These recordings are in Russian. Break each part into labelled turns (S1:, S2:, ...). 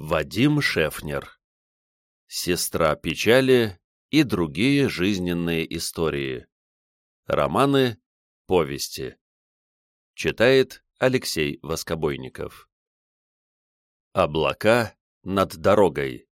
S1: Вадим Шефнер. Сестра печали и другие жизненные истории. Романы, повести. Читает Алексей Воскобойников. Облака над дорогой.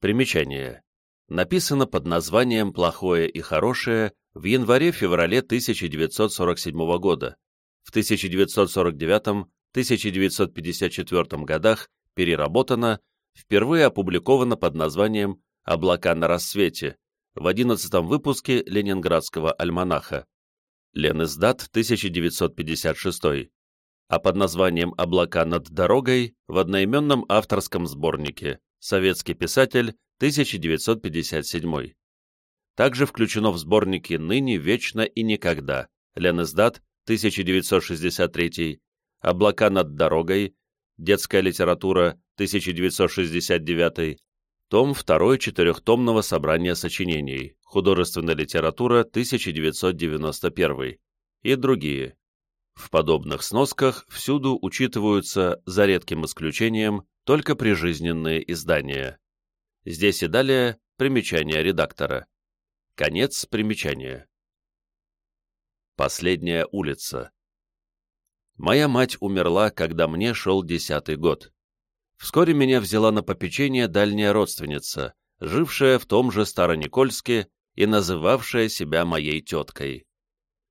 S1: Примечание. Написано под названием «Плохое и хорошее» в январе-феврале 1947 года. В 1949-1954 годах переработано, впервые опубликовано под названием «Облака на рассвете» в 11 выпуске Ленинградского альманаха. Ленэздат, 1956, а под названием «Облака над дорогой» в одноименном авторском сборнике «Советский писатель, 1957». Также включено в сборники «Ныне, вечно и никогда» Ленэздат, 1963, «Облака над дорогой», Детская литература, 1969, том 2 четырехтомного собрания сочинений, Художественная литература, 1991 и другие. В подобных сносках всюду учитываются, за редким исключением, только прижизненные издания. Здесь и далее примечание редактора. Конец примечания. Последняя улица. Моя мать умерла, когда мне шел десятый год. Вскоре меня взяла на попечение дальняя родственница, жившая в том же Староникольске и называвшая себя моей теткой.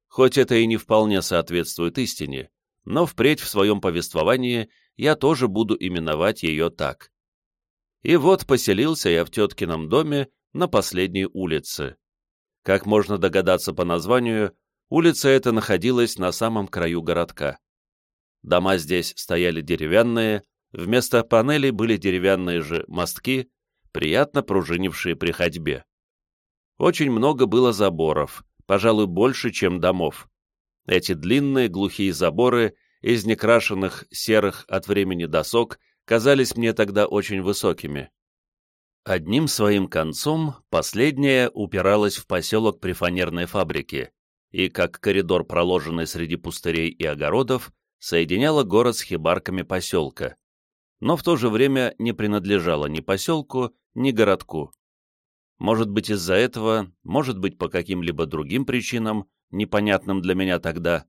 S1: Хоть это и не вполне соответствует истине, но впредь в своем повествовании я тоже буду именовать ее так. И вот поселился я в теткином доме на последней улице. Как можно догадаться по названию, улица эта находилась на самом краю городка. Дома здесь стояли деревянные, вместо панелей были деревянные же мостки, приятно пружинившие при ходьбе. Очень много было заборов, пожалуй, больше, чем домов. Эти длинные глухие заборы из некрашенных серых от времени досок казались мне тогда очень высокими. Одним своим концом последняя упиралась в поселок при фанерной фабрике, и, как коридор, проложенный среди пустырей и огородов, соединяла город с хибарками поселка, но в то же время не принадлежала ни поселку, ни городку. Может быть из-за этого, может быть по каким-либо другим причинам, непонятным для меня тогда,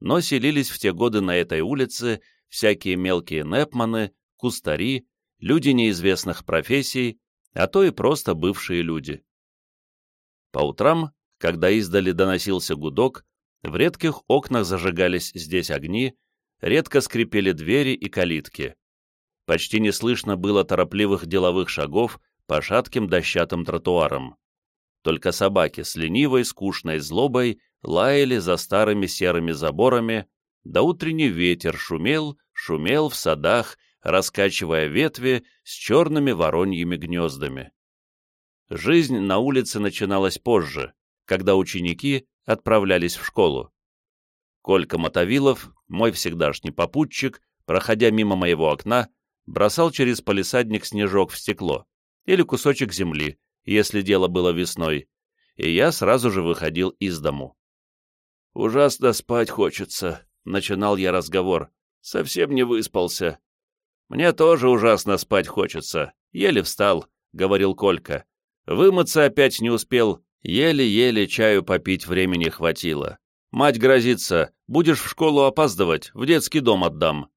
S1: но селились в те годы на этой улице всякие мелкие непманы, кустари, люди неизвестных профессий, а то и просто бывшие люди. По утрам, когда издали доносился гудок, в редких окнах зажигались здесь огни, редко скрипели двери и калитки. Почти не слышно было торопливых деловых шагов по шатким дощатым тротуарам. Только собаки с ленивой, скучной злобой лаяли за старыми серыми заборами, да утренний ветер шумел, шумел в садах, раскачивая ветви с черными вороньими гнездами. Жизнь на улице начиналась позже, когда ученики отправлялись в школу. Колька Мотовилов, мой всегдашний попутчик, проходя мимо моего окна, бросал через палисадник снежок в стекло или кусочек земли, если дело было весной, и я сразу же выходил из дому. «Ужасно спать хочется», — начинал я разговор. «Совсем не выспался». «Мне тоже ужасно спать хочется. Еле встал», — говорил Колька. «Вымыться опять не успел. Еле-еле чаю попить времени хватило. Мать грозится, будешь в школу опаздывать, в детский дом отдам».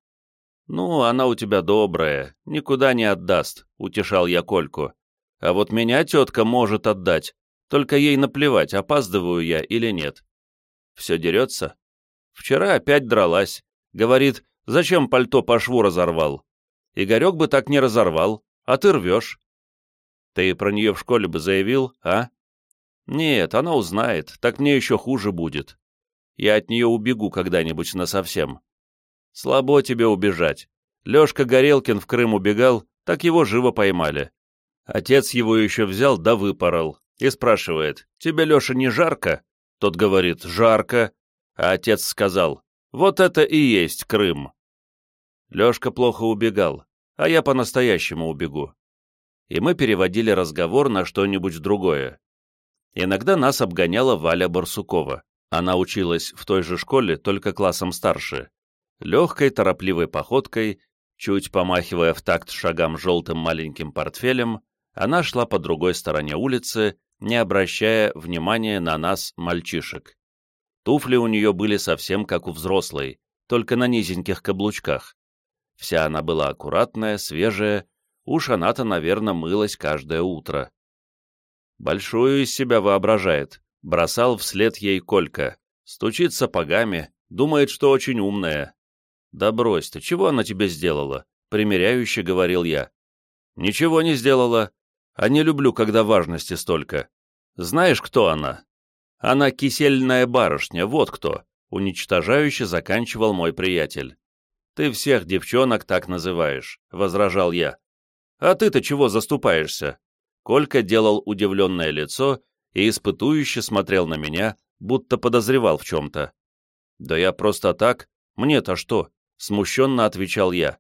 S1: «Ну, она у тебя добрая, никуда не отдаст», — утешал я Кольку. «А вот меня тетка может отдать, только ей наплевать, опаздываю я или нет». «Все дерется?» «Вчера опять дралась. Говорит, зачем пальто по шву разорвал?» «Игорек бы так не разорвал, а ты рвешь». «Ты про нее в школе бы заявил, а?» «Нет, она узнает, так мне еще хуже будет я от нее убегу когда-нибудь насовсем. Слабо тебе убежать. Лешка Горелкин в Крым убегал, так его живо поймали. Отец его еще взял да выпорол. И спрашивает, тебе, Леша, не жарко? Тот говорит, жарко. А отец сказал, вот это и есть Крым. Лешка плохо убегал, а я по-настоящему убегу. И мы переводили разговор на что-нибудь другое. Иногда нас обгоняла Валя Барсукова. Она училась в той же школе, только классом старше. Легкой, торопливой походкой, Чуть помахивая в такт шагам желтым маленьким портфелем, она шла по другой стороне улицы, не обращая внимания на нас, мальчишек. Туфли у нее были совсем как у взрослой, только на низеньких каблучках. Вся она была аккуратная, свежая, уж она-то, наверное, мылась каждое утро. Большую из себя воображает, бросал вслед ей Колька, стучит сапогами, думает, что очень умная. «Да брось ты, чего она тебе сделала?» — примиряюще говорил я. «Ничего не сделала. А не люблю, когда важности столько. Знаешь, кто она?» «Она кисельная барышня, вот кто», — уничтожающе заканчивал мой приятель. «Ты всех девчонок так называешь», — возражал я. «А ты-то чего заступаешься?» Колька делал удивленное лицо и испытующе смотрел на меня, будто подозревал в чем-то. «Да я просто так. Мне-то что?» — смущенно отвечал я.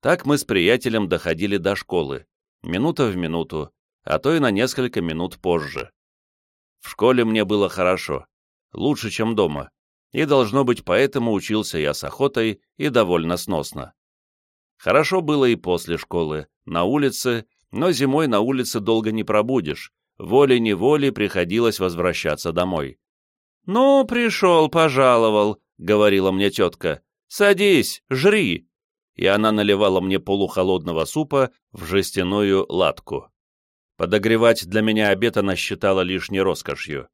S1: Так мы с приятелем доходили до школы, минута в минуту, а то и на несколько минут позже. В школе мне было хорошо, лучше, чем дома, и, должно быть, поэтому учился я с охотой и довольно сносно. Хорошо было и после школы, на улице, но зимой на улице долго не пробудешь, волей-неволей приходилось возвращаться домой. «Ну, пришел, пожаловал», — говорила мне тетка. «Садись, жри!» И она наливала мне полухолодного супа в жестяную латку. Подогревать для меня обед она считала лишней роскошью.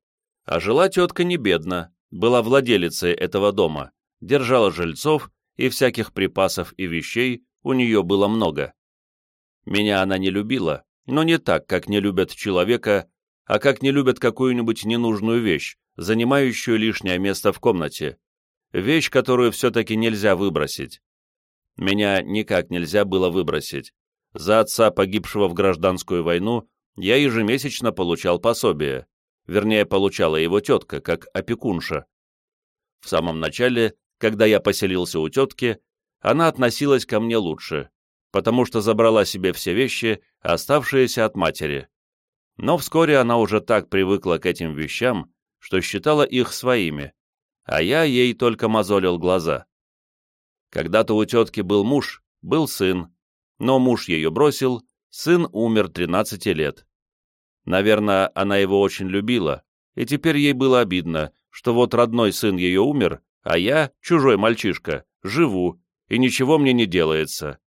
S1: А жила тетка не бедно, была владелицей этого дома, держала жильцов, и всяких припасов и вещей у нее было много. Меня она не любила, но не так, как не любят человека, а как не любят какую-нибудь ненужную вещь, занимающую лишнее место в комнате. Вещь, которую все-таки нельзя выбросить. Меня никак нельзя было выбросить. За отца, погибшего в гражданскую войну, я ежемесячно получал пособие. Вернее, получала его тетка, как опекунша. В самом начале, когда я поселился у тетки, она относилась ко мне лучше, потому что забрала себе все вещи, оставшиеся от матери. Но вскоре она уже так привыкла к этим вещам, что считала их своими, а я ей только мозолил глаза. Когда-то у тетки был муж, был сын, но муж ее бросил, сын умер 13 лет. Наверное, она его очень любила, и теперь ей было обидно, что вот родной сын ее умер, а я, чужой мальчишка, живу, и ничего мне не делается.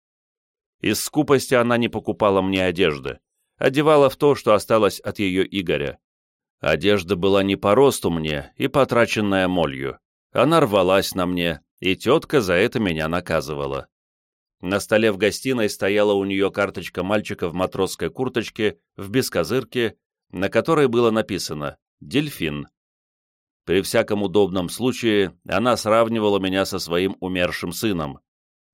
S1: Из скупости она не покупала мне одежды, одевала в то, что осталось от ее Игоря. Одежда была не по росту мне и потраченная молью. Она рвалась на мне, и тетка за это меня наказывала. На столе в гостиной стояла у нее карточка мальчика в матросской курточке, в бескозырке, на которой было написано «Дельфин». При всяком удобном случае она сравнивала меня со своим умершим сыном,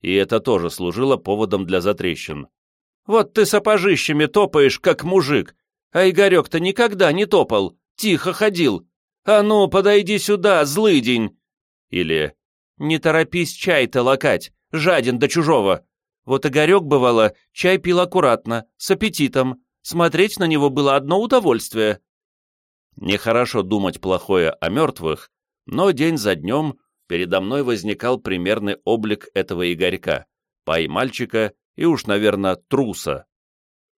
S1: и это тоже служило поводом для затрещин. «Вот ты сапожищами топаешь, как мужик, а Игорек-то никогда не топал, тихо ходил. А ну, подойди сюда, злый день!» Или «Не торопись чай-то лакать, жаден до чужого. Вот Игорек, бывало, чай пил аккуратно, с аппетитом. Смотреть на него было одно удовольствие. Нехорошо думать плохое о мертвых, но день за днем передо мной возникал примерный облик этого Игорька, пай-мальчика и уж, наверное, труса.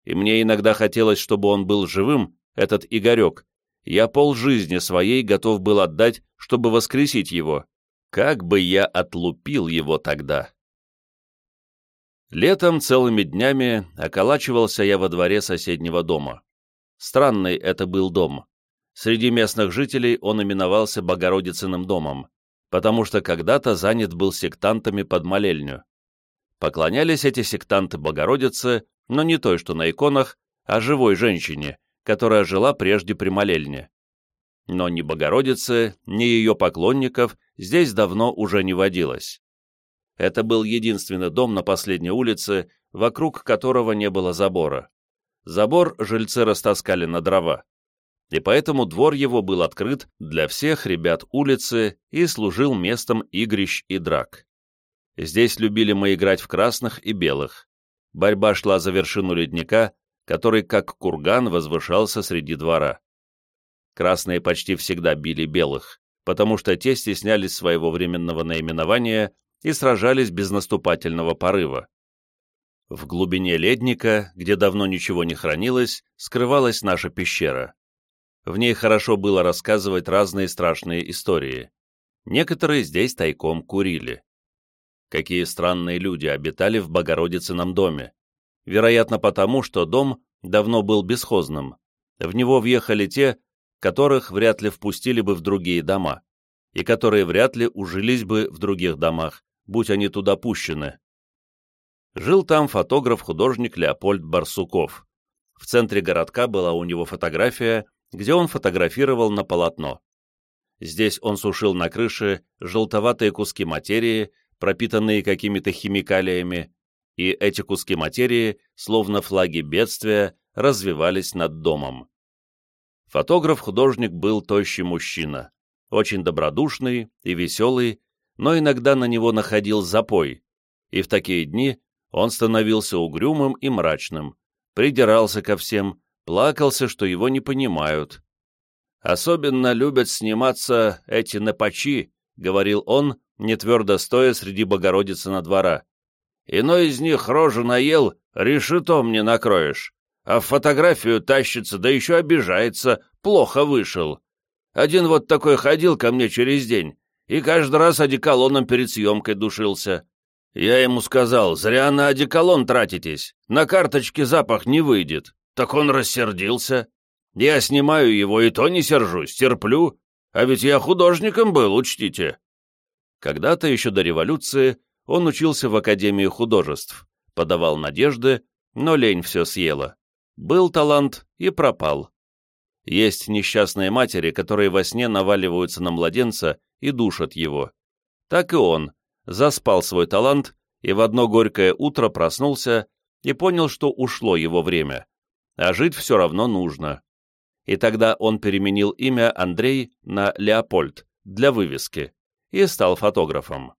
S1: И мне иногда хотелось, чтобы он был живым, этот Игорек. Я полжизни своей готов был отдать, чтобы воскресить его. Как бы я отлупил его тогда! Летом целыми днями околачивался я во дворе соседнего дома. Странный это был дом. Среди местных жителей он именовался Богородицыным домом, потому что когда-то занят был сектантами под молельню. Поклонялись эти сектанты Богородице, но не той, что на иконах, а живой женщине, которая жила прежде при молельне. Но ни Богородицы, ни ее поклонников здесь давно уже не водилось. Это был единственный дом на последней улице, вокруг которого не было забора. Забор жильцы растаскали на дрова. И поэтому двор его был открыт для всех ребят улицы и служил местом игрищ и драк. Здесь любили мы играть в красных и белых. Борьба шла за вершину ледника, который как курган возвышался среди двора. Красные почти всегда били белых, потому что те стеснялись своего временного наименования и сражались без наступательного порыва. В глубине ледника, где давно ничего не хранилось, скрывалась наша пещера. В ней хорошо было рассказывать разные страшные истории. Некоторые здесь тайком курили. Какие странные люди обитали в Богородицыном доме. Вероятно, потому, что дом давно был бесхозным. В него въехали те, которых вряд ли впустили бы в другие дома, и которые вряд ли ужились бы в других домах, будь они туда пущены. Жил там фотограф-художник Леопольд Барсуков. В центре городка была у него фотография, где он фотографировал на полотно. Здесь он сушил на крыше желтоватые куски материи, пропитанные какими-то химикалиями, и эти куски материи, словно флаги бедствия, развивались над домом. Фотограф-художник был тощий мужчина, очень добродушный и веселый, но иногда на него находил запой, и в такие дни он становился угрюмым и мрачным, придирался ко всем, плакался, что его не понимают. «Особенно любят сниматься эти напачи», — говорил он, не твердо стоя среди Богородицы на двора. «Иной из них рожу наел, решетом не накроешь, а в фотографию тащится, да еще обижается, плохо вышел. Один вот такой ходил ко мне через день, и каждый раз одеколоном перед съемкой душился. Я ему сказал, зря на одеколон тратитесь, на карточке запах не выйдет. Так он рассердился. Я снимаю его, и то не сержусь, терплю, а ведь я художником был, учтите. Когда-то еще до революции он учился в Академии художеств, подавал надежды, но лень все съела. Был талант и пропал. Есть несчастные матери, которые во сне наваливаются на младенца и душат его. Так и он заспал свой талант и в одно горькое утро проснулся и понял, что ушло его время. А жить все равно нужно. И тогда он переменил имя Андрей на Леопольд для вывески и стал фотографом.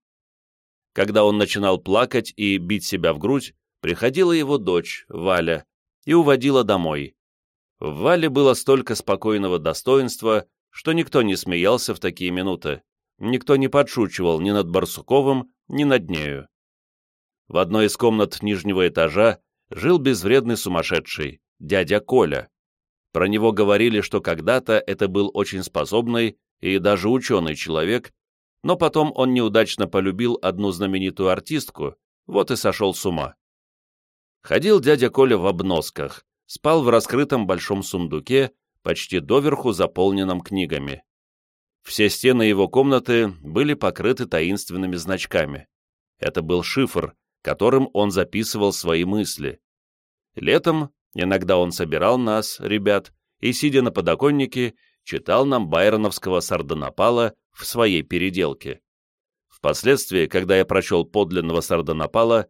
S1: Когда он начинал плакать и бить себя в грудь, приходила его дочь, Валя, и уводила домой. В Вале было столько спокойного достоинства, что никто не смеялся в такие минуты, никто не подшучивал ни над Барсуковым, ни над нею. В одной из комнат нижнего этажа жил безвредный сумасшедший, дядя Коля. Про него говорили, что когда-то это был очень способный и даже ученый человек, но потом он неудачно полюбил одну знаменитую артистку, вот и сошел с ума. Ходил дядя Коля в обносках, спал в раскрытом большом сундуке, почти доверху заполненном книгами. Все стены его комнаты были покрыты таинственными значками. Это был шифр, которым он записывал свои мысли. Летом иногда он собирал нас, ребят, и, сидя на подоконнике, читал нам байроновского сардонапала в своей переделке. Впоследствии, когда я прочел подлинного сардонапала,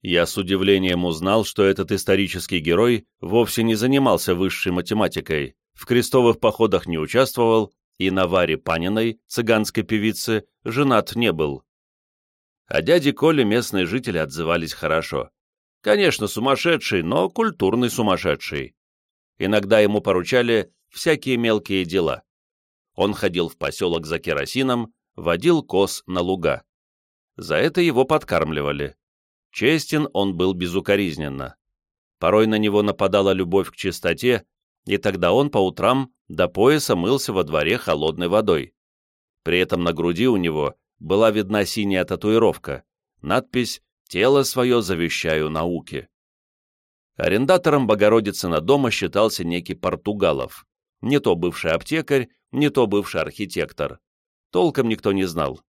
S1: я с удивлением узнал, что этот исторический герой вовсе не занимался высшей математикой, в крестовых походах не участвовал и на Варе Паниной, цыганской певице, женат не был. О дяде Коле местные жители отзывались хорошо. Конечно, сумасшедший, но культурный сумасшедший. Иногда ему поручали всякие мелкие дела. Он ходил в поселок за керосином, водил коз на луга. За это его подкармливали. Честен он был безукоризненно. Порой на него нападала любовь к чистоте, и тогда он по утрам до пояса мылся во дворе холодной водой. При этом на груди у него была видна синяя татуировка, надпись «Тело свое завещаю науке». Арендатором Богородицына дома считался некий Португалов, не то бывший аптекарь, не то бывший архитектор. Толком никто не знал.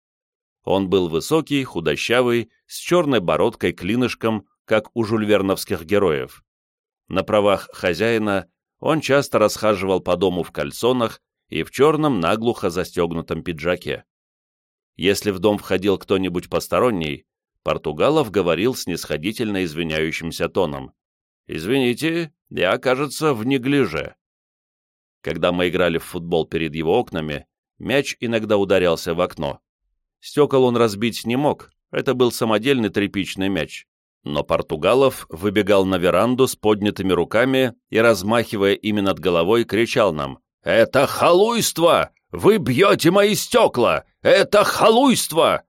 S1: Он был высокий, худощавый, с черной бородкой-клинышком, как у жульверновских героев. На правах хозяина он часто расхаживал по дому в кальсонах и в черном наглухо застегнутом пиджаке. Если в дом входил кто-нибудь посторонний, Португалов говорил с нисходительно извиняющимся тоном. «Извините, я, кажется, в неглиже». Когда мы играли в футбол перед его окнами, мяч иногда ударялся в окно. Стекол он разбить не мог, это был самодельный тряпичный мяч. Но Португалов выбегал на веранду с поднятыми руками и, размахивая ими над головой, кричал нам «Это халуйство! Вы бьете мои стекла! Это халуйство!»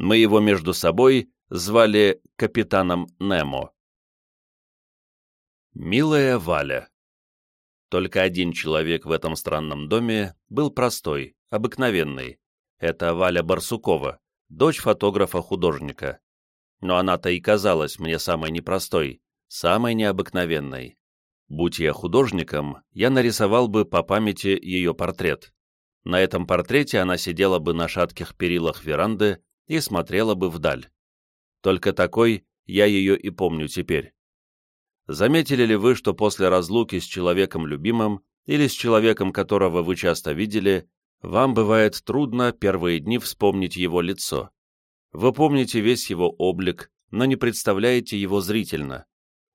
S1: Мы его между собой звали капитаном Немо. Милая Валя. Только один человек в этом странном доме был простой, обыкновенный. Это Валя Барсукова, дочь фотографа-художника. Но она-то и казалась мне самой непростой, самой необыкновенной. Будь я художником, я нарисовал бы по памяти ее портрет. На этом портрете она сидела бы на шатких перилах веранды и смотрела бы вдаль. Только такой я ее и помню теперь. Заметили ли вы, что после разлуки с человеком любимым или с человеком, которого вы часто видели, вам бывает трудно первые дни вспомнить его лицо? Вы помните весь его облик, но не представляете его зрительно,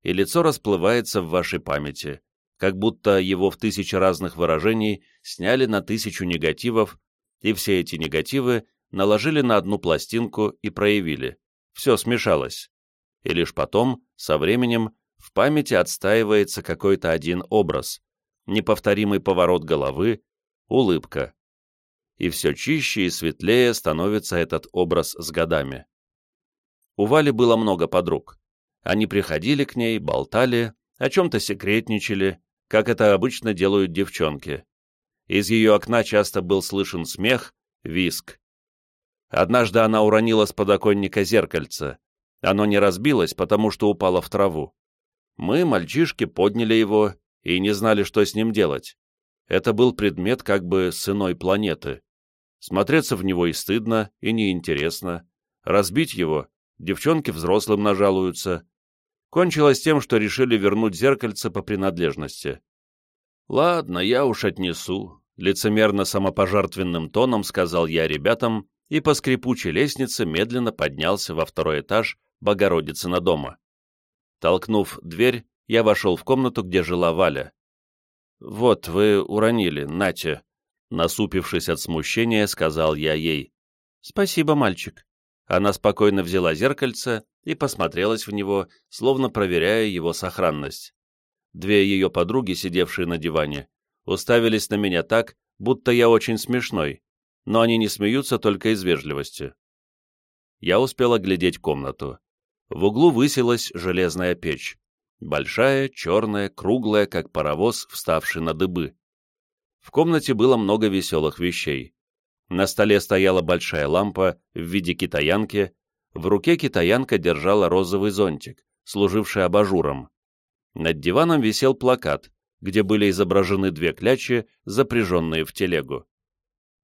S1: и лицо расплывается в вашей памяти, как будто его в тысячи разных выражений сняли на тысячу негативов, и все эти негативы наложили на одну пластинку и проявили. Все смешалось. И лишь потом, со временем, в памяти отстаивается какой-то один образ, неповторимый поворот головы, улыбка. И все чище и светлее становится этот образ с годами. У Вали было много подруг. Они приходили к ней, болтали, о чем-то секретничали, как это обычно делают девчонки. Из ее окна часто был слышен смех, виск. Однажды она уронила с подоконника зеркальце. Оно не разбилось, потому что упало в траву. Мы, мальчишки, подняли его и не знали, что с ним делать. Это был предмет как бы с иной планеты. Смотреться в него и стыдно, и неинтересно. Разбить его девчонки взрослым нажалуются. Кончилось тем, что решили вернуть зеркальце по принадлежности. «Ладно, я уж отнесу», — лицемерно-самопожертвенным тоном сказал я ребятам и по скрипучей лестнице медленно поднялся во второй этаж Богородицына дома. Толкнув дверь, я вошел в комнату, где жила Валя. «Вот, вы уронили, Натя», — насупившись от смущения, сказал я ей. «Спасибо, мальчик». Она спокойно взяла зеркальце и посмотрелась в него, словно проверяя его сохранность. Две ее подруги, сидевшие на диване, уставились на меня так, будто я очень смешной, но они не смеются только из вежливости. Я успел оглядеть комнату. В углу высилась железная печь. Большая, черная, круглая, как паровоз, вставший на дыбы. В комнате было много веселых вещей. На столе стояла большая лампа в виде китаянки, в руке китаянка держала розовый зонтик, служивший абажуром. Над диваном висел плакат, где были изображены две клячи, запряженные в телегу.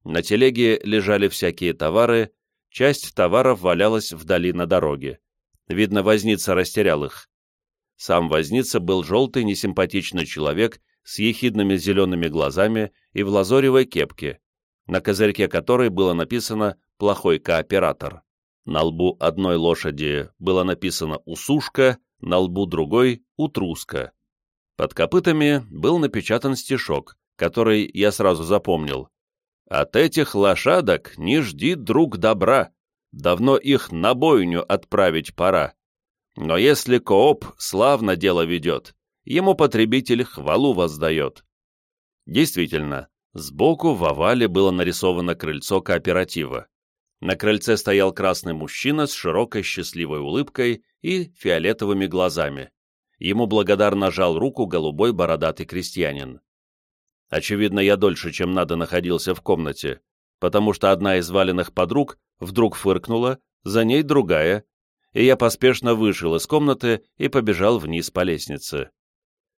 S1: На телеге лежали всякие товары, часть товаров валялась вдали на дороге. Видно, возница растерял их. Сам возница был желтый, несимпатичный человек с ехидными зелеными глазами и в лазоревой кепке, на козырьке которой было написано «плохой кооператор». На лбу одной лошади было написано «усушка», на лбу другой «утруска». Под копытами был напечатан стишок, который я сразу запомнил. «От этих лошадок не жди, друг, добра, Давно их на бойню отправить пора. Но если кооп славно дело ведет, ему потребитель хвалу воздает. Действительно, сбоку в овале было нарисовано крыльцо кооператива. На крыльце стоял красный мужчина с широкой счастливой улыбкой и фиолетовыми глазами. Ему благодарно жал руку голубой бородатый крестьянин. Очевидно, я дольше, чем надо, находился в комнате, потому что одна из валенных подруг вдруг фыркнула, за ней другая, и я поспешно вышел из комнаты и побежал вниз по лестнице.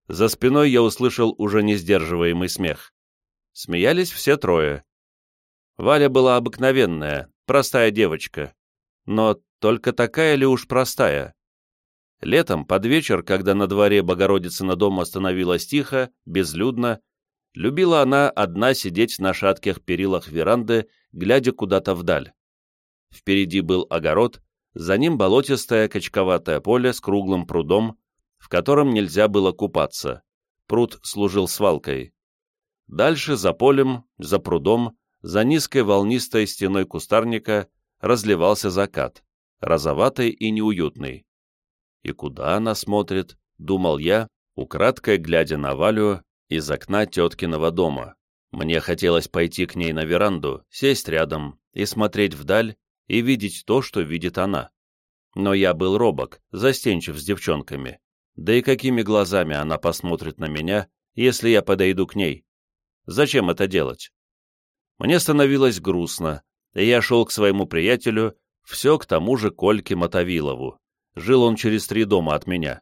S1: За спиной я услышал уже несдерживаемый смех. Смеялись все трое. Валя была обыкновенная, простая девочка. Но только такая ли уж простая? Летом, под вечер, когда на дворе Богородицы на дом становилось тихо, безлюдно, любила она одна сидеть на шатких перилах веранды, глядя куда-то вдаль. Впереди был огород, за ним болотистое качковатое поле с круглым прудом, в котором нельзя было купаться. Пруд служил свалкой. Дальше за полем, за прудом, за низкой волнистой стеной кустарника разливался закат, розоватый и неуютный. «И куда она смотрит?» — думал я, украдкой глядя на Валю из окна теткиного дома. Мне хотелось пойти к ней на веранду, сесть рядом и смотреть вдаль, и видеть то, что видит она. Но я был робок, застенчив с девчонками. Да и какими глазами она посмотрит на меня, если я подойду к ней? Зачем это делать? Мне становилось грустно, и я шел к своему приятелю, все к тому же Кольке Мотовилову. Жил он через три дома от меня.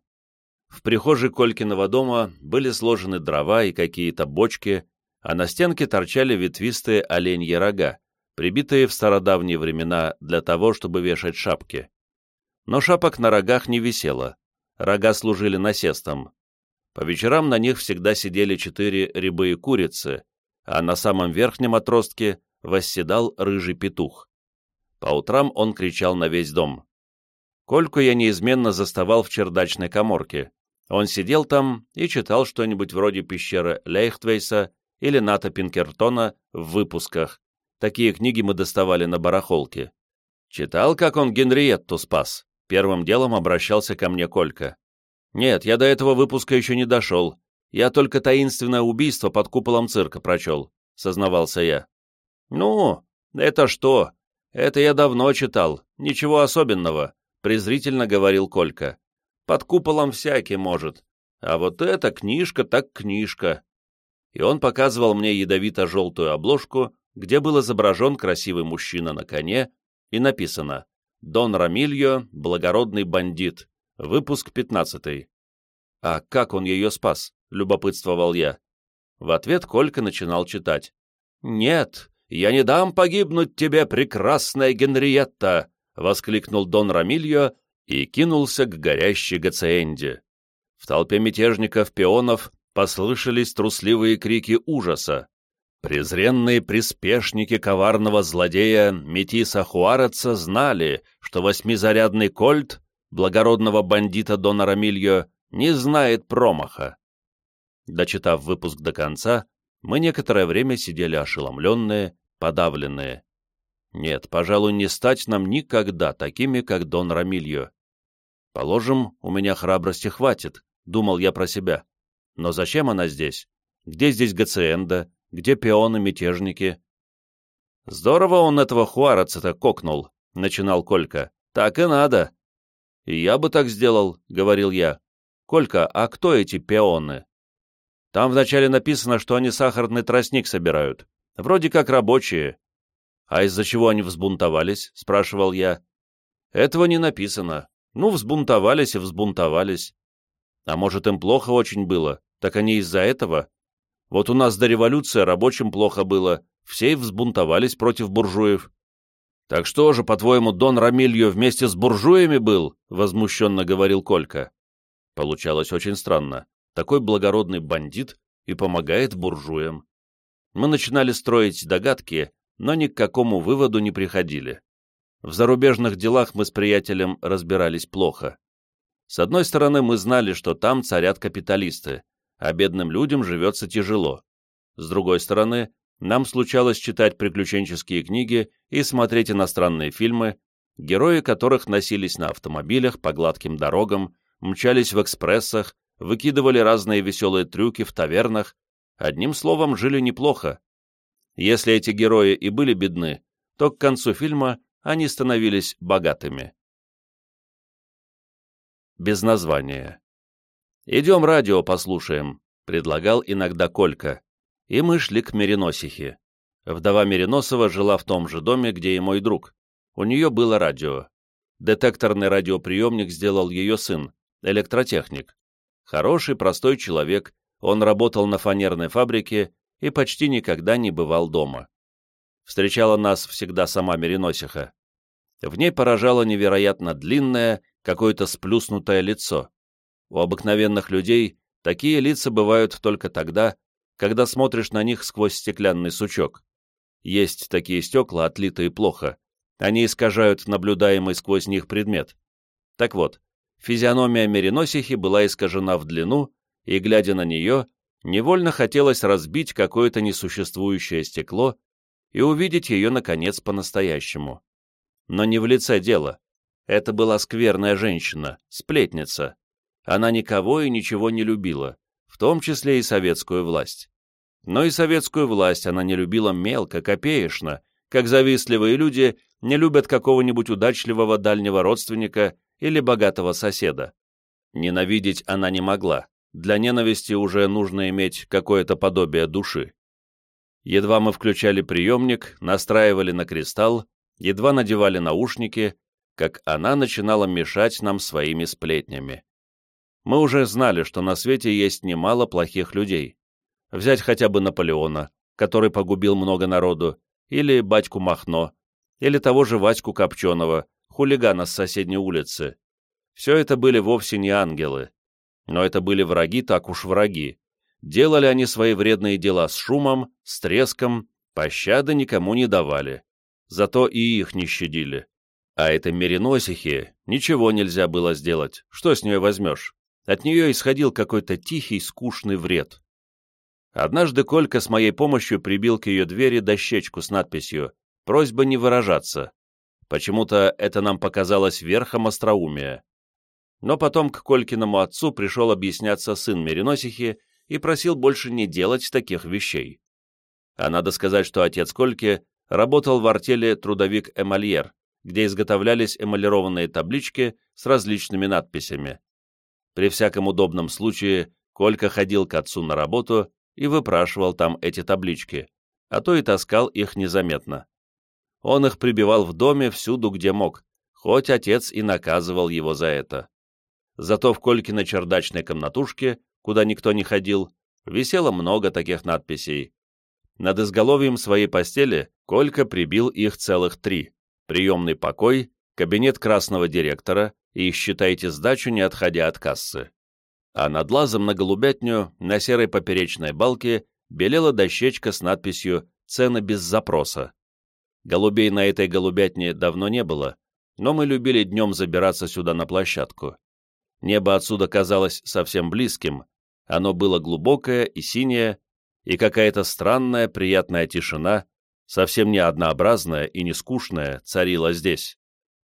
S1: В прихожей Колькиного дома были сложены дрова и какие-то бочки, а на стенке торчали ветвистые оленьи рога, прибитые в стародавние времена для того, чтобы вешать шапки. Но шапок на рогах не висело, рога служили насестом. По вечерам на них всегда сидели четыре рябые курицы, а на самом верхнем отростке восседал рыжий петух. По утрам он кричал на весь дом. Кольку я неизменно заставал в чердачной коморке. Он сидел там и читал что-нибудь вроде пещеры Лейхтвейса или Ната Пинкертона в выпусках. Такие книги мы доставали на барахолке. Читал, как он Генриетту спас. Первым делом обращался ко мне Колька. Нет, я до этого выпуска еще не дошел. Я только таинственное убийство под куполом цирка прочел, сознавался я. Ну, это что? Это я давно читал. Ничего особенного. — презрительно говорил Колька. «Под куполом всякий может. А вот эта книжка так книжка». И он показывал мне ядовито-желтую обложку, где был изображен красивый мужчина на коне, и написано «Дон Рамильо, благородный бандит, выпуск 15 «А как он ее спас?» — любопытствовал я. В ответ Колька начинал читать. «Нет, я не дам погибнуть тебе, прекрасная Генриетта! — воскликнул Дон Рамильо и кинулся к горящей Гациенде. В толпе мятежников-пионов послышались трусливые крики ужаса. Презренные приспешники коварного злодея Метиса Хуареца знали, что восьмизарядный кольт благородного бандита Дона Рамильо не знает промаха. Дочитав выпуск до конца, мы некоторое время сидели ошеломленные, подавленные. Нет, пожалуй, не стать нам никогда такими, как Дон Рамильо. Положим, у меня храбрости хватит, думал я про себя. Но зачем она здесь? Где здесь Гациенда? Где пионы-мятежники? Здорово он этого Хуараца-то кокнул, начинал Колька. Так и надо. И я бы так сделал, говорил я. Колька, а кто эти пионы? Там вначале написано, что они сахарный тростник собирают. Вроде как рабочие, «А из-за чего они взбунтовались?» — спрашивал я. «Этого не написано. Ну, взбунтовались и взбунтовались. А может, им плохо очень было? Так они из-за этого? Вот у нас до революции рабочим плохо было, все и взбунтовались против буржуев». «Так что же, по-твоему, Дон Рамильо вместе с буржуями был?» — возмущенно говорил Колька. Получалось очень странно. Такой благородный бандит и помогает буржуям. Мы начинали строить догадки, но ни к какому выводу не приходили. В зарубежных делах мы с приятелем разбирались плохо. С одной стороны, мы знали, что там царят капиталисты, а бедным людям живется тяжело. С другой стороны, нам случалось читать приключенческие книги и смотреть иностранные фильмы, герои которых носились на автомобилях по гладким дорогам, мчались в экспрессах, выкидывали разные веселые трюки в тавернах, одним словом, жили неплохо, если эти герои и были бедны, то к концу фильма они становились богатыми. Без названия. «Идем радио послушаем», — предлагал иногда Колька. И мы шли к Мериносихе. Вдова Мериносова жила в том же доме, где и мой друг. У нее было радио. Детекторный радиоприемник сделал ее сын, электротехник. Хороший, простой человек, он работал на фанерной фабрике и почти никогда не бывал дома. Встречала нас всегда сама Мериносиха. В ней поражало невероятно длинное, какое-то сплюснутое лицо. У обыкновенных людей такие лица бывают только тогда, когда смотришь на них сквозь стеклянный сучок. Есть такие стекла, отлитые плохо. Они искажают наблюдаемый сквозь них предмет. Так вот, физиономия Мериносихи была искажена в длину, и, глядя на нее, невольно хотелось разбить какое-то несуществующее стекло и увидеть ее, наконец, по-настоящему. Но не в лице дело. Это была скверная женщина, сплетница. Она никого и ничего не любила, в том числе и советскую власть. Но и советскую власть она не любила мелко, копеечно, как завистливые люди не любят какого-нибудь удачливого дальнего родственника или богатого соседа. Ненавидеть она не могла, для ненависти уже нужно иметь какое-то подобие души. Едва мы включали приемник, настраивали на кристалл, едва надевали наушники, как она начинала мешать нам своими сплетнями. Мы уже знали, что на свете есть немало плохих людей. Взять хотя бы Наполеона, который погубил много народу, или батьку Махно, или того же Ваську Копченого, хулигана с соседней улицы. Все это были вовсе не ангелы. Но это были враги так уж враги. Делали они свои вредные дела с шумом, с треском, пощады никому не давали. Зато и их не щадили. А этой мериносихе ничего нельзя было сделать. Что с нее возьмешь? От нее исходил какой-то тихий, скучный вред. Однажды Колька с моей помощью прибил к ее двери дощечку с надписью «Просьба не выражаться». Почему-то это нам показалось верхом остроумия. Но потом к Колькиному отцу пришел объясняться сын Мериносихи и просил больше не делать таких вещей. А надо сказать, что отец Кольки работал в артели трудовик Эмальер, где изготовлялись эмалированные таблички с различными надписями. При всяком удобном случае Колька ходил к отцу на работу и выпрашивал там эти таблички, а то и таскал их незаметно. Он их прибивал в доме всюду, где мог, хоть отец и наказывал его за это. Зато в Колькиной чердачной комнатушке, куда никто не ходил, висело много таких надписей. Над изголовьем своей постели Колька прибил их целых три. Приемный покой, кабинет красного директора и считайте сдачу, не отходя от кассы а над лазом на голубятню на серой поперечной балке белела дощечка с надписью «Цены без запроса». Голубей на этой голубятне давно не было, но мы любили днем забираться сюда на площадку. Небо отсюда казалось совсем близким, оно было глубокое и синее, и какая-то странная приятная тишина, совсем не однообразная и не скучная, царила здесь.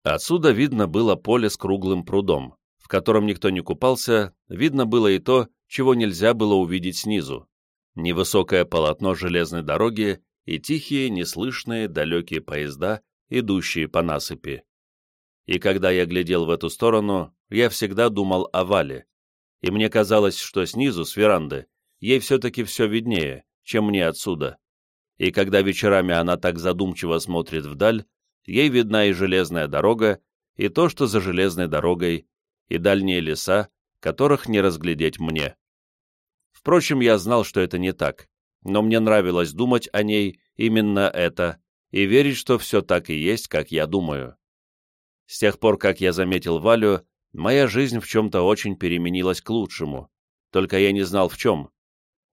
S1: Отсюда видно было поле с круглым прудом котором никто не купался, видно было и то, чего нельзя было увидеть снизу. Невысокое полотно железной дороги и тихие, неслышные, далекие поезда, идущие по насыпи. И когда я глядел в эту сторону, я всегда думал о Вале, и мне казалось, что снизу, с веранды, ей все-таки все виднее, чем мне отсюда. И когда вечерами она так задумчиво смотрит вдаль, ей видна и железная дорога, и то, что за железной дорогой и дальние леса, которых не разглядеть мне. Впрочем, я знал, что это не так, но мне нравилось думать о ней именно это и верить, что все так и есть, как я думаю. С тех пор, как я заметил Валю, моя жизнь в чем-то очень переменилась к лучшему, только я не знал в чем.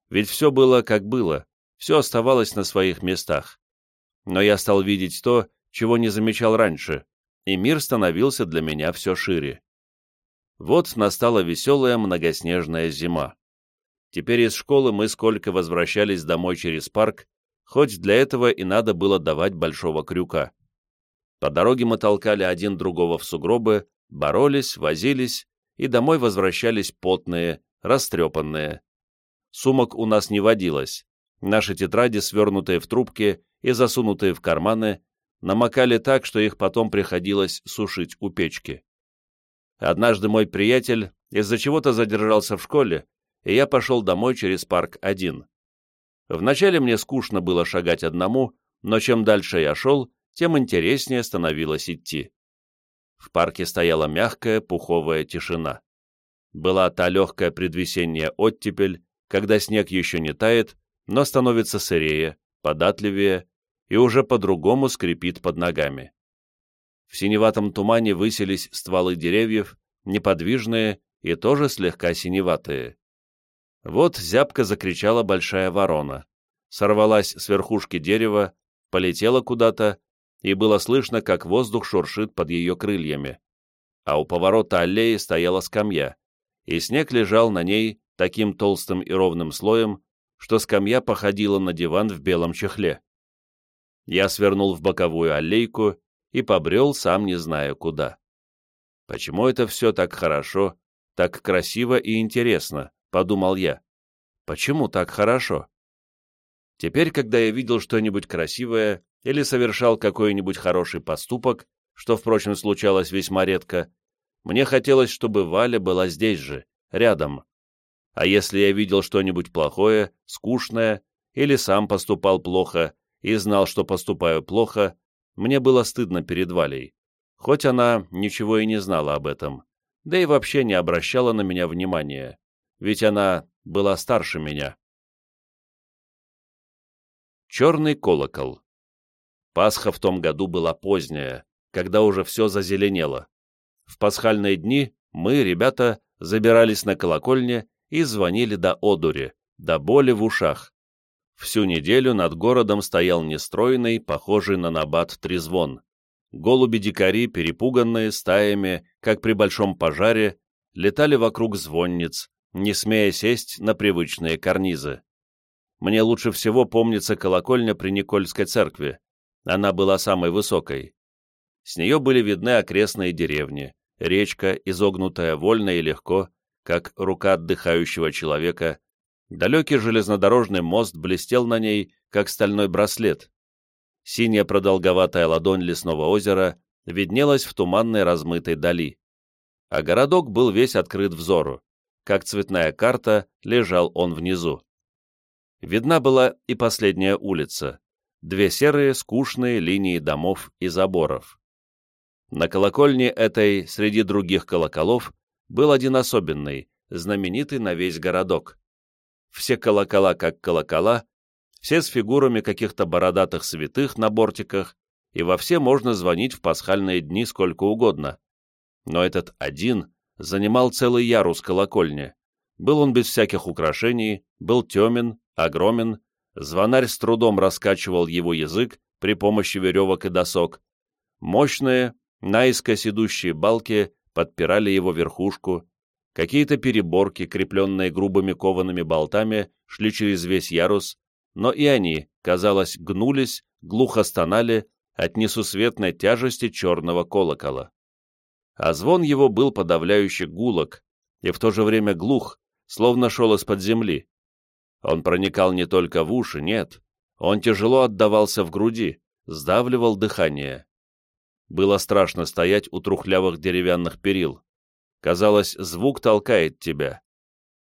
S1: Ведь все было, как было, все оставалось на своих местах. Но я стал видеть то, чего не замечал раньше, и мир становился для меня все шире. Вот настала веселая многоснежная зима. Теперь из школы мы сколько возвращались домой через парк, хоть для этого и надо было давать большого крюка. По дороге мы толкали один другого в сугробы, боролись, возились, и домой возвращались потные, растрепанные. Сумок у нас не водилось. Наши тетради, свернутые в трубки и засунутые в карманы, намокали так, что их потом приходилось сушить у печки. Однажды мой приятель из-за чего-то задержался в школе, и я пошел домой через парк один. Вначале мне скучно было шагать одному, но чем дальше я шел, тем интереснее становилось идти. В парке стояла мягкая пуховая тишина. Была та легкая предвесенняя оттепель, когда снег еще не тает, но становится сырее, податливее и уже по-другому скрипит под ногами. В синеватом тумане высились стволы деревьев, неподвижные и тоже слегка синеватые. Вот зябко закричала большая ворона. Сорвалась с верхушки дерева, полетела куда-то, и было слышно, как воздух шуршит под ее крыльями. А у поворота аллеи стояла скамья, и снег лежал на ней таким толстым и ровным слоем, что скамья походила на диван в белом чехле. Я свернул в боковую аллейку и побрел, сам не зная куда. Почему это все так хорошо, так красиво и интересно, подумал я. Почему так хорошо? Теперь, когда я видел что-нибудь красивое или совершал какой-нибудь хороший поступок, что, впрочем, случалось весьма редко, мне хотелось, чтобы Валя была здесь же, рядом. А если я видел что-нибудь плохое, скучное, или сам поступал плохо и знал, что поступаю плохо, мне было стыдно перед Валей, хоть она ничего и не знала об этом, да и вообще не обращала на меня внимания, ведь она была старше меня. Черный колокол Пасха в том году была поздняя, когда уже все зазеленело. В пасхальные дни мы, ребята, забирались на колокольне и звонили до одури, до боли в ушах. Всю неделю над городом стоял нестройный, похожий на набат трезвон. Голуби-дикари, перепуганные стаями, как при большом пожаре, летали вокруг звонниц, не смея сесть на привычные карнизы. Мне лучше всего помнится колокольня при Никольской церкви. Она была самой высокой. С нее были видны окрестные деревни, речка, изогнутая вольно и легко, как рука отдыхающего человека, далекий железнодорожный мост блестел на ней, как стальной браслет. Синяя продолговатая ладонь лесного озера виднелась в туманной размытой дали. А городок был весь открыт взору. Как цветная карта, лежал он внизу. Видна была и последняя улица. Две серые, скучные линии домов и заборов. На колокольне этой, среди других колоколов, был один особенный, знаменитый на весь городок. Все колокола как колокола, все с фигурами каких-то бородатых святых на бортиках, и во все можно звонить в пасхальные дни сколько угодно. Но этот один занимал целый ярус колокольни. Был он без всяких украшений, был темен, огромен, звонарь с трудом раскачивал его язык при помощи веревок и досок. Мощные, Наискось идущие балки подпирали его верхушку, какие-то переборки, крепленные грубыми коваными болтами, шли через весь ярус, но и они, казалось, гнулись, глухо стонали от несусветной тяжести черного колокола. А звон его был подавляющий гулок и в то же время глух, словно шел из-под земли. Он проникал не только в уши, нет, он тяжело отдавался в груди, сдавливал дыхание. Было страшно стоять у трухлявых деревянных перил. Казалось, звук толкает тебя.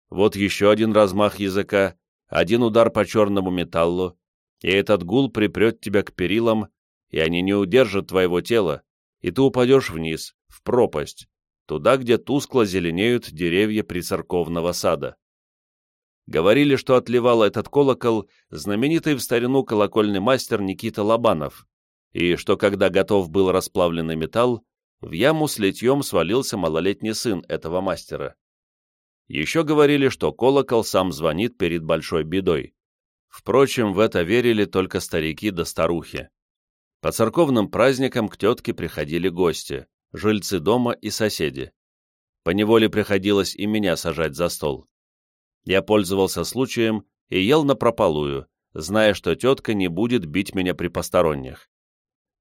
S1: Вот еще один размах языка, один удар по черному металлу, и этот гул припрет тебя к перилам, и они не удержат твоего тела, и ты упадешь вниз, в пропасть, туда, где тускло зеленеют деревья прицерковного сада. Говорили, что отливал этот колокол знаменитый в старину колокольный мастер Никита Лобанов, и что когда готов был расплавленный металл, в яму с литьем свалился малолетний сын этого мастера. Еще говорили, что колокол сам звонит перед большой бедой. Впрочем, в это верили только старики да старухи. По церковным праздникам к тетке приходили гости, жильцы дома и соседи. Поневоле приходилось и меня сажать за стол. Я пользовался случаем и ел напропалую, зная, что тетка не будет бить меня при посторонних.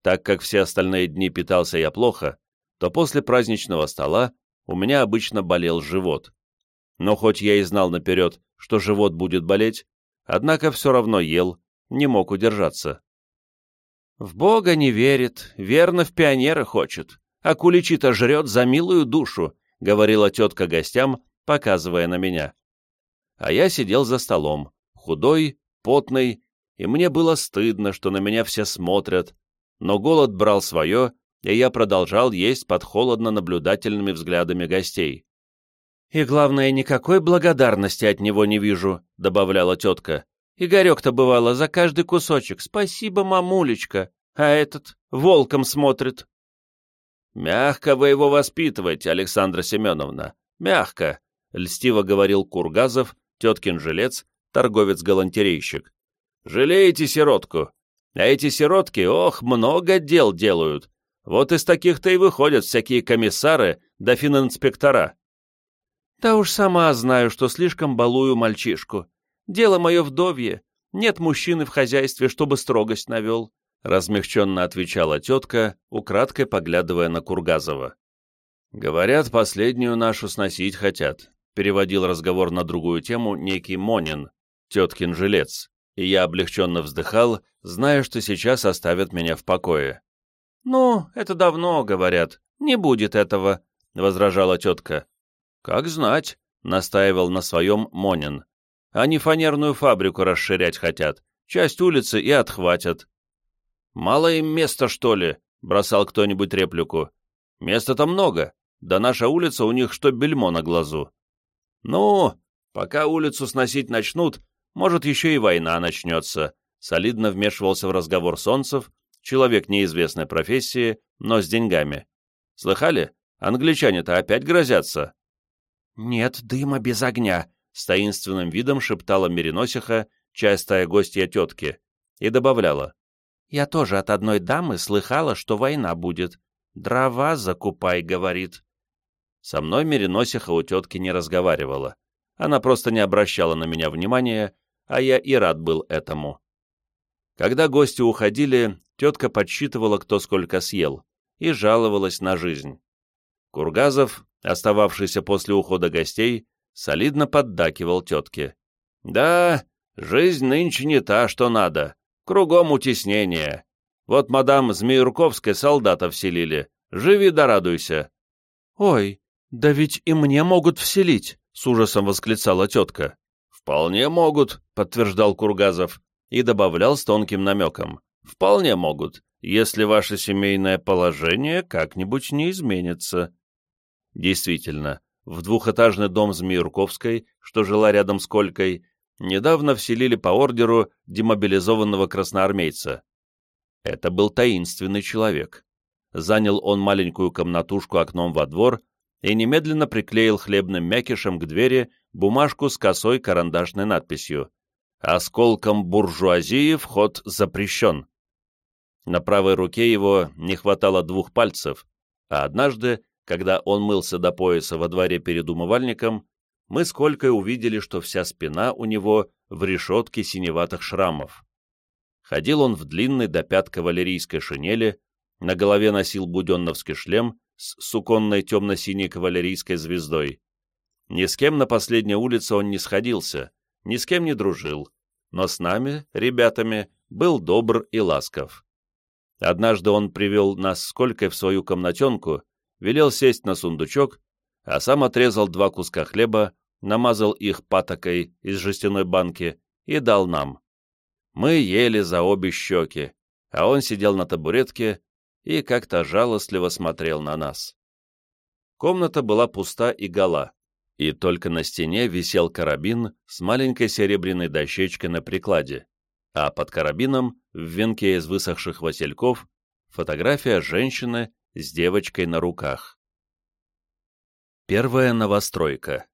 S1: Так как все остальные дни питался я плохо, то после праздничного стола у меня обычно болел живот. Но хоть я и знал наперед, что живот будет болеть, однако все равно ел, не мог удержаться. «В Бога не верит, верно в пионера хочет, а куличи-то жрет за милую душу», — говорила тетка гостям, показывая на меня. А я сидел за столом, худой, потный, и мне было стыдно, что на меня все смотрят, но голод брал свое, и я продолжал есть под холодно-наблюдательными взглядами гостей. «И главное, никакой благодарности от него не вижу», — добавляла тетка. «Игорек-то бывало за каждый кусочек. Спасибо, мамулечка. А этот волком смотрит». «Мягко вы его воспитываете, Александра Семеновна, мягко», — льстиво говорил Кургазов, теткин жилец, торговец-галантерейщик. «Жалеете сиротку? А эти сиротки, ох, много дел делают. Вот из таких-то и выходят всякие комиссары да фининспектора. Да уж сама знаю, что слишком балую мальчишку. Дело мое вдовье. Нет мужчины в хозяйстве, чтобы строгость навел. Размягченно отвечала тетка, украдкой поглядывая на Кургазова. «Говорят, последнюю нашу сносить хотят», — переводил разговор на другую тему некий Монин, теткин жилец и я облегченно вздыхал, зная, что сейчас оставят меня в покое. «Ну, это давно, говорят, не будет этого», — возражала тетка. «Как знать», — настаивал на своем Монин. «Они фанерную фабрику расширять хотят, часть улицы и отхватят». «Мало им места, что ли?» — бросал кто-нибудь реплику. «Места-то много, да наша улица у них что бельмо на глазу». «Ну, пока улицу сносить начнут, может, еще и война начнется», — солидно вмешивался в разговор Солнцев, человек неизвестной профессии, но с деньгами. «Слыхали? Англичане-то опять грозятся». «Нет дыма без огня», — с таинственным видом шептала Мериносиха, частая гостья тетки, и добавляла. «Я тоже от одной дамы слыхала, что война будет. Дрова закупай», — говорит. Со мной Мериносиха у тетки не разговаривала. Она просто не обращала на меня внимания, а я и рад был этому. Когда гости уходили, тетка подсчитывала, кто сколько съел, и жаловалась на жизнь. Кургазов, остававшийся после ухода гостей, солидно поддакивал тетке. «Да, жизнь нынче не та, что надо. Кругом утеснение. Вот мадам Змеюрковской солдата вселили. Живи да радуйся». «Ой, да ведь и мне могут вселить», — с ужасом восклицала тетка. «Вполне могут», — подтверждал Кургазов и добавлял с тонким намеком. «Вполне могут, если ваше семейное положение как-нибудь не изменится». Действительно, в двухэтажный дом Змеюрковской, что жила рядом с Колькой, недавно вселили по ордеру демобилизованного красноармейца. Это был таинственный человек. Занял он маленькую комнатушку окном во двор и немедленно приклеил хлебным мякишем к двери бумажку с косой карандашной надписью «Осколком буржуазии вход запрещен». На правой руке его не хватало двух пальцев, а однажды, когда он мылся до пояса во дворе перед умывальником, мы с Колькой увидели, что вся спина у него в решетке синеватых шрамов. Ходил он в длинной до пят кавалерийской шинели, на голове носил буденновский шлем с суконной темно-синей кавалерийской звездой. Ни с кем на последней улице он не сходился, ни с кем не дружил, но с нами, ребятами, был добр и ласков. Однажды он привел нас с Колькой в свою комнатенку, велел сесть на сундучок, а сам отрезал два куска хлеба, намазал их патокой из жестяной банки и дал нам. Мы ели за обе щеки, а он сидел на табуретке и как-то жалостливо смотрел на нас. Комната была пуста и гола, и только на стене висел карабин с маленькой серебряной дощечкой на прикладе, а под карабином, в венке из высохших васильков, фотография женщины с девочкой на руках. Первая новостройка.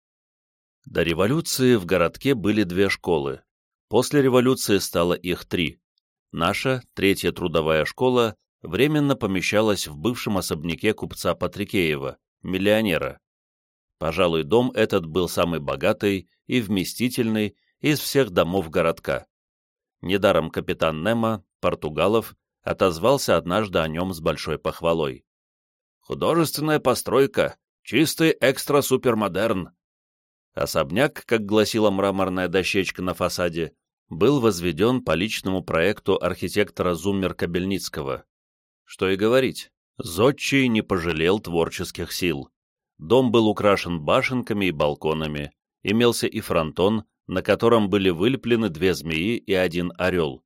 S1: До революции в городке были две школы. После революции стало их три. Наша, третья трудовая школа, временно помещалась в бывшем особняке купца Патрикеева, миллионера. Пожалуй, дом этот был самый богатый и вместительный из всех домов городка. Недаром капитан Немо, Португалов, отозвался однажды о нем с большой похвалой. «Художественная постройка, чистый экстра-супермодерн, Особняк, как гласила мраморная дощечка на фасаде, был возведен по личному проекту архитектора Зуммер-Кабельницкого. Что и говорить, Зодчий не пожалел творческих сил. Дом был украшен башенками и балконами, имелся и фронтон, на котором были вылеплены две змеи и один орел.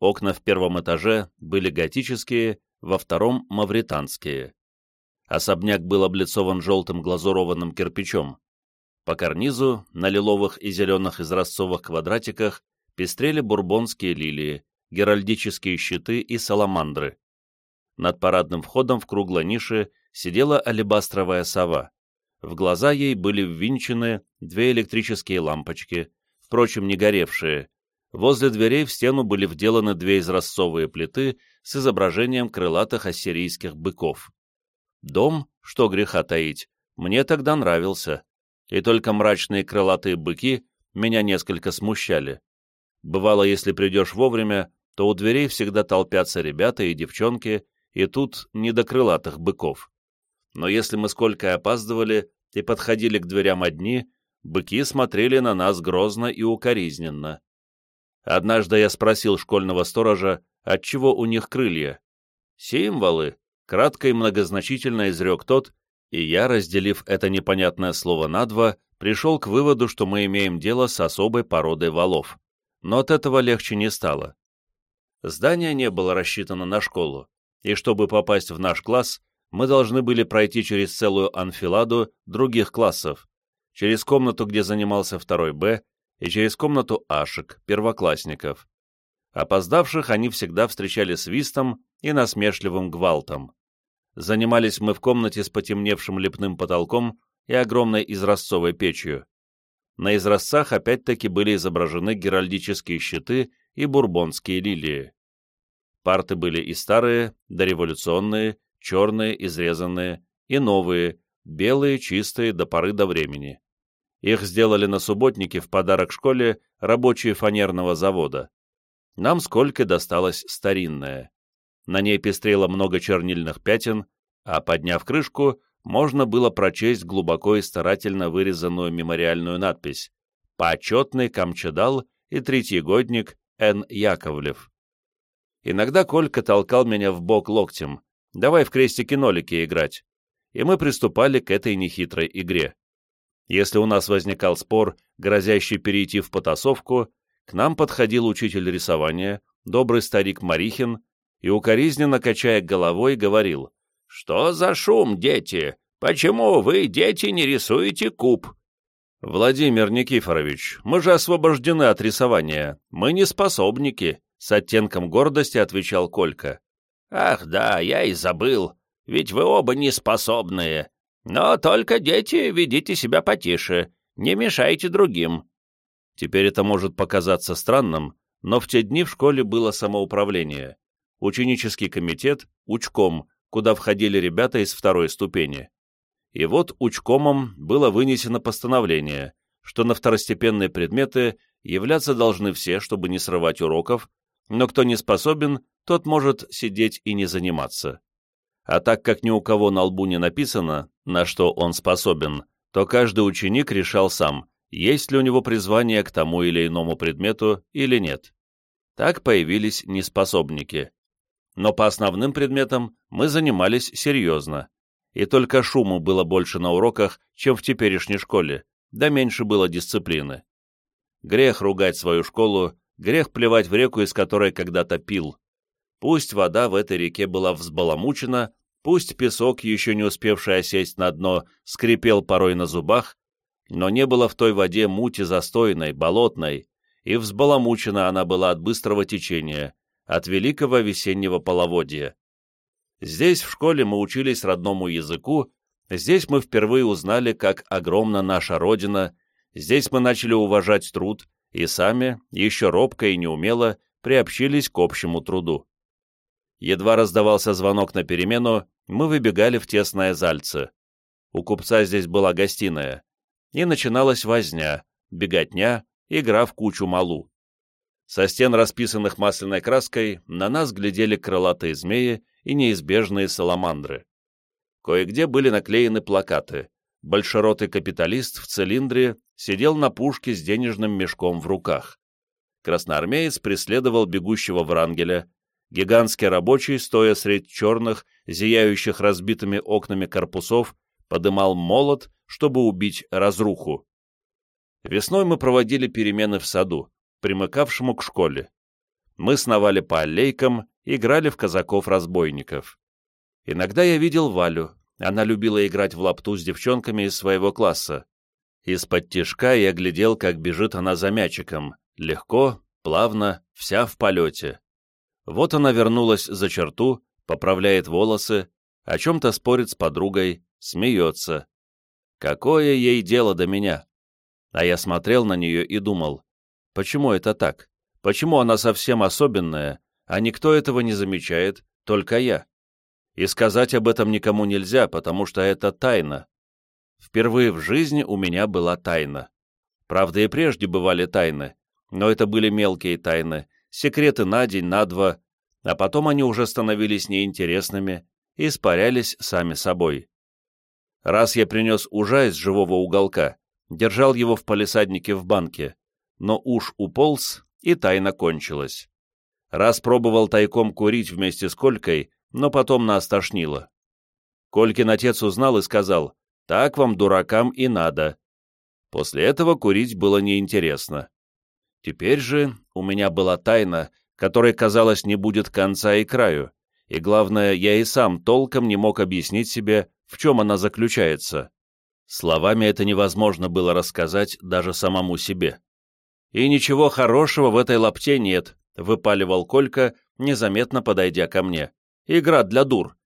S1: Окна в первом этаже были готические, во втором — мавританские. Особняк был облицован желтым глазурованным кирпичом. По карнизу, на лиловых и зеленых изразцовых квадратиках, пестрели бурбонские лилии, геральдические щиты и саламандры. Над парадным входом в круглой нише сидела алебастровая сова. В глаза ей были ввинчены две электрические лампочки, впрочем, не горевшие. Возле дверей в стену были вделаны две изразцовые плиты с изображением крылатых ассирийских быков. Дом, что греха таить, мне тогда нравился и только мрачные крылатые быки меня несколько смущали. Бывало, если придешь вовремя, то у дверей всегда толпятся ребята и девчонки, и тут не до крылатых быков. Но если мы сколько опаздывали и подходили к дверям одни, быки смотрели на нас грозно и укоризненно. Однажды я спросил школьного сторожа, отчего у них крылья. «Символы», — кратко и многозначительно изрек тот, и я, разделив это непонятное слово на два, пришел к выводу, что мы имеем дело с особой породой валов. Но от этого легче не стало. Здание не было рассчитано на школу, и чтобы попасть в наш класс, мы должны были пройти через целую анфиладу других классов, через комнату, где занимался второй Б, и через комнату Ашек, первоклассников. Опоздавших они всегда встречали свистом и насмешливым гвалтом. Занимались мы в комнате с потемневшим лепным потолком и огромной изразцовой печью. На изразцах опять-таки были изображены геральдические щиты и бурбонские лилии. Парты были и старые, дореволюционные, черные, изрезанные, и новые, белые, чистые до поры до времени. Их сделали на субботнике в подарок школе рабочие фанерного завода. Нам сколько досталось старинное. На ней пестрело много чернильных пятен, а подняв крышку, можно было прочесть глубоко и старательно вырезанную мемориальную надпись «Почетный Камчедал и третьегодник Н. Яковлев». Иногда Колька толкал меня в бок локтем, давай в крестики-нолики играть, и мы приступали к этой нехитрой игре. Если у нас возникал спор, грозящий перейти в потасовку, к нам подходил учитель рисования, добрый старик Марихин, и, укоризненно качая головой, говорил, «Что за шум, дети? Почему вы, дети, не рисуете куб?» «Владимир Никифорович, мы же освобождены от рисования. Мы не способники», — с оттенком гордости отвечал Колька. «Ах да, я и забыл. Ведь вы оба неспособные. Но только, дети, ведите себя потише, не мешайте другим». Теперь это может показаться странным, но в те дни в школе было самоуправление. Ученический комитет, учком, куда входили ребята из второй ступени. И вот учкомом было вынесено постановление, что на второстепенные предметы являться должны все, чтобы не срывать уроков, но кто не способен, тот может сидеть и не заниматься. А так как ни у кого на лбу не написано, на что он способен, то каждый ученик решал сам, есть ли у него призвание к тому или иному предмету или нет. Так появились неспособники. Но по основным предметам мы занимались серьезно, и только шуму было больше на уроках, чем в теперешней школе, да меньше было дисциплины. Грех ругать свою школу, грех плевать в реку, из которой когда-то пил. Пусть вода в этой реке была взбаламучена, пусть песок, еще не успевший осесть на дно, скрипел порой на зубах, но не было в той воде мути застойной, болотной, и взбаламучена она была от быстрого течения, от великого весеннего половодья. Здесь в школе мы учились родному языку, здесь мы впервые узнали, как огромна наша Родина, здесь мы начали уважать труд и сами, еще робко и неумело, приобщились к общему труду. Едва раздавался звонок на перемену, мы выбегали в тесное зальце. У купца здесь была гостиная. И начиналась возня, беготня, игра в кучу малу. Со стен, расписанных масляной краской, на нас глядели крылатые змеи и неизбежные саламандры. Кое-где были наклеены плакаты. Большеротый капиталист в цилиндре сидел на пушке с денежным мешком в руках. Красноармеец преследовал бегущего Врангеля, Гигантский рабочий, стоя средь черных, зияющих разбитыми окнами корпусов, подымал молот, чтобы убить разруху. Весной мы проводили перемены в саду, примыкавшему к школе. Мы сновали по аллейкам, играли в казаков-разбойников. Иногда я видел Валю, она любила играть в лапту с девчонками из своего класса. Из-под тишка я глядел, как бежит она за мячиком, легко, плавно, вся в полете. Вот она вернулась за черту, поправляет волосы, о чем-то спорит с подругой, смеется. Какое ей дело до меня? А я смотрел на нее и думал, почему это так? Почему она совсем особенная, а никто этого не замечает, только я? И сказать об этом никому нельзя, потому что это тайна. Впервые в жизни у меня была тайна. Правда, и прежде бывали тайны, но это были мелкие тайны, секреты на день, на два, а потом они уже становились неинтересными и испарялись сами собой. Раз я принес ужа из живого уголка, держал его в палисаднике в банке, но уж уполз и тайна кончилась. Раз пробовал тайком курить вместе с Колькой, но потом нас тошнило. Колькин отец узнал и сказал, «Так вам, дуракам, и надо». После этого курить было неинтересно. Теперь же у меня была тайна, которой, казалось, не будет конца и краю, и, главное, я и сам толком не мог объяснить себе, в чем она заключается. Словами это невозможно было рассказать даже самому себе. «И ничего хорошего в этой лапте нет», — выпаливал Колька, незаметно подойдя ко мне. «Игра для дур.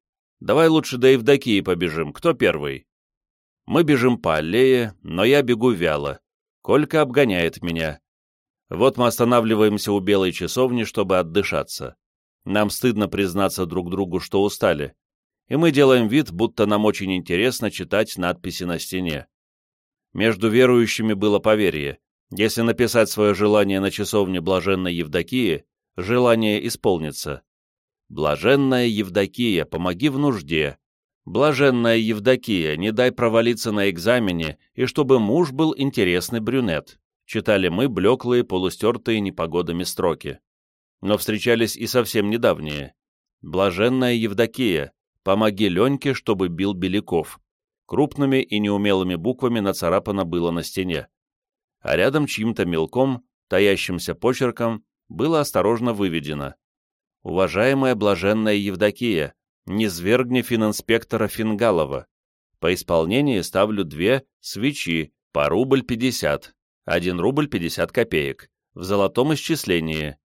S1: Давай лучше до Евдокии побежим. Кто первый?» Мы бежим по аллее, но я бегу вяло. Колька обгоняет меня. Вот мы останавливаемся у белой часовни, чтобы отдышаться. Нам стыдно признаться друг другу, что устали. И мы делаем вид, будто нам очень интересно читать надписи на стене. Между верующими было поверье. Если написать свое желание на часовне Блаженной Евдокии, желание исполнится. Блаженная Евдокия, помоги в нужде. Блаженная Евдокия, не дай провалиться на экзамене, и чтобы муж был интересный брюнет. Читали мы блеклые, полустертые непогодами строки. Но встречались и совсем недавние. Блаженная Евдокия, помоги Леньке, чтобы бил Беляков. Крупными и неумелыми буквами нацарапано было на стене а рядом чьим-то мелком, таящимся почерком, было осторожно выведено. «Уважаемая блаженная Евдокия, не свергни фининспектора Фингалова. По исполнении ставлю две свечи по рубль пятьдесят, один рубль пятьдесят копеек, в золотом исчислении».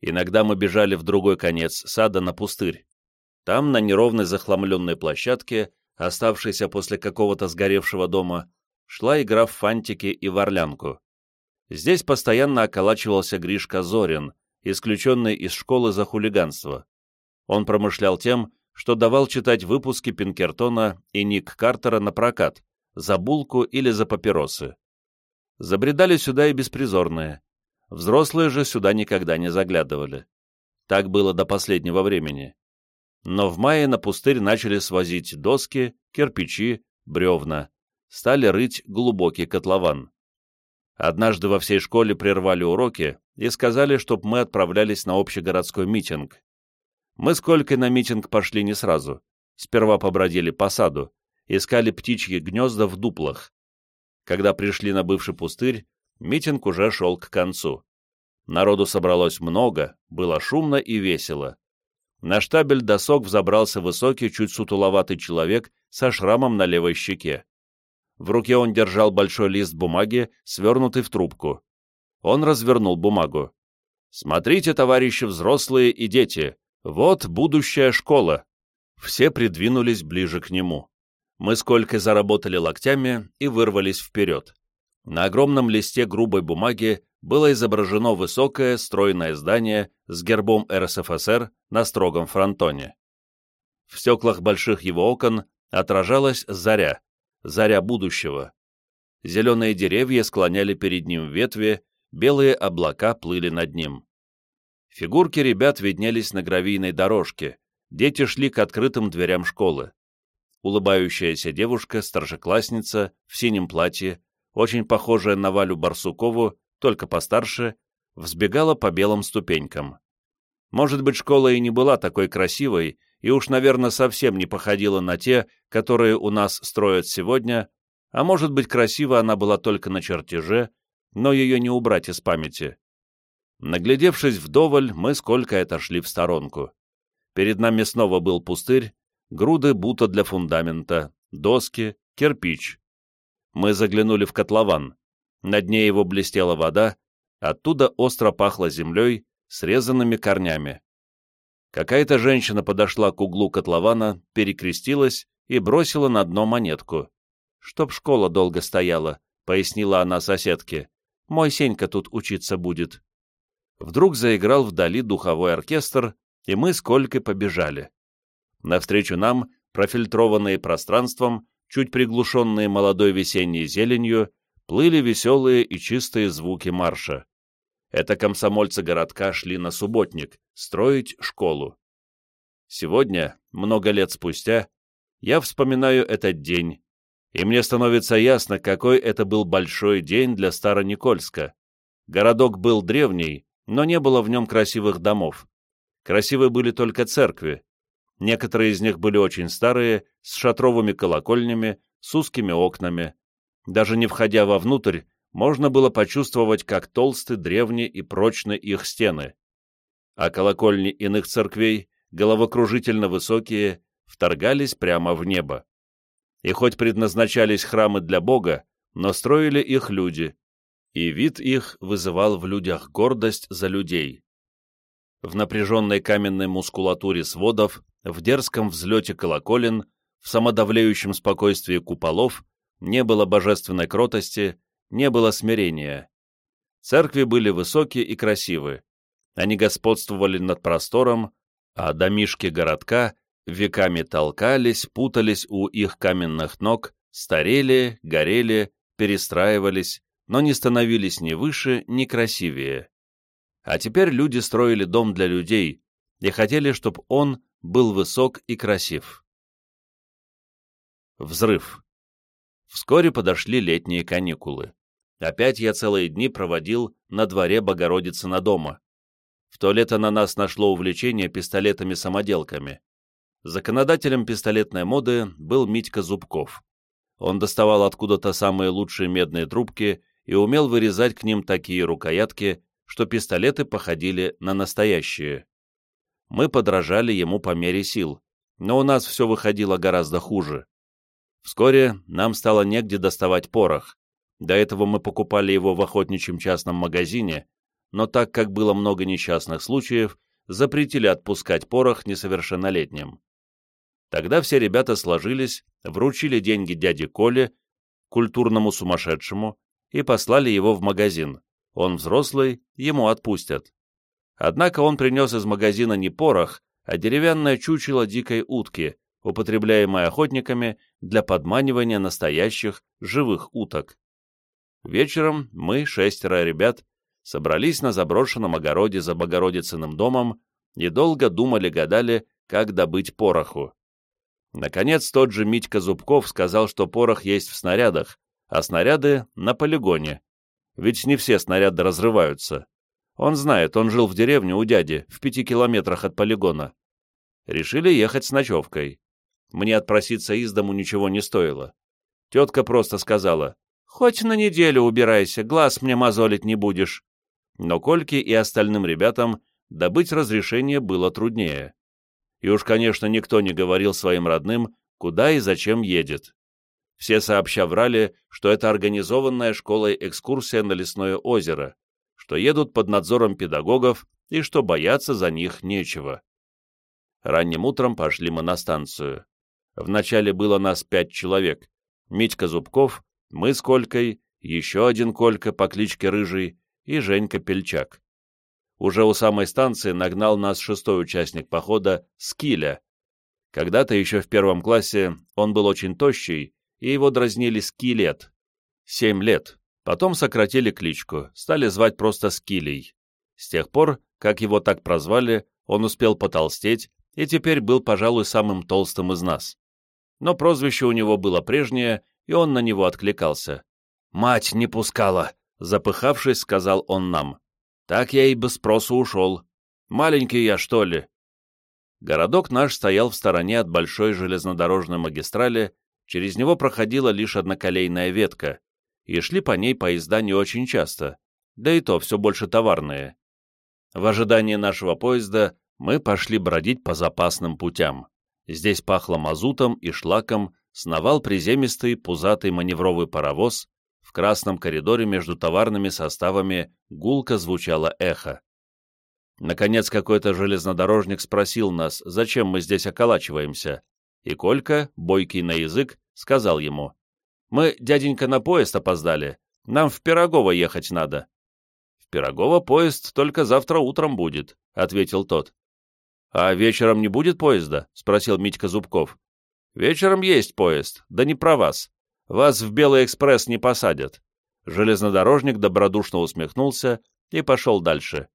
S1: Иногда мы бежали в другой конец сада на пустырь. Там, на неровной захламленной площадке, оставшейся после какого-то сгоревшего дома, шла игра в фантики и в орлянку. Здесь постоянно околачивался Гришка Зорин, исключенный из школы за хулиганство. Он промышлял тем, что давал читать выпуски Пинкертона и Ник Картера на прокат, за булку или за папиросы. Забредали сюда и беспризорные. Взрослые же сюда никогда не заглядывали. Так было до последнего времени. Но в мае на пустырь начали свозить доски, кирпичи, бревна стали рыть глубокий котлован. Однажды во всей школе прервали уроки и сказали, чтоб мы отправлялись на общегородской митинг. Мы с на митинг пошли не сразу. Сперва побродили по саду, искали птичьи гнезда в дуплах. Когда пришли на бывший пустырь, митинг уже шел к концу. Народу собралось много, было шумно и весело. На штабель досок взобрался высокий, чуть сутуловатый человек со шрамом на левой щеке. В руке он держал большой лист бумаги, свернутый в трубку. Он развернул бумагу. «Смотрите, товарищи взрослые и дети, вот будущая школа». Все придвинулись ближе к нему. Мы сколько заработали локтями и вырвались вперед. На огромном листе грубой бумаги было изображено высокое, стройное здание с гербом РСФСР на строгом фронтоне. В стеклах больших его окон отражалась заря, заря будущего. Зеленые деревья склоняли перед ним ветви, белые облака плыли над ним. Фигурки ребят виднелись на гравийной дорожке, дети шли к открытым дверям школы. Улыбающаяся девушка, старшеклассница, в синем платье, очень похожая на Валю Барсукову, только постарше, взбегала по белым ступенькам. Может быть, школа и не была такой красивой, и уж, наверное, совсем не походила на те, которые у нас строят сегодня, а может быть, красиво она была только на чертеже, но ее не убрать из памяти. Наглядевшись вдоволь, мы сколько отошли в сторонку. Перед нами снова был пустырь, груды бута для фундамента, доски, кирпич. Мы заглянули в котлован. На дне его блестела вода, оттуда остро пахло землей, срезанными корнями. Какая-то женщина подошла к углу котлована, перекрестилась и бросила на дно монетку. «Чтоб школа долго стояла», — пояснила она соседке. «Мой Сенька тут учиться будет». Вдруг заиграл вдали духовой оркестр, и мы с Колькой побежали. Навстречу нам, профильтрованные пространством, чуть приглушенные молодой весенней зеленью, плыли веселые и чистые звуки марша. Это комсомольцы городка шли на субботник, строить школу. Сегодня, много лет спустя, я вспоминаю этот день, и мне становится ясно, какой это был большой день для Староникольска. Городок был древний, но не было в нем красивых домов. Красивы были только церкви. Некоторые из них были очень старые, с шатровыми колокольнями, с узкими окнами. Даже не входя вовнутрь, можно было почувствовать, как толсты, древние и прочны их стены. А колокольни иных церквей, головокружительно высокие, вторгались прямо в небо. И хоть предназначались храмы для Бога, но строили их люди, и вид их вызывал в людях гордость за людей. В напряженной каменной мускулатуре сводов, в дерзком взлете колоколен, в самодавлеющем спокойствии куполов не было божественной кротости, не было смирения. Церкви были высокие и красивы. Они господствовали над простором, а домишки городка веками толкались, путались у их каменных ног, старели, горели, перестраивались, но не становились ни выше, ни красивее. А теперь люди строили дом для людей и хотели, чтобы он был высок и красив. Взрыв. Вскоре подошли летние каникулы. Опять я целые дни проводил на дворе Богородицы на дома. В то лето на нас нашло увлечение пистолетами-самоделками. Законодателем пистолетной моды был Митька Зубков. Он доставал откуда-то самые лучшие медные трубки и умел вырезать к ним такие рукоятки, что пистолеты походили на настоящие. Мы подражали ему по мере сил, но у нас все выходило гораздо хуже. Вскоре нам стало негде доставать порох. До этого мы покупали его в охотничьем частном магазине, но так как было много несчастных случаев, запретили отпускать порох несовершеннолетним. Тогда все ребята сложились, вручили деньги дяде Коле, культурному сумасшедшему, и послали его в магазин. Он взрослый, ему отпустят. Однако он принес из магазина не порох, а деревянное чучело дикой утки, употребляемое охотниками для подманивания настоящих живых уток. Вечером мы, шестеро ребят, собрались на заброшенном огороде за Богородицыным домом и долго думали-гадали, как добыть пороху. Наконец, тот же Митька Зубков сказал, что порох есть в снарядах, а снаряды — на полигоне. Ведь не все снаряды разрываются. Он знает, он жил в деревне у дяди, в пяти километрах от полигона. Решили ехать с ночевкой. Мне отпроситься из дому ничего не стоило. Тетка просто сказала, «Хоть на неделю убирайся, глаз мне мозолить не будешь». Но Кольке и остальным ребятам добыть разрешение было труднее. И уж, конечно, никто не говорил своим родным, куда и зачем едет. Все сообща врали, что это организованная школой экскурсия на лесное озеро, что едут под надзором педагогов и что бояться за них нечего. Ранним утром пошли мы на станцию. Вначале было нас пять человек. Митька Зубков, мы с Колькой, еще один Колька по кличке Рыжий и Женька Пельчак. Уже у самой станции нагнал нас шестой участник похода Скиля. Когда-то еще в первом классе он был очень тощий, и его дразнили Скилет. Семь лет. Потом сократили кличку, стали звать просто Скилей. С тех пор, как его так прозвали, он успел потолстеть и теперь был, пожалуй, самым толстым из нас. Но прозвище у него было прежнее, и он на него откликался. «Мать не пускала», — запыхавшись, сказал он нам. «Так я и без спросу ушел. Маленький я, что ли?» Городок наш стоял в стороне от большой железнодорожной магистрали, Через него проходила лишь одноколейная ветка, и шли по ней поезда не очень часто, да и то все больше товарные. В ожидании нашего поезда мы пошли бродить по запасным путям. Здесь пахло мазутом и шлаком, сновал приземистый пузатый маневровый паровоз, в красном коридоре между товарными составами гулко звучало эхо. Наконец какой-то железнодорожник спросил нас, зачем мы здесь околачиваемся, и Колька, бойкий на язык, сказал ему, «Мы, дяденька, на поезд опоздали. Нам в Пирогово ехать надо». «В Пирогово поезд только завтра утром будет», — ответил тот. «А вечером не будет поезда?» — спросил Митька Зубков. «Вечером есть поезд, да не про вас. Вас в Белый экспресс не посадят». Железнодорожник добродушно усмехнулся и пошел дальше.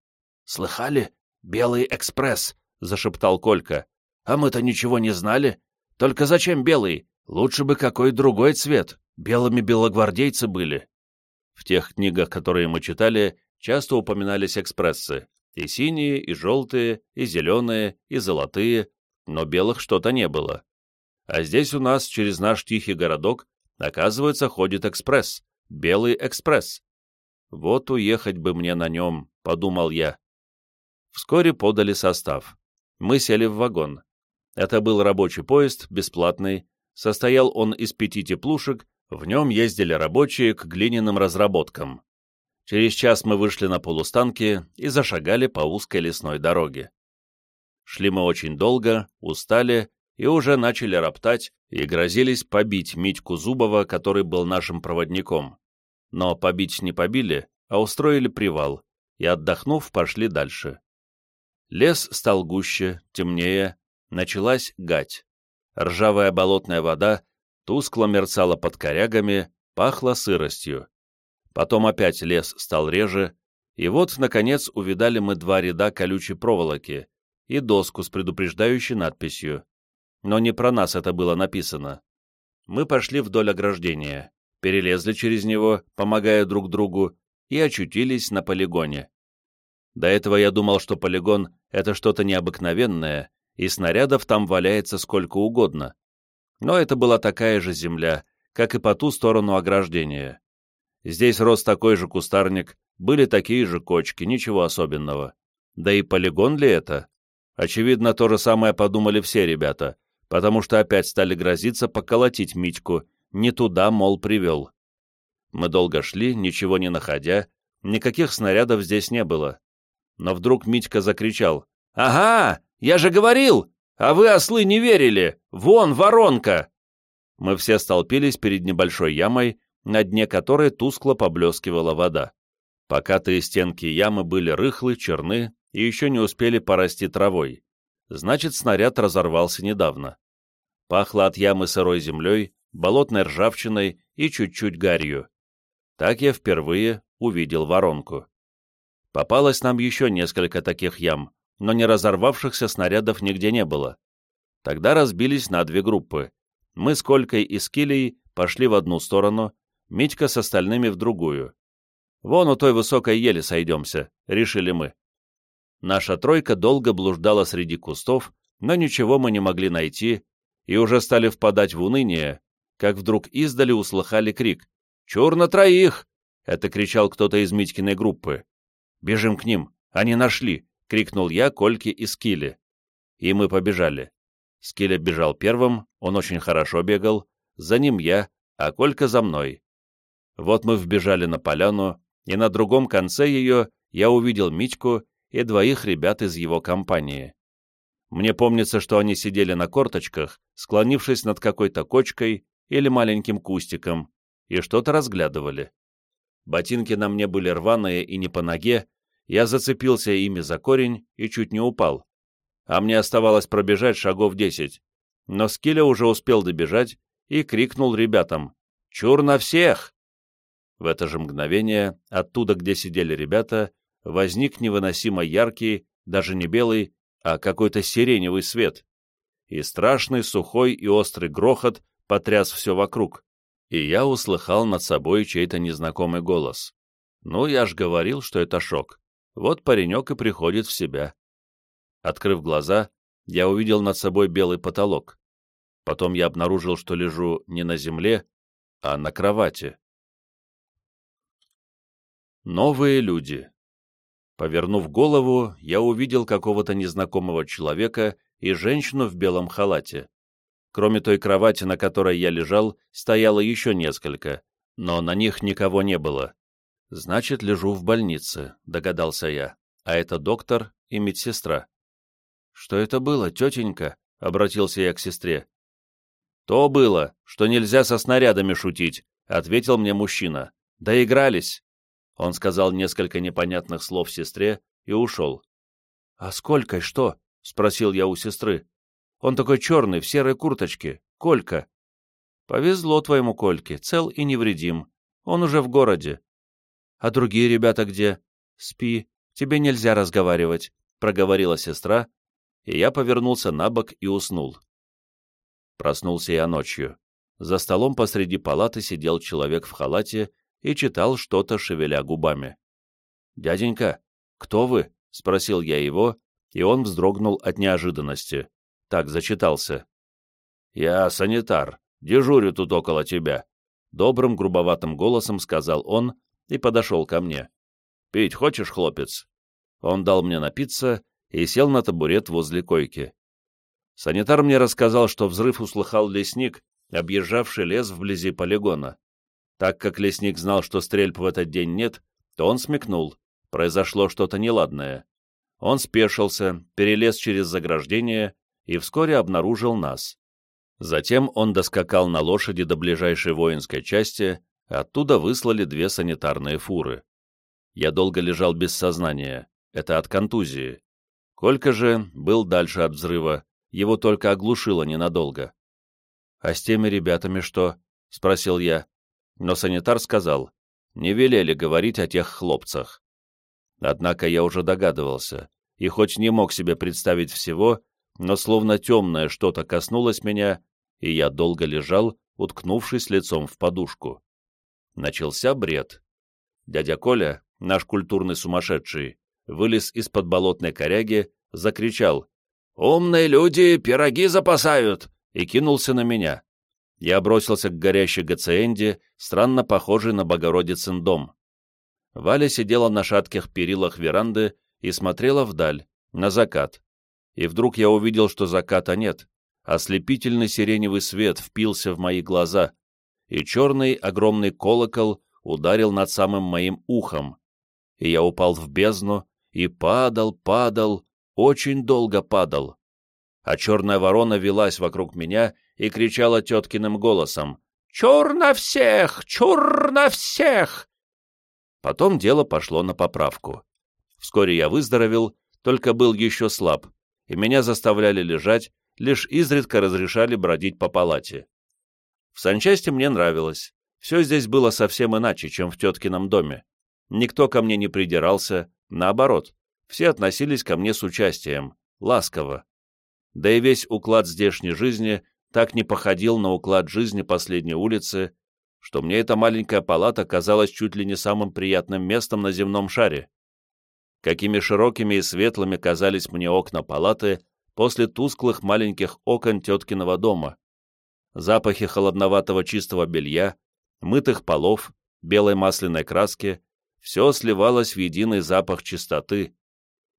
S1: «Слыхали? Белый экспресс!» — зашептал Колька. «А мы-то ничего не знали. Только зачем белый? Лучше бы какой другой цвет, белыми белогвардейцы были. В тех книгах, которые мы читали, часто упоминались экспрессы, и синие, и желтые, и зеленые, и золотые, но белых что-то не было. А здесь у нас через наш тихий городок, оказывается, ходит экспресс, белый экспресс. Вот уехать бы мне на нем, подумал я. Вскоре подали состав. Мы сели в вагон. Это был рабочий поезд, бесплатный. Состоял он из пяти теплушек, в нем ездили рабочие к глиняным разработкам. Через час мы вышли на полустанки и зашагали по узкой лесной дороге. Шли мы очень долго, устали и уже начали роптать и грозились побить Митьку Зубова, который был нашим проводником. Но побить не побили, а устроили привал, и, отдохнув, пошли дальше. Лес стал гуще, темнее, началась гать. Ржавая болотная вода тускло мерцала под корягами, пахла сыростью. Потом опять лес стал реже, и вот, наконец, увидали мы два ряда колючей проволоки и доску с предупреждающей надписью. Но не про нас это было написано. Мы пошли вдоль ограждения, перелезли через него, помогая друг другу, и очутились на полигоне. До этого я думал, что полигон — это что-то необыкновенное, и снарядов там валяется сколько угодно. Но это была такая же земля, как и по ту сторону ограждения. Здесь рос такой же кустарник, были такие же кочки, ничего особенного. Да и полигон ли это? Очевидно, то же самое подумали все ребята, потому что опять стали грозиться поколотить Митьку, не туда, мол, привел. Мы долго шли, ничего не находя, никаких снарядов здесь не было. Но вдруг Митька закричал. «Ага, я же говорил! А вы, ослы, не верили! Вон воронка!» Мы все столпились перед небольшой ямой, на дне которой тускло поблескивала вода. Покатые стенки ямы были рыхлы, черны и еще не успели порасти травой. Значит, снаряд разорвался недавно. Пахло от ямы сырой землей, болотной ржавчиной и чуть-чуть гарью. Так я впервые увидел воронку. Попалось нам еще несколько таких ям, но не разорвавшихся снарядов нигде не было. Тогда разбились на две группы. Мы с Колькой и Скилей пошли в одну сторону, Митька с остальными в другую. «Вон у той высокой ели сойдемся», — решили мы. Наша тройка долго блуждала среди кустов, но ничего мы не могли найти, и уже стали впадать в уныние, как вдруг издали услыхали крик. «Чур на троих!» — это кричал кто-то из Митькиной группы. «Бежим к ним! Они нашли!» — крикнул я Кольке и Скиле. И мы побежали. Скиля бежал первым, он очень хорошо бегал, за ним я, а Колька за мной. Вот мы вбежали на поляну, и на другом конце ее я увидел Митьку и двоих ребят из его компании. Мне помнится, что они сидели на корточках, склонившись над какой-то кочкой или маленьким кустиком, и что-то разглядывали. Ботинки на мне были рваные и не по ноге, я зацепился ими за корень и чуть не упал. А мне оставалось пробежать шагов десять. Но Скиля уже успел добежать и крикнул ребятам «Чур на всех!» В это же мгновение, оттуда, где сидели ребята, возник невыносимо яркий, даже не белый, а какой-то сиреневый свет. И страшный, сухой и острый грохот потряс все вокруг. И я услыхал над собой чей-то незнакомый голос. Ну, я ж говорил, что это шок. Вот паренек и приходит в себя. Открыв глаза, я увидел над собой белый потолок. Потом я обнаружил, что лежу не на земле, а на кровати. Новые люди. Повернув голову, я увидел какого-то незнакомого человека и женщину в белом халате. Кроме той кровати, на которой я лежал, стояло еще несколько, но на них никого не было. «Значит, лежу в больнице», — догадался я. «А это доктор и медсестра». «Что это было, тетенька?» — обратился я к сестре. «То было, что нельзя со снарядами шутить», — ответил мне мужчина. «Доигрались». Он сказал несколько непонятных слов сестре и ушел. «А сколько что?» — спросил я у сестры. «Он такой черный, в серой курточке. Колька». «Повезло твоему Кольке, цел и невредим. Он уже в городе». «А другие ребята где?» «Спи, тебе нельзя разговаривать», — проговорила сестра, и я повернулся на бок и уснул. Проснулся я ночью. За столом посреди палаты сидел человек в халате и читал что-то, шевеля губами. «Дяденька, кто вы?» — спросил я его, и он вздрогнул от неожиданности. Так зачитался. «Я санитар, дежурю тут около тебя», — добрым грубоватым голосом сказал он и подошел ко мне. «Пить хочешь, хлопец?» Он дал мне напиться и сел на табурет возле койки. Санитар мне рассказал, что взрыв услыхал лесник, объезжавший лес вблизи полигона. Так как лесник знал, что стрельб в этот день нет, то он смекнул. Произошло что-то неладное. Он спешился, перелез через заграждение и вскоре обнаружил нас. Затем он доскакал на лошади до ближайшей воинской части, оттуда выслали две санитарные фуры. Я долго лежал без сознания, это от контузии. Колька же был дальше от взрыва, его только оглушило ненадолго. «А с теми ребятами что?» — спросил я. Но санитар сказал, не велели говорить о тех хлопцах. Однако я уже догадывался, и хоть не мог себе представить всего, но словно темное что-то коснулось меня, и я долго лежал, уткнувшись лицом в подушку. Начался бред. Дядя Коля, наш культурный сумасшедший, вылез из-под болотной коряги, закричал «Умные люди пироги запасают!» и кинулся на меня. Я бросился к горящей гациенде, странно похожей на Богородицын дом. Валя сидела на шатких перилах веранды и смотрела вдаль, на закат. И вдруг я увидел, что заката нет. Ослепительный сиреневый свет впился в мои глаза, и черный огромный колокол ударил над самым моим ухом. И я упал в бездну, и падал, падал, очень долго падал. А черная ворона велась вокруг меня и кричала теткиным голосом «Чур на всех! Чур на всех!» Потом дело пошло на поправку. Вскоре я выздоровел, только был еще слаб, и меня заставляли лежать, лишь изредка разрешали бродить по палате. В санчасти мне нравилось. Все здесь было совсем иначе, чем в теткином доме. Никто ко мне не придирался, наоборот, все относились ко мне с участием, ласково. Да и весь уклад здешней жизни так не походил на уклад жизни последней улицы, что мне эта маленькая палата казалась чуть ли не самым приятным местом на земном шаре. Какими широкими и светлыми казались мне окна палаты после тусклых маленьких окон теткиного дома. Запахи холодноватого чистого белья, мытых полов, белой масляной краски — все сливалось в единый запах чистоты,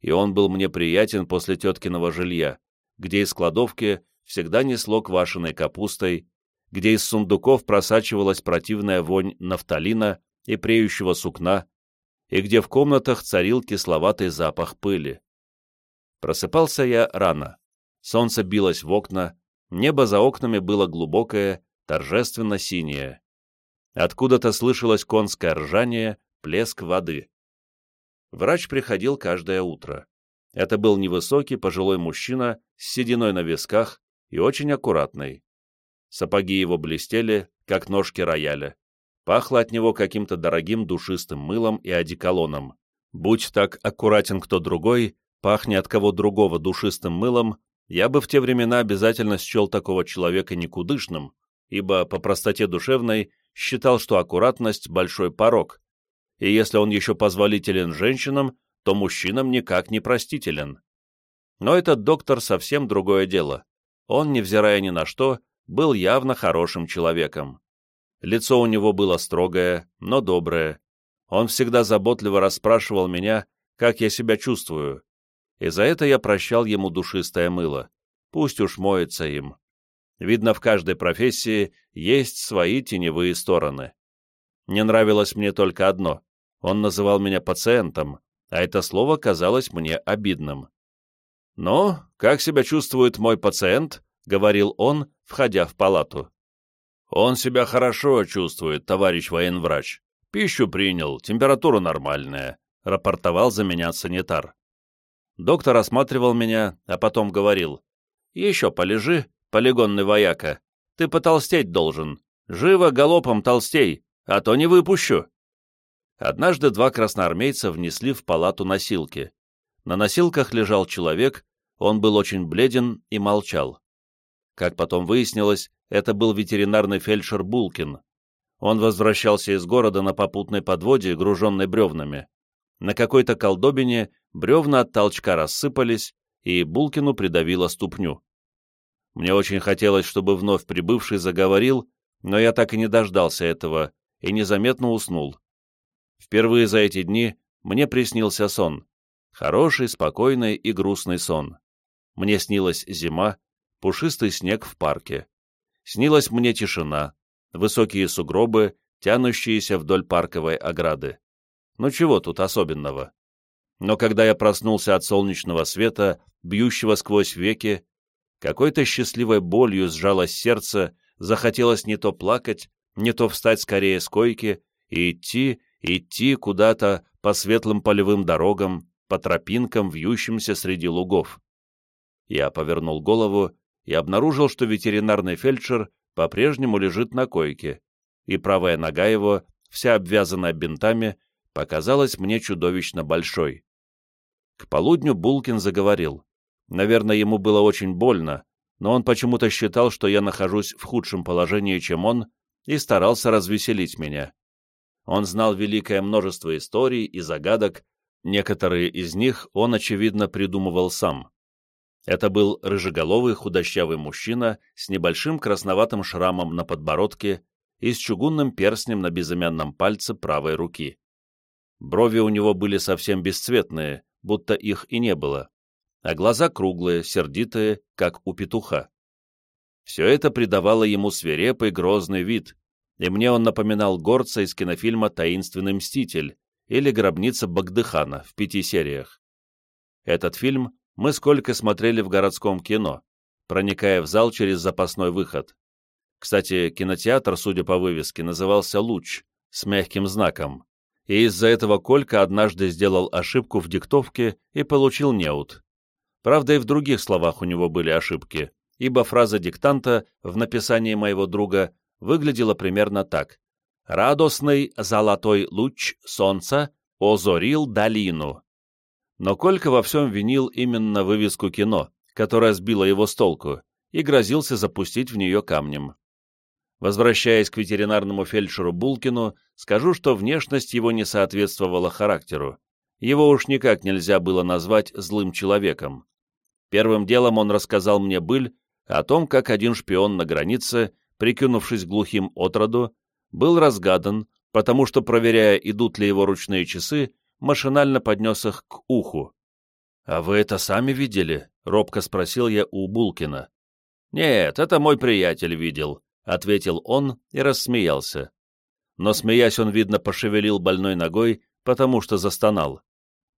S1: и он был мне приятен после теткиного жилья, где из кладовки всегда несло квашеной капустой, где из сундуков просачивалась противная вонь нафталина и преющего сукна, и где в комнатах царил кисловатый запах пыли. Просыпался я рано. Солнце билось в окна, небо за окнами было глубокое, торжественно синее. Откуда-то слышалось конское ржание, плеск воды. Врач приходил каждое утро. Это был невысокий пожилой мужчина с сединой на висках, и очень аккуратный. Сапоги его блестели, как ножки рояля. Пахло от него каким-то дорогим душистым мылом и одеколоном. Будь так аккуратен кто другой, пахни от кого другого душистым мылом, я бы в те времена обязательно счел такого человека никудышным, ибо по простоте душевной считал, что аккуратность — большой порог, и если он еще позволителен женщинам, то мужчинам никак не простителен. Но этот доктор совсем другое дело он, невзирая ни на что, был явно хорошим человеком. Лицо у него было строгое, но доброе. Он всегда заботливо расспрашивал меня, как я себя чувствую, и за это я прощал ему душистое мыло. Пусть уж моется им. Видно, в каждой профессии есть свои теневые стороны. Не нравилось мне только одно. Он называл меня пациентом, а это слово казалось мне обидным. «Ну, как себя чувствует мой пациент?» — говорил он, входя в палату. «Он себя хорошо чувствует, товарищ военврач. Пищу принял, температура нормальная», — рапортовал за меня санитар. Доктор осматривал меня, а потом говорил. «Еще полежи, полигонный вояка. Ты потолстеть должен. Живо галопом толстей, а то не выпущу». Однажды два красноармейца внесли в палату носилки. На носилках лежал человек, он был очень бледен и молчал. Как потом выяснилось, это был ветеринарный фельдшер Булкин. Он возвращался из города на попутной подводе, груженной бревнами. На какой-то колдобине бревна от толчка рассыпались, и Булкину придавило ступню. Мне очень хотелось, чтобы вновь прибывший заговорил, но я так и не дождался этого и незаметно уснул. Впервые за эти дни мне приснился сон. Хороший, спокойный и грустный сон. Мне снилась зима, пушистый снег в парке. Снилась мне тишина, высокие сугробы, тянущиеся вдоль парковой ограды. Ну чего тут особенного? Но когда я проснулся от солнечного света, бьющего сквозь веки, какой-то счастливой болью сжалось сердце, захотелось не то плакать, не то встать скорее с койки и идти, идти куда-то по светлым полевым дорогам, по тропинкам, вьющимся среди лугов. Я повернул голову и обнаружил, что ветеринарный фельдшер по-прежнему лежит на койке, и правая нога его, вся обвязанная бинтами, показалась мне чудовищно большой. К полудню Булкин заговорил. Наверное, ему было очень больно, но он почему-то считал, что я нахожусь в худшем положении, чем он, и старался развеселить меня. Он знал великое множество историй и загадок, некоторые из них он, очевидно, придумывал сам. Это был рыжеголовый худощавый мужчина с небольшим красноватым шрамом на подбородке и с чугунным перстнем на безымянном пальце правой руки. Брови у него были совсем бесцветные, будто их и не было, а глаза круглые, сердитые, как у петуха. Все это придавало ему свирепый, грозный вид, и мне он напоминал горца из кинофильма «Таинственный мститель» или «Гробница Багдыхана» в пяти сериях. Этот фильм мы сколько смотрели в городском кино, проникая в зал через запасной выход. Кстати, кинотеатр, судя по вывеске, назывался «Луч» с мягким знаком, и из-за этого Колька однажды сделал ошибку в диктовке и получил неуд. Правда, и в других словах у него были ошибки, ибо фраза диктанта в написании моего друга выглядела примерно так. «Радостный золотой луч солнца озорил долину». Но Колька во всем винил именно вывеску кино, которая сбила его с толку, и грозился запустить в нее камнем. Возвращаясь к ветеринарному фельдшеру Булкину, скажу, что внешность его не соответствовала характеру. Его уж никак нельзя было назвать злым человеком. Первым делом он рассказал мне быль о том, как один шпион на границе, прикинувшись глухим отроду, был разгадан, потому что, проверяя, идут ли его ручные часы, машинально поднес их к уху. «А вы это сами видели?» — робко спросил я у Булкина. «Нет, это мой приятель видел», — ответил он и рассмеялся. Но, смеясь, он, видно, пошевелил больной ногой, потому что застонал.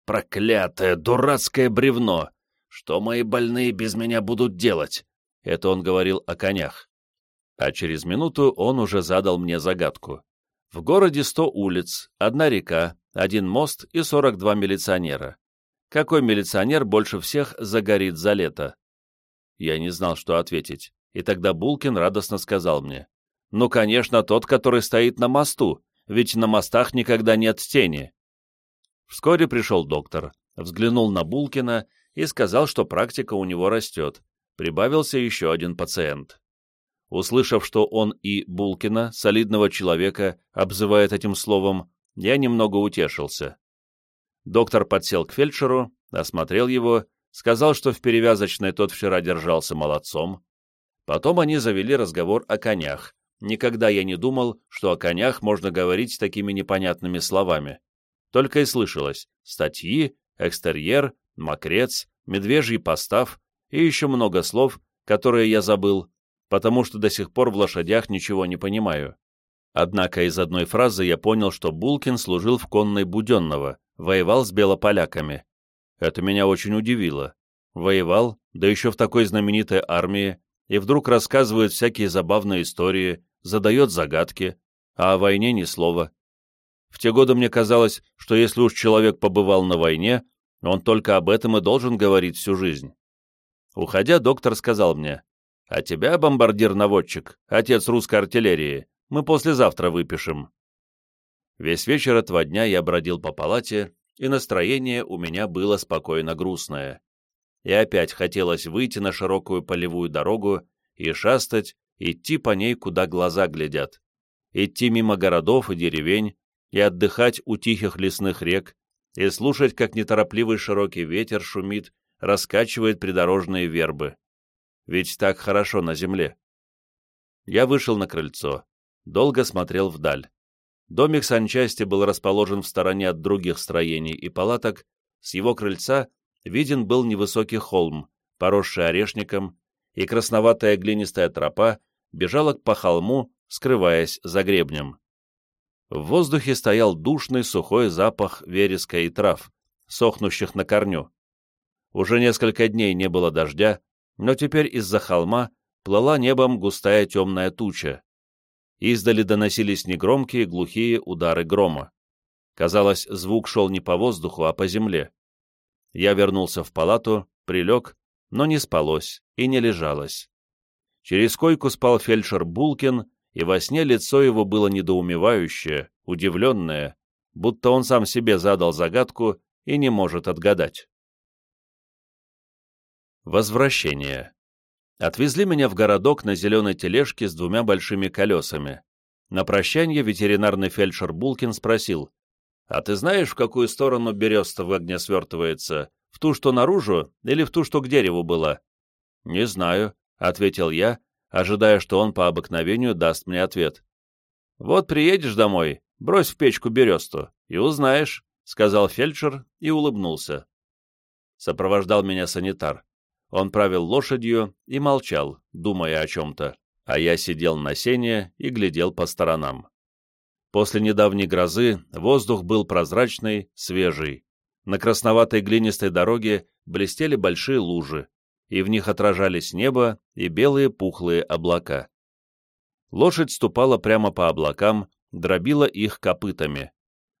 S1: «Проклятое, дурацкое бревно! Что мои больные без меня будут делать?» Это он говорил о конях. А через минуту он уже задал мне загадку. В городе сто улиц, одна река, один мост и 42 милиционера. Какой милиционер больше всех загорит за лето? Я не знал, что ответить, и тогда Булкин радостно сказал мне. Ну, конечно, тот, который стоит на мосту, ведь на мостах никогда нет тени. Вскоре пришел доктор, взглянул на Булкина и сказал, что практика у него растет. Прибавился еще один пациент. Услышав, что он и Булкина, солидного человека, обзывает этим словом, я немного утешился. Доктор подсел к фельдшеру, осмотрел его, сказал, что в перевязочной тот вчера держался молодцом. Потом они завели разговор о конях. Никогда я не думал, что о конях можно говорить такими непонятными словами. Только и слышалось статьи, экстерьер, мокрец, медвежий постав и еще много слов, которые я забыл, потому что до сих пор в лошадях ничего не понимаю. Однако из одной фразы я понял, что Булкин служил в конной Буденного, воевал с белополяками. Это меня очень удивило. Воевал, да еще в такой знаменитой армии, и вдруг рассказывает всякие забавные истории, задает загадки, а о войне ни слова. В те годы мне казалось, что если уж человек побывал на войне, он только об этом и должен говорить всю жизнь. Уходя, доктор сказал мне, «А тебя, бомбардир-наводчик, отец русской артиллерии, мы послезавтра выпишем». Весь вечер этого дня я бродил по палате, и настроение у меня было спокойно грустное. И опять хотелось выйти на широкую полевую дорогу и шастать, идти по ней, куда глаза глядят, идти мимо городов и деревень и отдыхать у тихих лесных рек, и слушать, как неторопливый широкий ветер шумит, раскачивает придорожные вербы. Ведь так хорошо на земле. Я вышел на крыльцо, долго смотрел вдаль. Домик санчасти был расположен в стороне от других строений и палаток, с его крыльца виден был невысокий холм, поросший орешником, и красноватая глинистая тропа бежала по холму, скрываясь за гребнем. В воздухе стоял душный сухой запах вереска и трав, сохнущих на корню. Уже несколько дней не было дождя, но теперь из-за холма плыла небом густая темная туча. Издали доносились негромкие глухие удары грома. Казалось, звук шел не по воздуху, а по земле. Я вернулся в палату, прилег, но не спалось и не лежалось. Через койку спал фельдшер Булкин, и во сне лицо его было недоумевающее, удивленное, будто он сам себе задал загадку и не может отгадать. Возвращение. Отвезли меня в городок на зеленой тележке с двумя большими колесами. На прощание ветеринарный фельдшер Булкин спросил, «А ты знаешь, в какую сторону береста в огне свертывается? В ту, что наружу, или в ту, что к дереву была?» «Не знаю», — ответил я, ожидая, что он по обыкновению даст мне ответ. «Вот приедешь домой, брось в печку бересту, и узнаешь», — сказал фельдшер и улыбнулся. Сопровождал меня санитар. Он правил лошадью и молчал, думая о чем-то, а я сидел на сене и глядел по сторонам. После недавней грозы воздух был прозрачный, свежий. На красноватой глинистой дороге блестели большие лужи, и в них отражались небо и белые пухлые облака. Лошадь ступала прямо по облакам, дробила их копытами.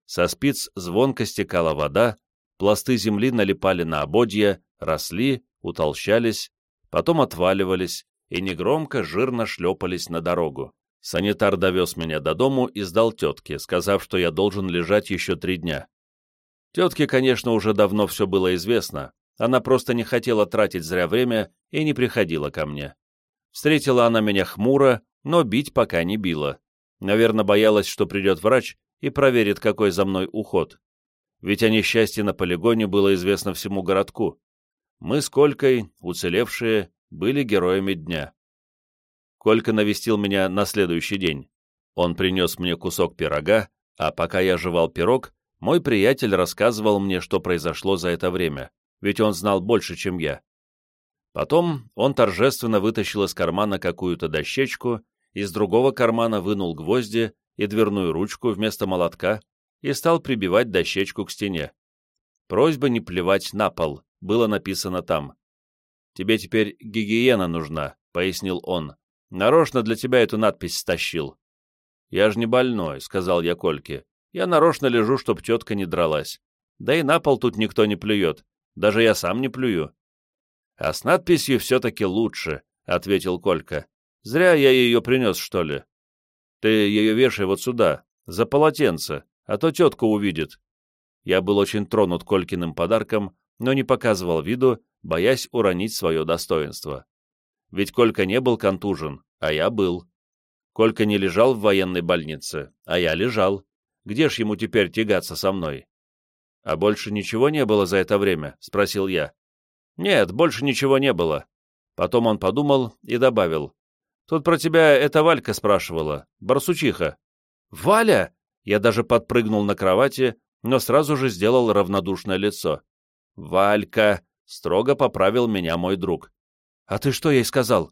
S1: Со спиц звонко стекала вода, пласты земли налипали на ободья, росли, утолщались, потом отваливались и негромко, жирно шлепались на дорогу. Санитар довез меня до дому и сдал тетке, сказав, что я должен лежать еще три дня. Тетке, конечно, уже давно все было известно, она просто не хотела тратить зря время и не приходила ко мне. Встретила она меня хмуро, но бить пока не била. Наверное, боялась, что придет врач и проверит, какой за мной уход. Ведь о несчастье на полигоне было известно всему городку. Мы с Колькой, уцелевшие, были героями дня. Колька навестил меня на следующий день. Он принес мне кусок пирога, а пока я жевал пирог, мой приятель рассказывал мне, что произошло за это время ведь он знал больше, чем я. Потом он торжественно вытащил из кармана какую-то дощечку, из другого кармана вынул гвозди и дверную ручку вместо молотка и стал прибивать дощечку к стене. Просьба не плевать на пол, было написано там. «Тебе теперь гигиена нужна», — пояснил он. «Нарочно для тебя эту надпись стащил». «Я ж не больной», — сказал я Кольке. «Я нарочно лежу, чтоб тетка не дралась. Да и на пол тут никто не плюет. Даже я сам не плюю. А с надписью все-таки лучше, — ответил Колька. Зря я ее принес, что ли. Ты ее вешай вот сюда, за полотенце, а то тетка увидит. Я был очень тронут Колькиным подарком, но не показывал виду, боясь уронить свое достоинство. Ведь Колька не был контужен, а я был. Колька не лежал в военной больнице, а я лежал. Где ж ему теперь тягаться со мной? «А больше ничего не было за это время?» — спросил я. «Нет, больше ничего не было». Потом он подумал и добавил. «Тут про тебя эта Валька спрашивала, барсучиха». «Валя?» Я даже подпрыгнул на кровати, но сразу же сделал равнодушное лицо. «Валька!» — строго поправил меня мой друг. «А ты что ей сказал?»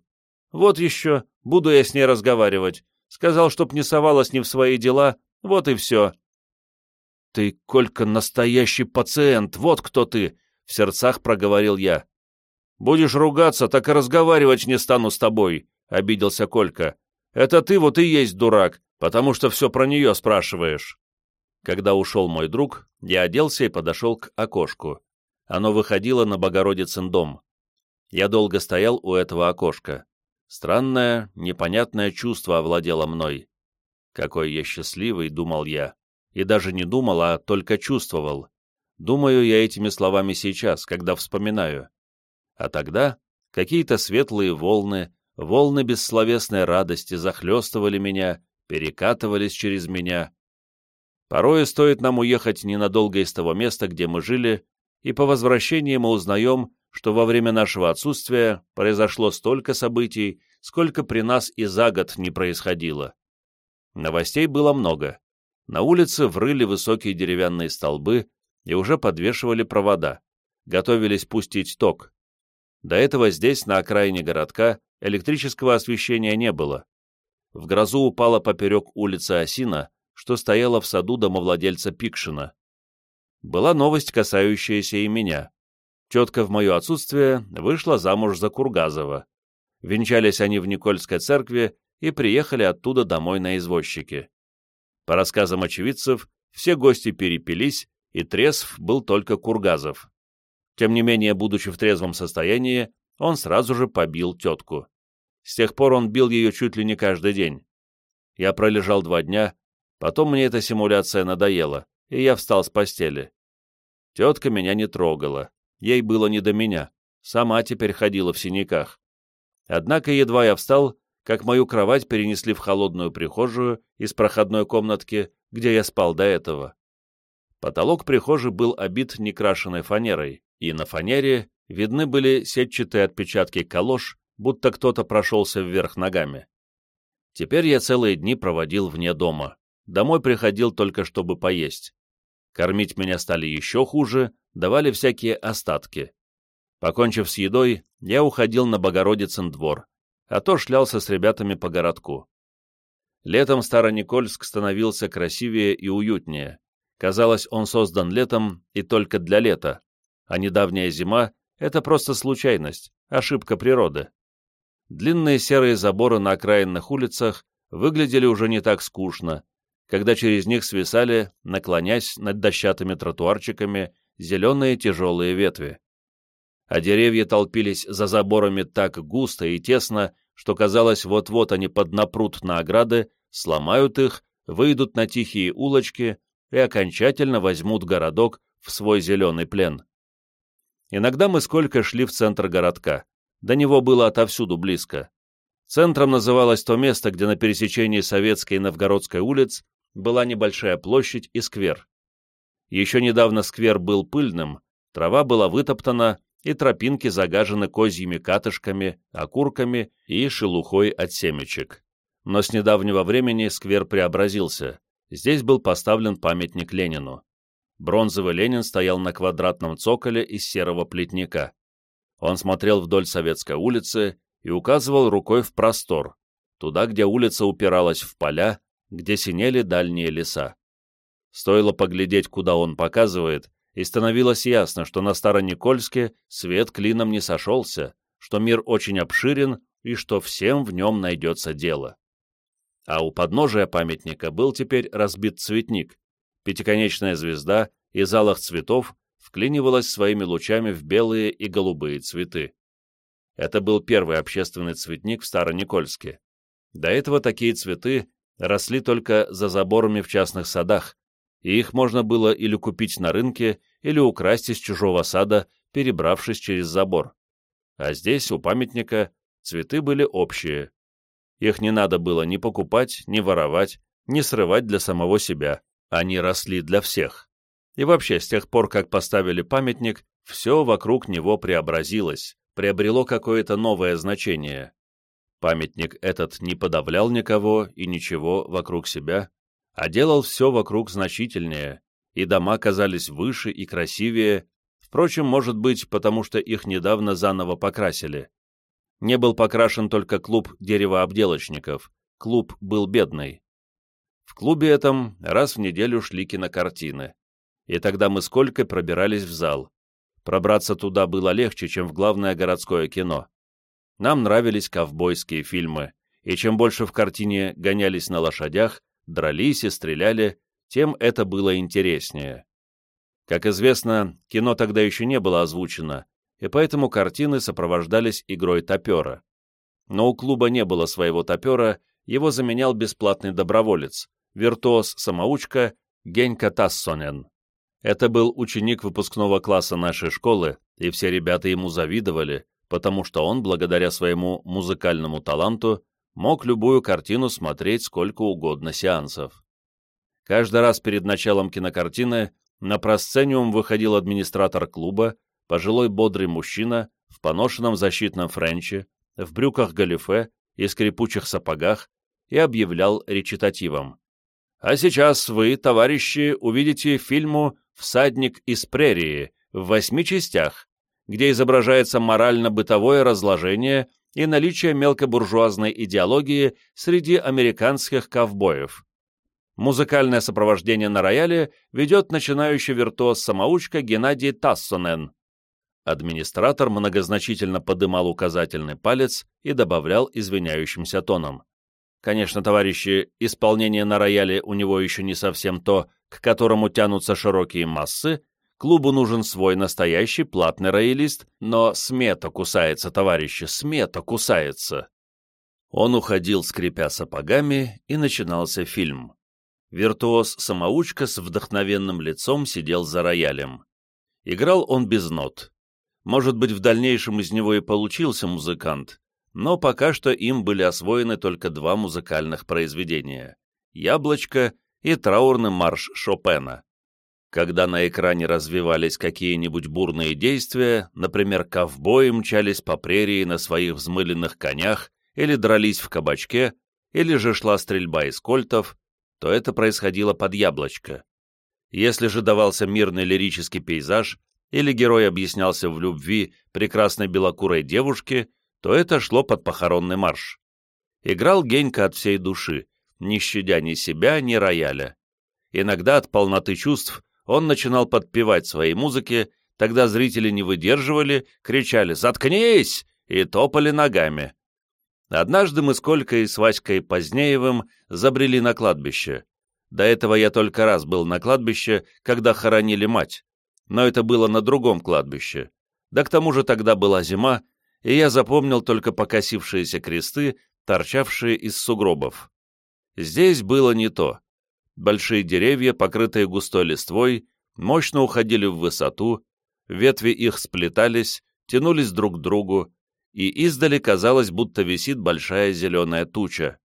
S1: «Вот еще, буду я с ней разговаривать. Сказал, чтоб не совалась не в свои дела, вот и все. «Ты, Колька, настоящий пациент, вот кто ты!» — в сердцах проговорил я. «Будешь ругаться, так и разговаривать не стану с тобой», — обиделся Колька. «Это ты вот и есть дурак, потому что все про нее спрашиваешь». Когда ушел мой друг, я оделся и подошел к окошку. Оно выходило на Богородицын дом. Я долго стоял у этого окошка. Странное, непонятное чувство овладело мной. «Какой я счастливый», — думал я и даже не думал, а только чувствовал. Думаю я этими словами сейчас, когда вспоминаю. А тогда какие-то светлые волны, волны бессловесной радости захлестывали меня, перекатывались через меня. Порой стоит нам уехать ненадолго из того места, где мы жили, и по возвращении мы узнаем, что во время нашего отсутствия произошло столько событий, сколько при нас и за год не происходило. Новостей было много. На улице врыли высокие деревянные столбы и уже подвешивали провода, готовились пустить ток. До этого здесь, на окраине городка, электрического освещения не было. В грозу упала поперек улицы осина, что стояла в саду домовладельца Пикшина. Была новость, касающаяся и меня. Тетка в мое отсутствие вышла замуж за Кургазова. Венчались они в Никольской церкви и приехали оттуда домой на извозчике. По рассказам очевидцев, все гости перепились, и трезв был только Кургазов. Тем не менее, будучи в трезвом состоянии, он сразу же побил тетку. С тех пор он бил ее чуть ли не каждый день. Я пролежал два дня, потом мне эта симуляция надоела, и я встал с постели. Тетка меня не трогала, ей было не до меня, сама теперь ходила в синяках. Однако едва я встал, как мою кровать перенесли в холодную прихожую из проходной комнатки, где я спал до этого. Потолок прихожей был обит некрашенной фанерой, и на фанере видны были сетчатые отпечатки калош, будто кто-то прошелся вверх ногами. Теперь я целые дни проводил вне дома. Домой приходил только чтобы поесть. Кормить меня стали еще хуже, давали всякие остатки. Покончив с едой, я уходил на Богородицын двор, а то шлялся с ребятами по городку. Летом Староникольск становился красивее и уютнее. Казалось, он создан летом и только для лета, а недавняя зима — это просто случайность, ошибка природы. Длинные серые заборы на окраинных улицах выглядели уже не так скучно, когда через них свисали, наклонясь над дощатыми тротуарчиками, зеленые тяжелые ветви. А деревья толпились за заборами так густо и тесно, что казалось, вот-вот они поднапрут на ограды, сломают их, выйдут на тихие улочки и окончательно возьмут городок в свой зеленый плен. Иногда мы сколько шли в центр городка. До него было отовсюду близко. Центром называлось то место, где на пересечении Советской и Новгородской улиц была небольшая площадь и сквер. Еще недавно сквер был пыльным, трава была вытоптана, и тропинки загажены козьими катышками, окурками и шелухой от семечек. Но с недавнего времени сквер преобразился. Здесь был поставлен памятник Ленину. Бронзовый Ленин стоял на квадратном цоколе из серого плетника. Он смотрел вдоль Советской улицы и указывал рукой в простор, туда, где улица упиралась в поля, где синели дальние леса. Стоило поглядеть, куда он показывает, и становилось ясно, что на Староникольске свет клином не сошелся, что мир очень обширен и что всем в нем найдется дело а у подножия памятника был теперь разбит цветник. Пятиконечная звезда из алых цветов вклинивалась своими лучами в белые и голубые цветы. Это был первый общественный цветник в Староникольске. До этого такие цветы росли только за заборами в частных садах, и их можно было или купить на рынке, или украсть из чужого сада, перебравшись через забор. А здесь, у памятника, цветы были общие, их не надо было ни покупать, ни воровать, ни срывать для самого себя. Они росли для всех. И вообще, с тех пор, как поставили памятник, все вокруг него преобразилось, приобрело какое-то новое значение. Памятник этот не подавлял никого и ничего вокруг себя, а делал все вокруг значительнее, и дома казались выше и красивее, впрочем, может быть, потому что их недавно заново покрасили. Не был покрашен только клуб деревообделочников, клуб был бедный. В клубе этом раз в неделю шли кинокартины. И тогда мы сколько пробирались в зал. Пробраться туда было легче, чем в главное городское кино. Нам нравились ковбойские фильмы, и чем больше в картине гонялись на лошадях, дрались и стреляли, тем это было интереснее. Как известно, кино тогда еще не было озвучено, и поэтому картины сопровождались игрой топера. Но у клуба не было своего топера, его заменял бесплатный доброволец, виртуоз-самоучка Генька Тассонен. Это был ученик выпускного класса нашей школы, и все ребята ему завидовали, потому что он, благодаря своему музыкальному таланту, мог любую картину смотреть сколько угодно сеансов. Каждый раз перед началом кинокартины на просцениум выходил администратор клуба, пожилой бодрый мужчина в поношенном защитном френче, в брюках галифе и скрипучих сапогах и объявлял речитативом. «А сейчас вы, товарищи, увидите фильму «Всадник из прерии» в восьми частях, где изображается морально-бытовое разложение и наличие мелкобуржуазной идеологии среди американских ковбоев. Музыкальное сопровождение на рояле ведет начинающий виртуоз-самоучка Геннадий Тассонен. Администратор многозначительно подымал указательный палец и добавлял извиняющимся тоном. Конечно, товарищи, исполнение на рояле у него еще не совсем то, к которому тянутся широкие массы, клубу нужен свой настоящий платный роялист, но смета кусается, товарищи, смета кусается. Он уходил, скрипя сапогами, и начинался фильм. Виртуоз-самоучка с вдохновенным лицом сидел за роялем. Играл он без нот. Может быть, в дальнейшем из него и получился музыкант, но пока что им были освоены только два музыкальных произведения «Яблочко» и «Траурный марш» Шопена. Когда на экране развивались какие-нибудь бурные действия, например, ковбои мчались по прерии на своих взмыленных конях или дрались в кабачке, или же шла стрельба из кольтов, то это происходило под яблочко. Если же давался мирный лирический пейзаж, или герой объяснялся в любви прекрасной белокурой девушке, то это шло под похоронный марш. Играл Генька от всей души, не щадя ни себя, ни рояля. Иногда от полноты чувств он начинал подпевать своей музыке, тогда зрители не выдерживали, кричали «Заткнись!» и топали ногами. Однажды мы с Колькой, с Васькой Позднеевым забрели на кладбище. До этого я только раз был на кладбище, когда хоронили мать. Но это было на другом кладбище. Да к тому же тогда была зима, и я запомнил только покосившиеся кресты, торчавшие из сугробов. Здесь было не то. Большие деревья, покрытые густой листвой, мощно уходили в высоту, ветви их сплетались, тянулись друг к другу, и издали казалось, будто висит большая зеленая туча.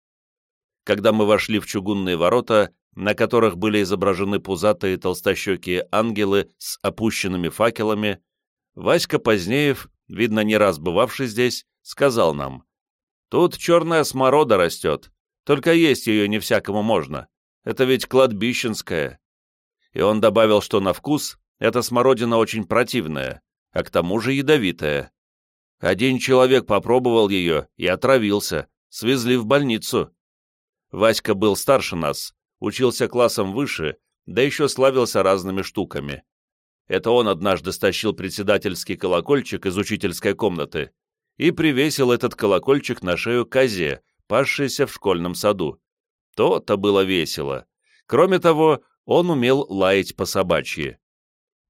S1: Когда мы вошли в чугунные ворота, на которых были изображены пузатые толстощекие ангелы с опущенными факелами, Васька Позднеев, видно не раз бывавший здесь, сказал нам, «Тут черная сморода растет, только есть ее не всякому можно, это ведь кладбищенская». И он добавил, что на вкус эта смородина очень противная, а к тому же ядовитая. Один человек попробовал ее и отравился, свезли в больницу. Васька был старше нас, учился классом выше, да еще славился разными штуками. Это он однажды стащил председательский колокольчик из учительской комнаты и привесил этот колокольчик на шею козе, пасшейся в школьном саду. То-то было весело. Кроме того, он умел лаять по собачьи.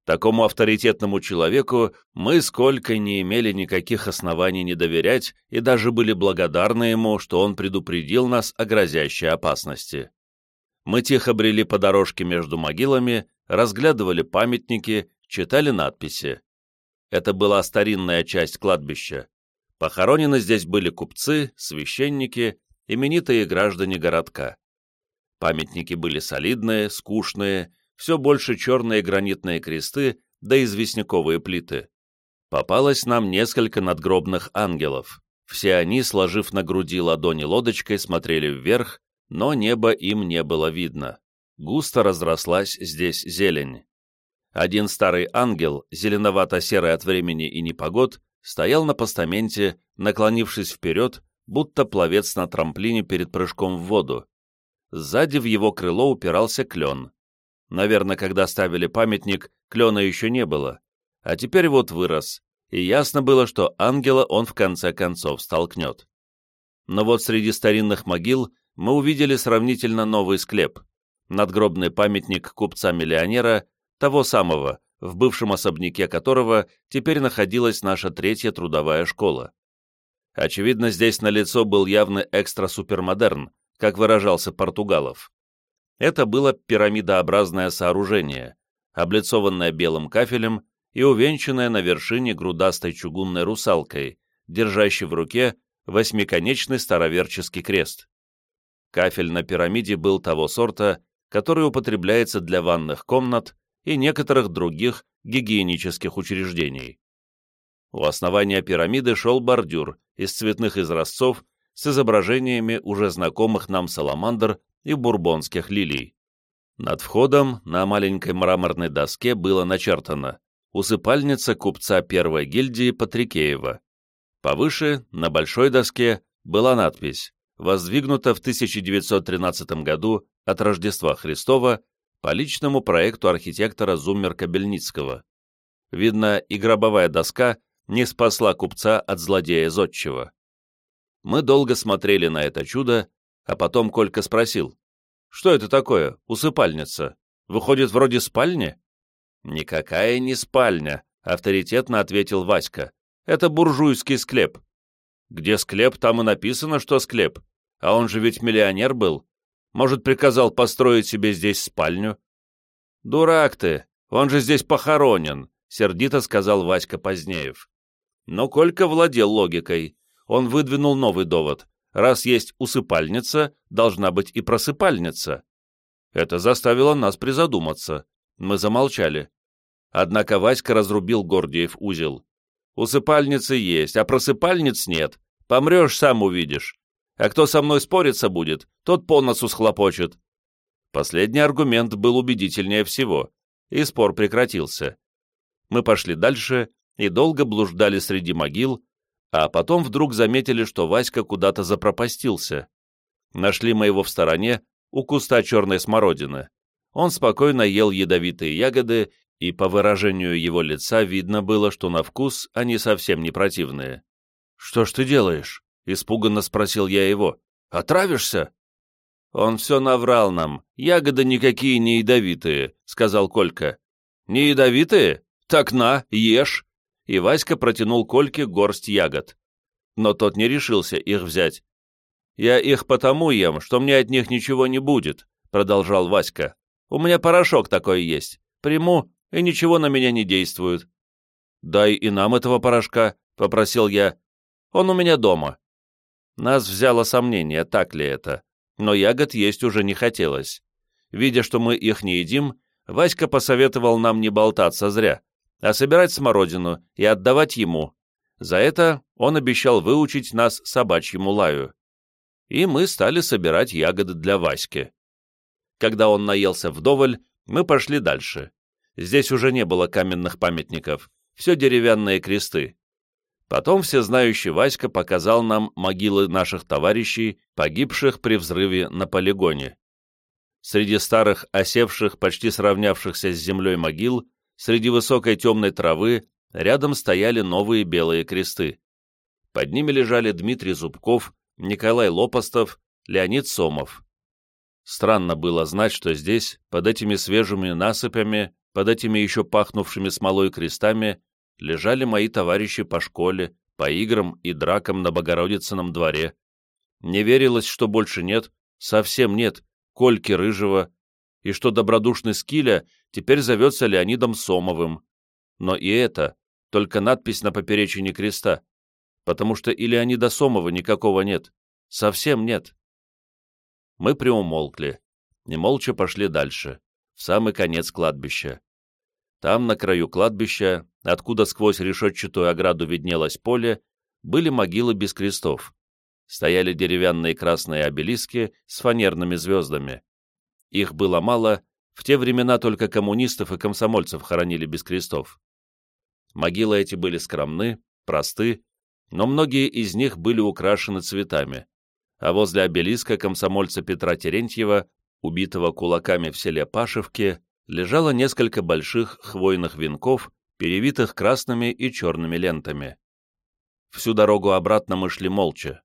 S1: Такому авторитетному человеку мы сколько не имели никаких оснований не доверять и даже были благодарны ему, что он предупредил нас о грозящей опасности. Мы тихо брели по дорожке между могилами, разглядывали памятники, читали надписи. Это была старинная часть кладбища. Похоронены здесь были купцы, священники, именитые граждане городка. Памятники были солидные, скучные, все больше черные гранитные кресты да известняковые плиты. Попалось нам несколько надгробных ангелов. Все они, сложив на груди ладони лодочкой, смотрели вверх, но небо им не было видно. Густо разрослась здесь зелень. Один старый ангел, зеленовато-серый от времени и непогод, стоял на постаменте, наклонившись вперед, будто пловец на трамплине перед прыжком в воду. Сзади в его крыло упирался клен. Наверное, когда ставили памятник, клена еще не было. А теперь вот вырос, и ясно было, что ангела он в конце концов столкнет. Но вот среди старинных могил мы увидели сравнительно новый склеп, надгробный памятник купца-миллионера, того самого, в бывшем особняке которого теперь находилась наша третья трудовая школа. Очевидно, здесь налицо был явный экстра-супермодерн, как выражался Португалов. Это было пирамидообразное сооружение, облицованное белым кафелем и увенчанное на вершине грудастой чугунной русалкой, держащей в руке восьмиконечный староверческий крест. Кафель на пирамиде был того сорта, который употребляется для ванных комнат и некоторых других гигиенических учреждений. У основания пирамиды шел бордюр из цветных изразцов с изображениями уже знакомых нам саламандр и бурбонских лилий. Над входом на маленькой мраморной доске было начертано «Усыпальница купца первой гильдии Патрикеева». Повыше, на большой доске, была надпись «Воздвигнута в 1913 году от Рождества Христова по личному проекту архитектора Зуммер-Кабельницкого». Видно, и гробовая доска не спасла купца от злодея Зодчего. Мы долго смотрели на это чудо, а потом Колька спросил, «Что это такое, усыпальница? Выходит, вроде спальни?» «Никакая не спальня», — авторитетно ответил Васька. «Это буржуйский склеп». «Где склеп, там и написано, что склеп. А он же ведь миллионер был. Может, приказал построить себе здесь спальню?» «Дурак ты, он же здесь похоронен», — сердито сказал Васька Позднеев. Но Колька владел логикой он выдвинул новый довод. Раз есть усыпальница, должна быть и просыпальница. Это заставило нас призадуматься. Мы замолчали. Однако Васька разрубил Гордиев узел. Усыпальницы есть, а просыпальниц нет. Помрешь, сам увидишь. А кто со мной спориться будет, тот по носу схлопочет. Последний аргумент был убедительнее всего, и спор прекратился. Мы пошли дальше и долго блуждали среди могил, а потом вдруг заметили, что Васька куда-то запропастился. Нашли мы его в стороне, у куста черной смородины. Он спокойно ел ядовитые ягоды, и по выражению его лица видно было, что на вкус они совсем не противные. «Что ж ты делаешь?» — испуганно спросил я его. «Отравишься?» «Он все наврал нам. Ягоды никакие не ядовитые», — сказал Колька. «Не ядовитые? Так на, ешь!» И Васька протянул Кольке горсть ягод. Но тот не решился их взять. «Я их потому ем, что мне от них ничего не будет», — продолжал Васька. «У меня порошок такой есть. Приму, и ничего на меня не действует». «Дай и нам этого порошка», — попросил я. «Он у меня дома». Нас взяло сомнение, так ли это, но ягод есть уже не хотелось. Видя, что мы их не едим, Васька посоветовал нам не болтаться зря, а собирать смородину и отдавать ему. За это он обещал выучить нас собачьему лаю. И мы стали собирать ягоды для Васьки. Когда он наелся вдоволь, мы пошли дальше. Здесь уже не было каменных памятников, все деревянные кресты. Потом всезнающий Васька показал нам могилы наших товарищей, погибших при взрыве на полигоне. Среди старых, осевших, почти сравнявшихся с землей могил, Среди высокой темной травы рядом стояли новые белые кресты. Под ними лежали Дмитрий Зубков, Николай Лопастов, Леонид Сомов. Странно было знать, что здесь, под этими свежими насыпями, под этими еще пахнувшими смолой крестами, лежали мои товарищи по школе, по играм и дракам на Богородицыном дворе. Не верилось, что больше нет, совсем нет, Кольки Рыжего, и что добродушный Скиля теперь зовется Леонидом Сомовым. Но и это только надпись на поперечине креста, потому что и Леонида Сомова никакого нет, совсем нет. Мы приумолкли и молча пошли дальше, в самый конец кладбища. Там, на краю кладбища, откуда сквозь решетчатую ограду виднелось поле, были могилы без крестов. Стояли деревянные красные обелиски с фанерными звездами. Их было мало, в те времена только коммунистов и комсомольцев хоронили без крестов. Могилы эти были скромны, просты, но многие из них были украшены цветами, а возле обелиска комсомольца Петра Терентьева, убитого кулаками в селе Пашевке, лежало несколько больших хвойных венков, перевитых красными и черными лентами. Всю дорогу обратно мы шли молча.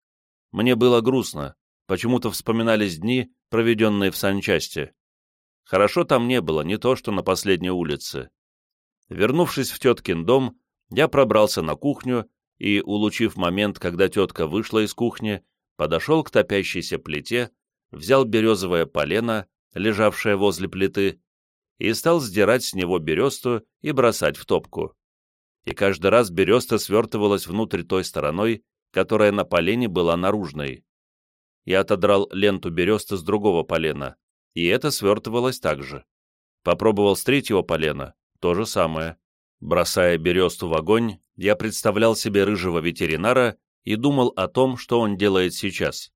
S1: Мне было грустно, почему-то вспоминались дни, проведенные в санчасти. Хорошо там не было, не то что на последней улице. Вернувшись в теткин дом, я пробрался на кухню и, улучив момент, когда тетка вышла из кухни, подошел к топящейся плите, взял березовое полено, лежавшее возле плиты, и стал сдирать с него бересту и бросать в топку. И каждый раз береста свертывалась внутрь той стороной, которая на полене была наружной. Я отодрал ленту бересты с другого полена, и это свертывалось так же. Попробовал с третьего полена, то же самое. Бросая бересту в огонь, я представлял себе рыжего ветеринара и думал о том, что он делает сейчас.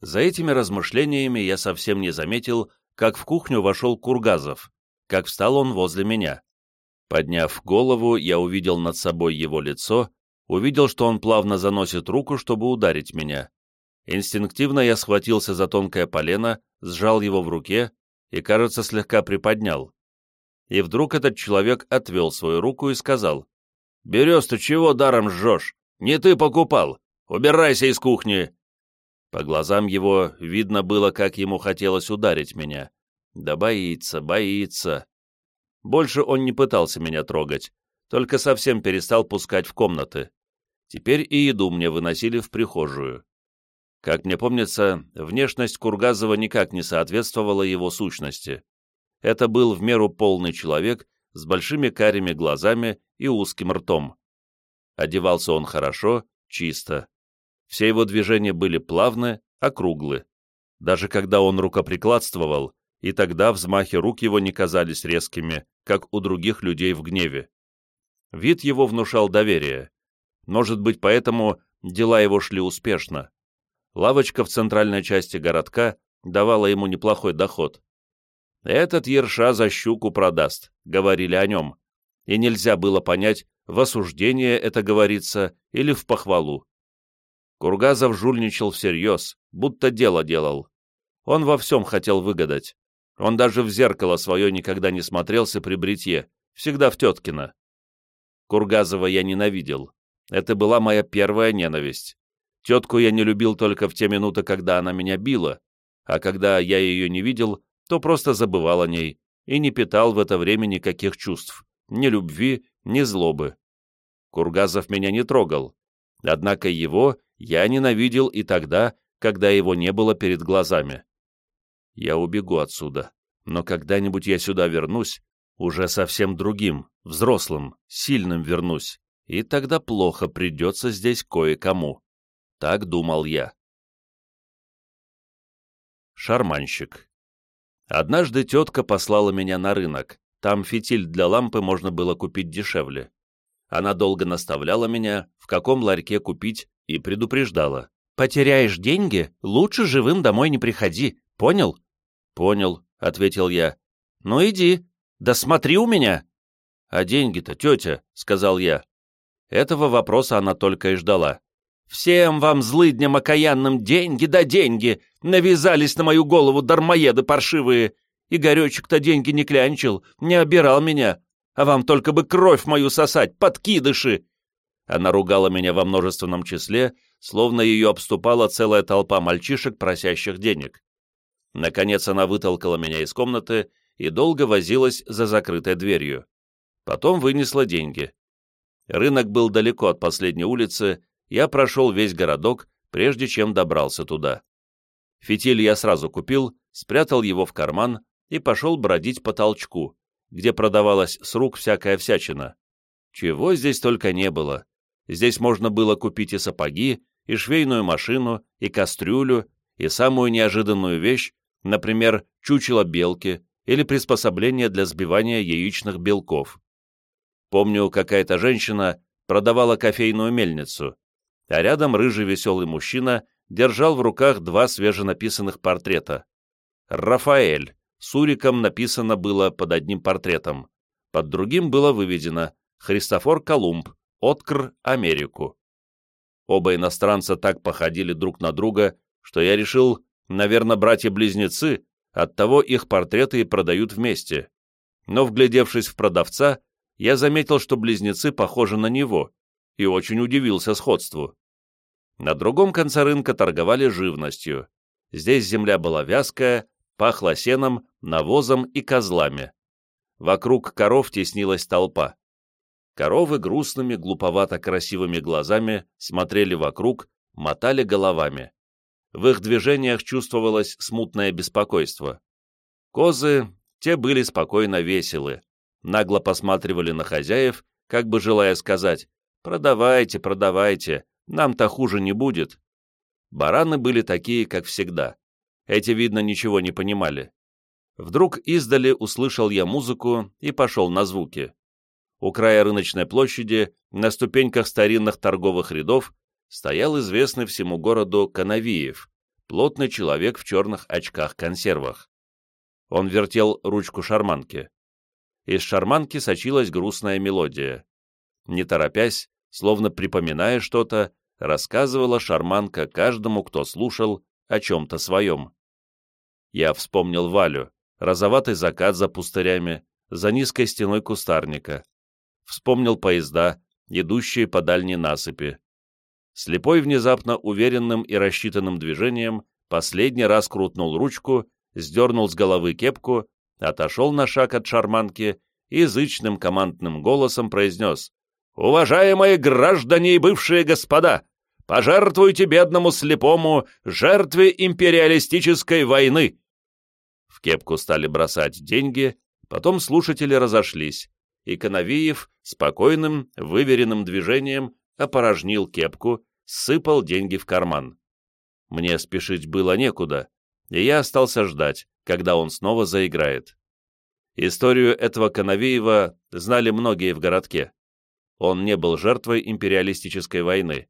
S1: За этими размышлениями я совсем не заметил, как в кухню вошел Кургазов, как встал он возле меня. Подняв голову, я увидел над собой его лицо, увидел, что он плавно заносит руку, чтобы ударить меня. Инстинктивно я схватился за тонкое полено, сжал его в руке и, кажется, слегка приподнял. И вдруг этот человек отвел свою руку и сказал, «Берез, ты чего даром жжешь? Не ты покупал! Убирайся из кухни!» По глазам его видно было, как ему хотелось ударить меня. Да боится, боится. Больше он не пытался меня трогать, только совсем перестал пускать в комнаты. Теперь и еду мне выносили в прихожую. Как мне помнится, внешность Кургазова никак не соответствовала его сущности. Это был в меру полный человек с большими карими глазами и узким ртом. Одевался он хорошо, чисто. Все его движения были плавны, округлы. Даже когда он рукоприкладствовал, и тогда взмахи рук его не казались резкими, как у других людей в гневе. Вид его внушал доверие. Может быть, поэтому дела его шли успешно лавочка в центральной части городка давала ему неплохой доход. «Этот ерша за щуку продаст», — говорили о нем, и нельзя было понять, в осуждение это говорится или в похвалу. Кургазов жульничал всерьез, будто дело делал. Он во всем хотел выгадать. Он даже в зеркало свое никогда не смотрелся при бритье, всегда в теткино. Кургазова я ненавидел. Это была моя первая ненависть. Тетку я не любил только в те минуты, когда она меня била, а когда я ее не видел, то просто забывал о ней и не питал в это время никаких чувств, ни любви, ни злобы. Кургазов меня не трогал, однако его я ненавидел и тогда, когда его не было перед глазами. Я убегу отсюда, но когда-нибудь я сюда вернусь, уже совсем другим, взрослым, сильным вернусь, и тогда плохо придется здесь кое-кому. Так думал я. Шарманщик. Однажды тетка послала меня на рынок. Там фитиль для лампы можно было купить дешевле. Она долго наставляла меня, в каком ларьке купить, и предупреждала. «Потеряешь деньги, лучше живым домой не приходи, понял?» «Понял», — ответил я. «Ну иди, да смотри у меня!» «А деньги-то, тетя», — сказал я. Этого вопроса она только и ждала. Всем вам, злыдням окаянным, деньги да деньги! Навязались на мою голову дармоеды паршивые! Игоречек-то деньги не клянчил, не обирал меня, а вам только бы кровь мою сосать, подкидыши!» Она ругала меня во множественном числе, словно ее обступала целая толпа мальчишек, просящих денег. Наконец она вытолкала меня из комнаты и долго возилась за закрытой дверью. Потом вынесла деньги. Рынок был далеко от последней улицы, я прошел весь городок, прежде чем добрался туда. Фитиль я сразу купил, спрятал его в карман и пошел бродить по толчку, где продавалась с рук всякая всячина. Чего здесь только не было. Здесь можно было купить и сапоги, и швейную машину, и кастрюлю, и самую неожиданную вещь, например, чучело белки или приспособление для сбивания яичных белков. Помню, какая-то женщина продавала кофейную мельницу, а рядом рыжий веселый мужчина держал в руках два свеженаписанных портрета. «Рафаэль» с Уриком написано было под одним портретом, под другим было выведено «Христофор Колумб, откр Америку». Оба иностранца так походили друг на друга, что я решил, наверное, братья-близнецы, оттого их портреты и продают вместе. Но, вглядевшись в продавца, я заметил, что близнецы похожи на него, и очень удивился сходству. На другом конце рынка торговали живностью. Здесь земля была вязкая, пахла сеном, навозом и козлами. Вокруг коров теснилась толпа. Коровы грустными, глуповато красивыми глазами смотрели вокруг, мотали головами. В их движениях чувствовалось смутное беспокойство. Козы, те были спокойно веселы, нагло посматривали на хозяев, как бы желая сказать «Продавайте, продавайте, нам-то хуже не будет. Бараны были такие, как всегда. Эти, видно, ничего не понимали. Вдруг издали услышал я музыку и пошел на звуки. У края рыночной площади, на ступеньках старинных торговых рядов, стоял известный всему городу Коновиев, плотный человек в черных очках-консервах. Он вертел ручку шарманки. Из шарманки сочилась грустная мелодия. Не торопясь, словно припоминая что-то, рассказывала шарманка каждому, кто слушал, о чем-то своем. Я вспомнил Валю, розоватый закат за пустырями, за низкой стеной кустарника. Вспомнил поезда, идущие по дальней насыпи. Слепой внезапно уверенным и рассчитанным движением последний раз крутнул ручку, сдернул с головы кепку, отошел на шаг от шарманки и зычным командным голосом произнес «Уважаемые граждане и бывшие господа, пожертвуйте бедному слепому жертве империалистической войны!» В кепку стали бросать деньги, потом слушатели разошлись, и Коновиев спокойным, выверенным движением опорожнил кепку, сыпал деньги в карман. Мне спешить было некуда, и я остался ждать, когда он снова заиграет. Историю этого Коновеева знали многие в городке. Он не был жертвой империалистической войны.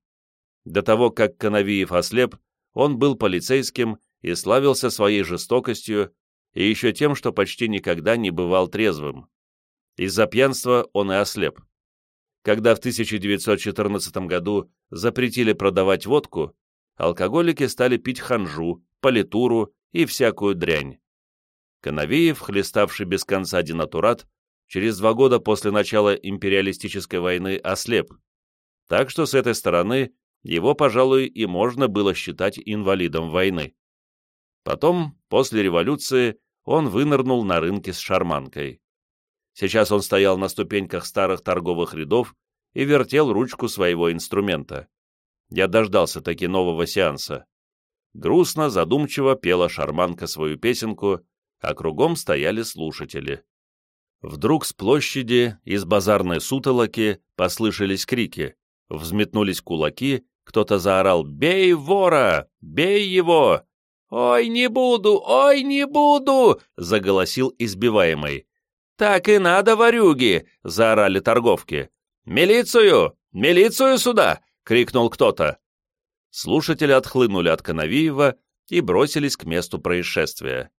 S1: До того, как Коновиев ослеп, он был полицейским и славился своей жестокостью и еще тем, что почти никогда не бывал трезвым. Из-за пьянства он и ослеп. Когда в 1914 году запретили продавать водку, алкоголики стали пить ханжу, политуру и всякую дрянь. Коновеев, хлеставший без конца денатурат, через два года после начала империалистической войны ослеп, так что с этой стороны его, пожалуй, и можно было считать инвалидом войны. Потом, после революции, он вынырнул на рынке с шарманкой. Сейчас он стоял на ступеньках старых торговых рядов и вертел ручку своего инструмента. Я дождался таки нового сеанса. Грустно, задумчиво пела шарманка свою песенку, а кругом стояли слушатели. Вдруг с площади, из базарной сутолоки, послышались крики, взметнулись кулаки, кто-то заорал «Бей вора! Бей его!» «Ой, не буду! Ой, не буду!» — заголосил избиваемый. «Так и надо, ворюги!» — заорали торговки. «Милицию! Милицию сюда!» — крикнул кто-то. Слушатели отхлынули от Коновиева и бросились к месту происшествия.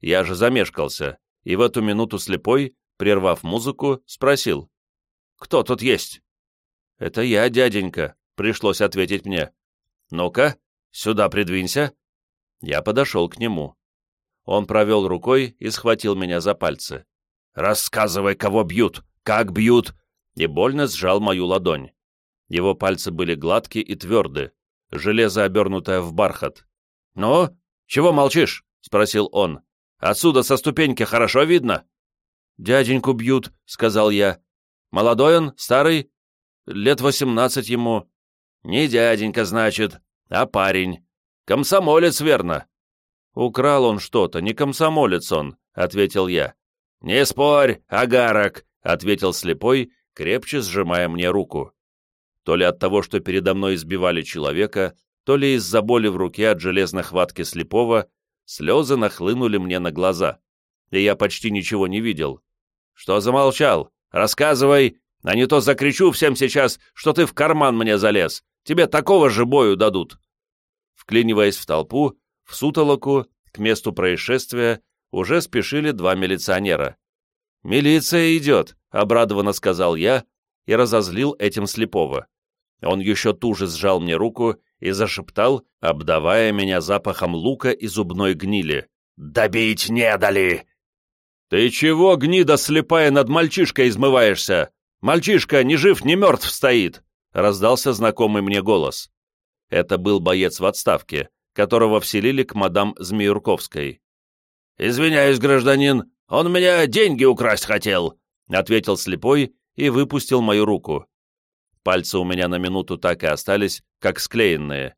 S1: Я же замешкался, и в эту минуту слепой, прервав музыку, спросил. «Кто тут есть?» «Это я, дяденька», — пришлось ответить мне. «Ну-ка, сюда придвинься». Я подошел к нему. Он провел рукой и схватил меня за пальцы. «Рассказывай, кого бьют, как бьют!» И больно сжал мою ладонь. Его пальцы были гладкие и тверды, железо обернутое в бархат. «Ну, чего молчишь?» — спросил он. «Отсюда со ступеньки хорошо видно?» «Дяденьку бьют», — сказал я. «Молодой он, старый?» «Лет восемнадцать ему». «Не дяденька, значит, а парень. Комсомолец, верно?» «Украл он что-то, не комсомолец он», — ответил я. «Не спорь, агарок», — ответил слепой, крепче сжимая мне руку. То ли от того, что передо мной избивали человека, то ли из-за боли в руке от железной хватки слепого, слезы нахлынули мне на глаза, и я почти ничего не видел. «Что замолчал? Рассказывай, а не то закричу всем сейчас, что ты в карман мне залез. Тебе такого же бою дадут». Вклиниваясь в толпу, в сутолоку, к месту происшествия, уже спешили два милиционера. «Милиция идет», — обрадованно сказал я и разозлил этим слепого. Он еще туже сжал мне руку и зашептал, обдавая меня запахом лука и зубной гнили. «Добить не дали!» «Ты чего, гнида слепая, над мальчишкой измываешься? Мальчишка ни жив, ни мертв стоит!» — раздался знакомый мне голос. Это был боец в отставке, которого вселили к мадам Змеюрковской. «Извиняюсь, гражданин, он у меня деньги украсть хотел», — ответил слепой и выпустил мою руку. Пальцы у меня на минуту так и остались, как склеенные.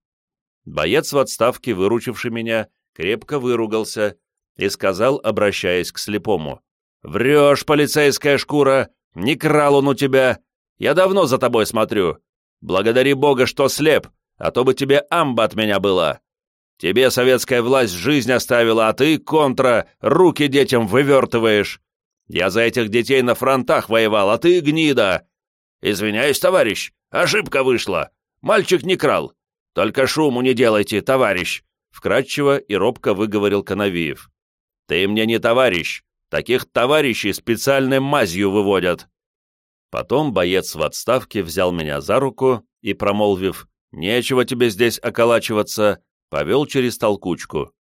S1: Боец в отставке, выручивший меня, крепко выругался и сказал, обращаясь к слепому, «Врешь, полицейская шкура! Не крал он у тебя! Я давно за тобой смотрю! Благодари Бога, что слеп, а то бы тебе амба от меня была!» Тебе советская власть жизнь оставила, а ты, контра, руки детям вывертываешь. Я за этих детей на фронтах воевал, а ты гнида. Извиняюсь, товарищ, ошибка вышла. Мальчик не крал. Только шуму не делайте, товарищ. Вкратчиво и робко выговорил Коновиев. Ты мне не товарищ. Таких товарищей специальной мазью выводят. Потом боец в отставке взял меня за руку и, промолвив «Нечего тебе здесь околачиваться», повел через толкучку.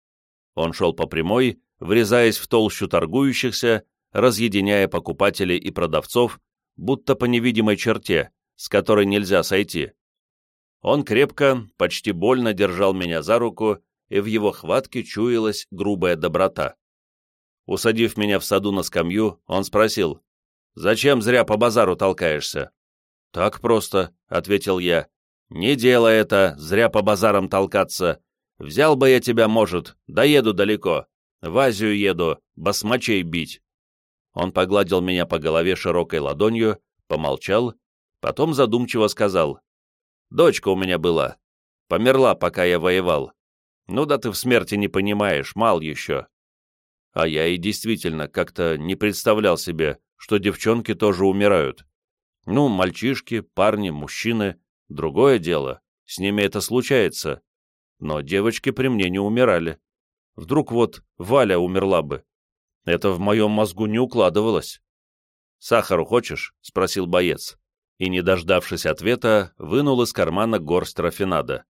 S1: Он шел по прямой, врезаясь в толщу торгующихся, разъединяя покупателей и продавцов, будто по невидимой черте, с которой нельзя сойти. Он крепко, почти больно держал меня за руку, и в его хватке чуялась грубая доброта. Усадив меня в саду на скамью, он спросил, «Зачем зря по базару толкаешься?» «Так просто», — ответил я. «Не делай это, зря по базарам толкаться. Взял бы я тебя, может, доеду далеко. В Азию еду, басмачей бить». Он погладил меня по голове широкой ладонью, помолчал, потом задумчиво сказал. «Дочка у меня была. Померла, пока я воевал. Ну да ты в смерти не понимаешь, мал еще». А я и действительно как-то не представлял себе, что девчонки тоже умирают. Ну, мальчишки, парни, мужчины — другое дело, с ними это случается. Но девочки при мне не умирали. Вдруг вот Валя умерла бы. Это в моем мозгу не укладывалось. «Сахару хочешь?» — спросил боец. И, не дождавшись ответа, вынул из кармана горсть рафинада.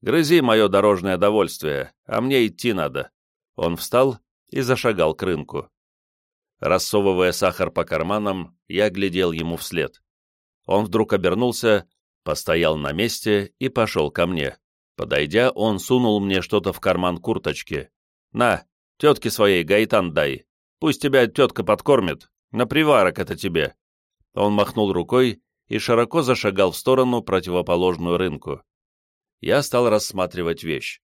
S1: «Грызи мое дорожное довольствие, а мне идти надо». Он встал и зашагал к рынку. Рассовывая сахар по карманам, я глядел ему вслед. Он вдруг обернулся, постоял на месте и пошел ко мне. Подойдя, он сунул мне что-то в карман курточки. «На, тетке своей гайтан дай. Пусть тебя тетка подкормит. На приварок это тебе». Он махнул рукой и широко зашагал в сторону, противоположную рынку. Я стал рассматривать вещь.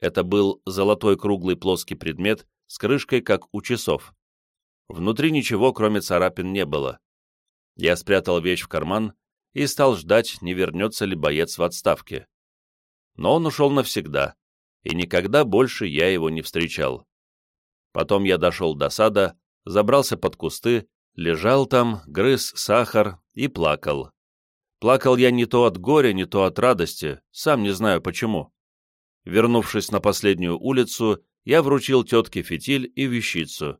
S1: Это был золотой круглый плоский предмет с крышкой, как у часов. Внутри ничего, кроме царапин, не было. Я спрятал вещь в карман и стал ждать, не вернется ли боец в отставке. Но он ушел навсегда, и никогда больше я его не встречал. Потом я дошел до сада, забрался под кусты, лежал там, грыз сахар и плакал. Плакал я не то от горя, не то от радости, сам не знаю почему. Вернувшись на последнюю улицу, я вручил тетке фитиль и вещицу.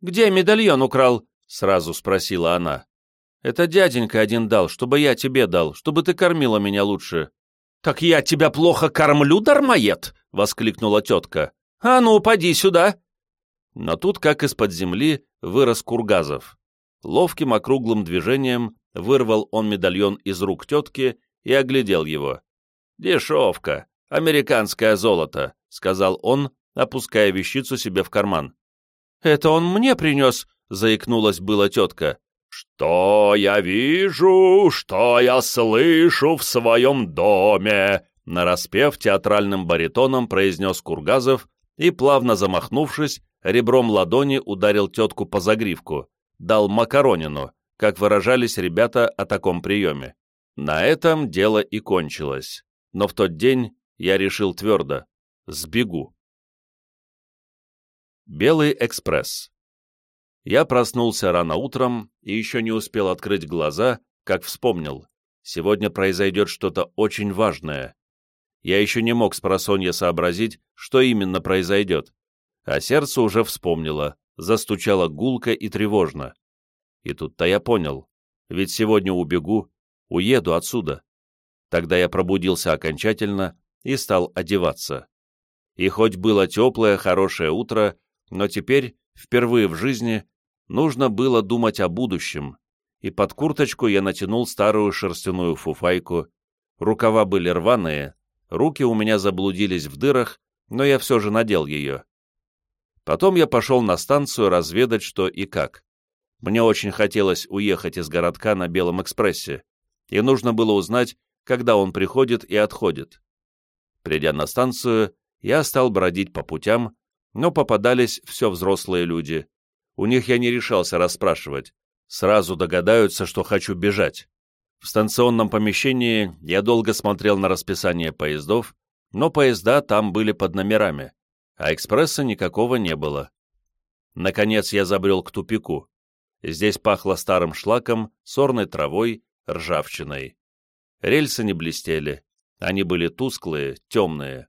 S1: «Где медальон украл?» — сразу спросила она. «Это дяденька один дал, чтобы я тебе дал, чтобы ты кормила меня лучше». «Так я тебя плохо кормлю, дармоед!» — воскликнула тетка. «А ну, поди сюда!» Но тут, как из-под земли, вырос Кургазов. Ловким округлым движением вырвал он медальон из рук тетки и оглядел его. «Дешевка, американское золото», — сказал он, опуская вещицу себе в карман. «Это он мне принес», — заикнулась была тетка. «Что я вижу, что я слышу в своем доме?» Нараспев театральным баритоном произнес Кургазов и, плавно замахнувшись, ребром ладони ударил тетку по загривку, дал макаронину, как выражались ребята о таком приеме. На этом дело и кончилось. Но в тот день я решил твердо — сбегу. Белый экспресс. Я проснулся рано утром и еще не успел открыть глаза, как вспомнил. Сегодня произойдет что-то очень важное. Я еще не мог с просонья сообразить, что именно произойдет. А сердце уже вспомнило, застучало гулко и тревожно. И тут-то я понял, ведь сегодня убегу, уеду отсюда. Тогда я пробудился окончательно и стал одеваться. И хоть было теплое, хорошее утро, но теперь, впервые в жизни, нужно было думать о будущем, и под курточку я натянул старую шерстяную фуфайку, рукава были рваные, руки у меня заблудились в дырах, но я все же надел ее. Потом я пошел на станцию разведать, что и как. Мне очень хотелось уехать из городка на Белом экспрессе, и нужно было узнать, когда он приходит и отходит. Придя на станцию, я стал бродить по путям, но попадались все взрослые люди. У них я не решался расспрашивать. Сразу догадаются, что хочу бежать. В станционном помещении я долго смотрел на расписание поездов, но поезда там были под номерами, а экспресса никакого не было. Наконец я забрел к тупику. Здесь пахло старым шлаком, сорной травой, ржавчиной. Рельсы не блестели, они были тусклые, темные.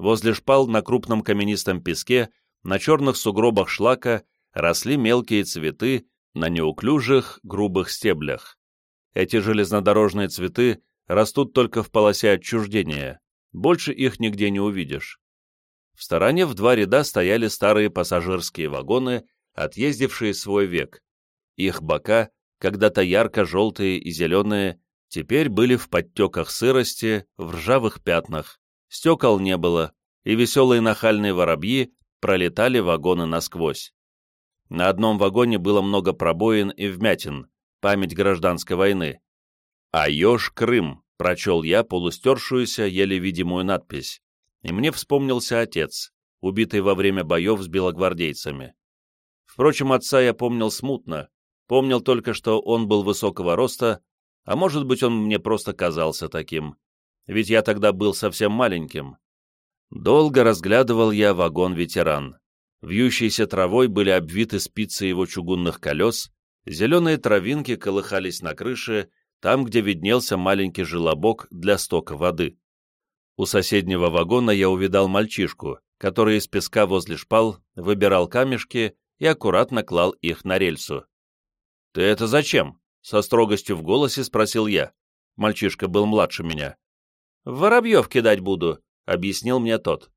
S1: Возле шпал на крупном каменистом песке, на черных сугробах шлака росли мелкие цветы на неуклюжих, грубых стеблях. Эти железнодорожные цветы растут только в полосе отчуждения, больше их нигде не увидишь. В стороне в два ряда стояли старые пассажирские вагоны, отъездившие свой век. Их бока, когда-то ярко-желтые и зеленые, теперь были в подтеках сырости, в ржавых пятнах, стекол не было, и веселые нахальные воробьи пролетали вагоны насквозь. На одном вагоне было много пробоин и вмятин, память гражданской войны. «Айош Крым», — прочел я полустершуюся, еле видимую надпись. И мне вспомнился отец, убитый во время боев с белогвардейцами. Впрочем, отца я помнил смутно, помнил только, что он был высокого роста, а может быть, он мне просто казался таким, ведь я тогда был совсем маленьким. Долго разглядывал я вагон-ветеран. Вьющейся травой были обвиты спицы его чугунных колес, зеленые травинки колыхались на крыше, там, где виднелся маленький желобок для стока воды. У соседнего вагона я увидал мальчишку, который из песка возле шпал выбирал камешки и аккуратно клал их на рельсу. «Ты это зачем?» — со строгостью в голосе спросил я. Мальчишка был младше меня. «В воробьев кидать буду», — объяснил мне тот.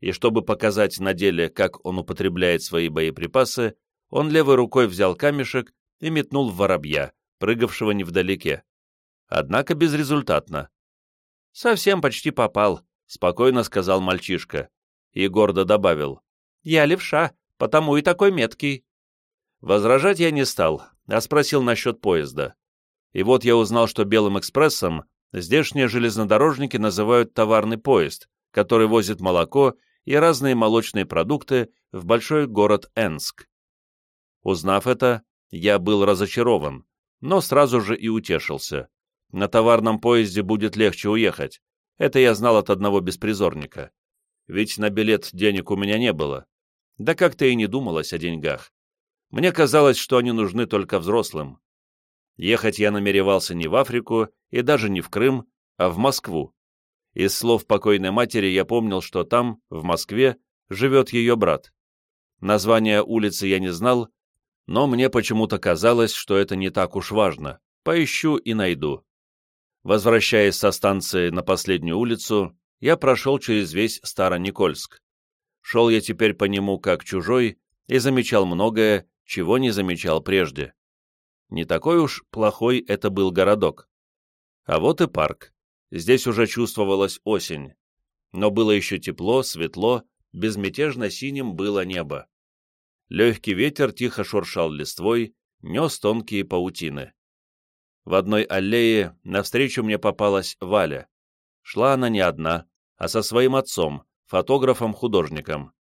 S1: И чтобы показать на деле, как он употребляет свои боеприпасы, он левой рукой взял камешек и метнул в воробья, прыгавшего невдалеке. Однако безрезультатно. «Совсем почти попал», — спокойно сказал мальчишка. И гордо добавил. «Я левша, потому и такой меткий». Возражать я не стал, а спросил насчет поезда. И вот я узнал, что Белым экспрессом здешние железнодорожники называют товарный поезд, который возит молоко и разные молочные продукты в большой город Энск. Узнав это, я был разочарован, но сразу же и утешился. На товарном поезде будет легче уехать. Это я знал от одного беспризорника. Ведь на билет денег у меня не было. Да как-то и не думалось о деньгах. Мне казалось, что они нужны только взрослым. Ехать я намеревался не в Африку и даже не в Крым, а в Москву. Из слов покойной матери я помнил, что там, в Москве, живет ее брат. Название улицы я не знал, но мне почему-то казалось, что это не так уж важно. Поищу и найду. Возвращаясь со станции на последнюю улицу, я прошел через весь Староникольск. Шел я теперь по нему как чужой и замечал многое, чего не замечал прежде. Не такой уж плохой это был городок. А вот и парк. Здесь уже чувствовалась осень. Но было еще тепло, светло, безмятежно синим было небо. Легкий ветер тихо шуршал листвой, нес тонкие паутины. В одной аллее навстречу мне попалась Валя. Шла она не одна, а со своим отцом, фотографом-художником.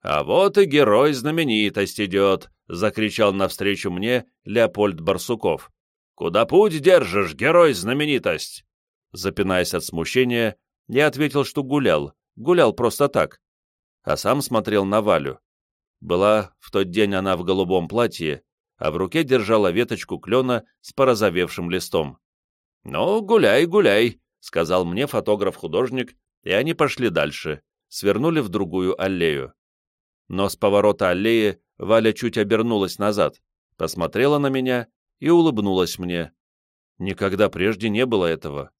S1: «А вот и герой знаменитость идет!» — закричал навстречу мне Леопольд Барсуков. «Куда путь держишь, герой знаменитость?» Запинаясь от смущения, я ответил, что гулял, гулял просто так, а сам смотрел на Валю. Была в тот день она в голубом платье, а в руке держала веточку клена с порозовевшим листом. «Ну, гуляй, гуляй», — сказал мне фотограф-художник, и они пошли дальше, свернули в другую аллею. Но с поворота аллеи Валя чуть обернулась назад, посмотрела на меня и улыбнулась мне. Никогда прежде не было этого.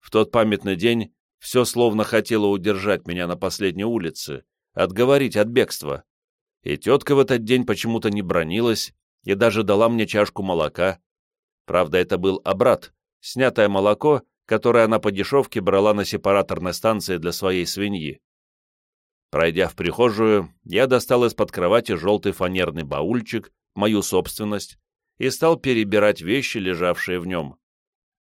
S1: В тот памятный день все словно хотело удержать меня на последней улице, отговорить от бегства. И тетка в этот день почему-то не бронилась, и даже дала мне чашку молока. Правда, это был обрат, снятое молоко, которое она по дешевке брала на сепараторной станции для своей свиньи. Пройдя в прихожую, я достал из-под кровати желтый фанерный баульчик, мою собственность, и стал перебирать вещи, лежавшие в нем.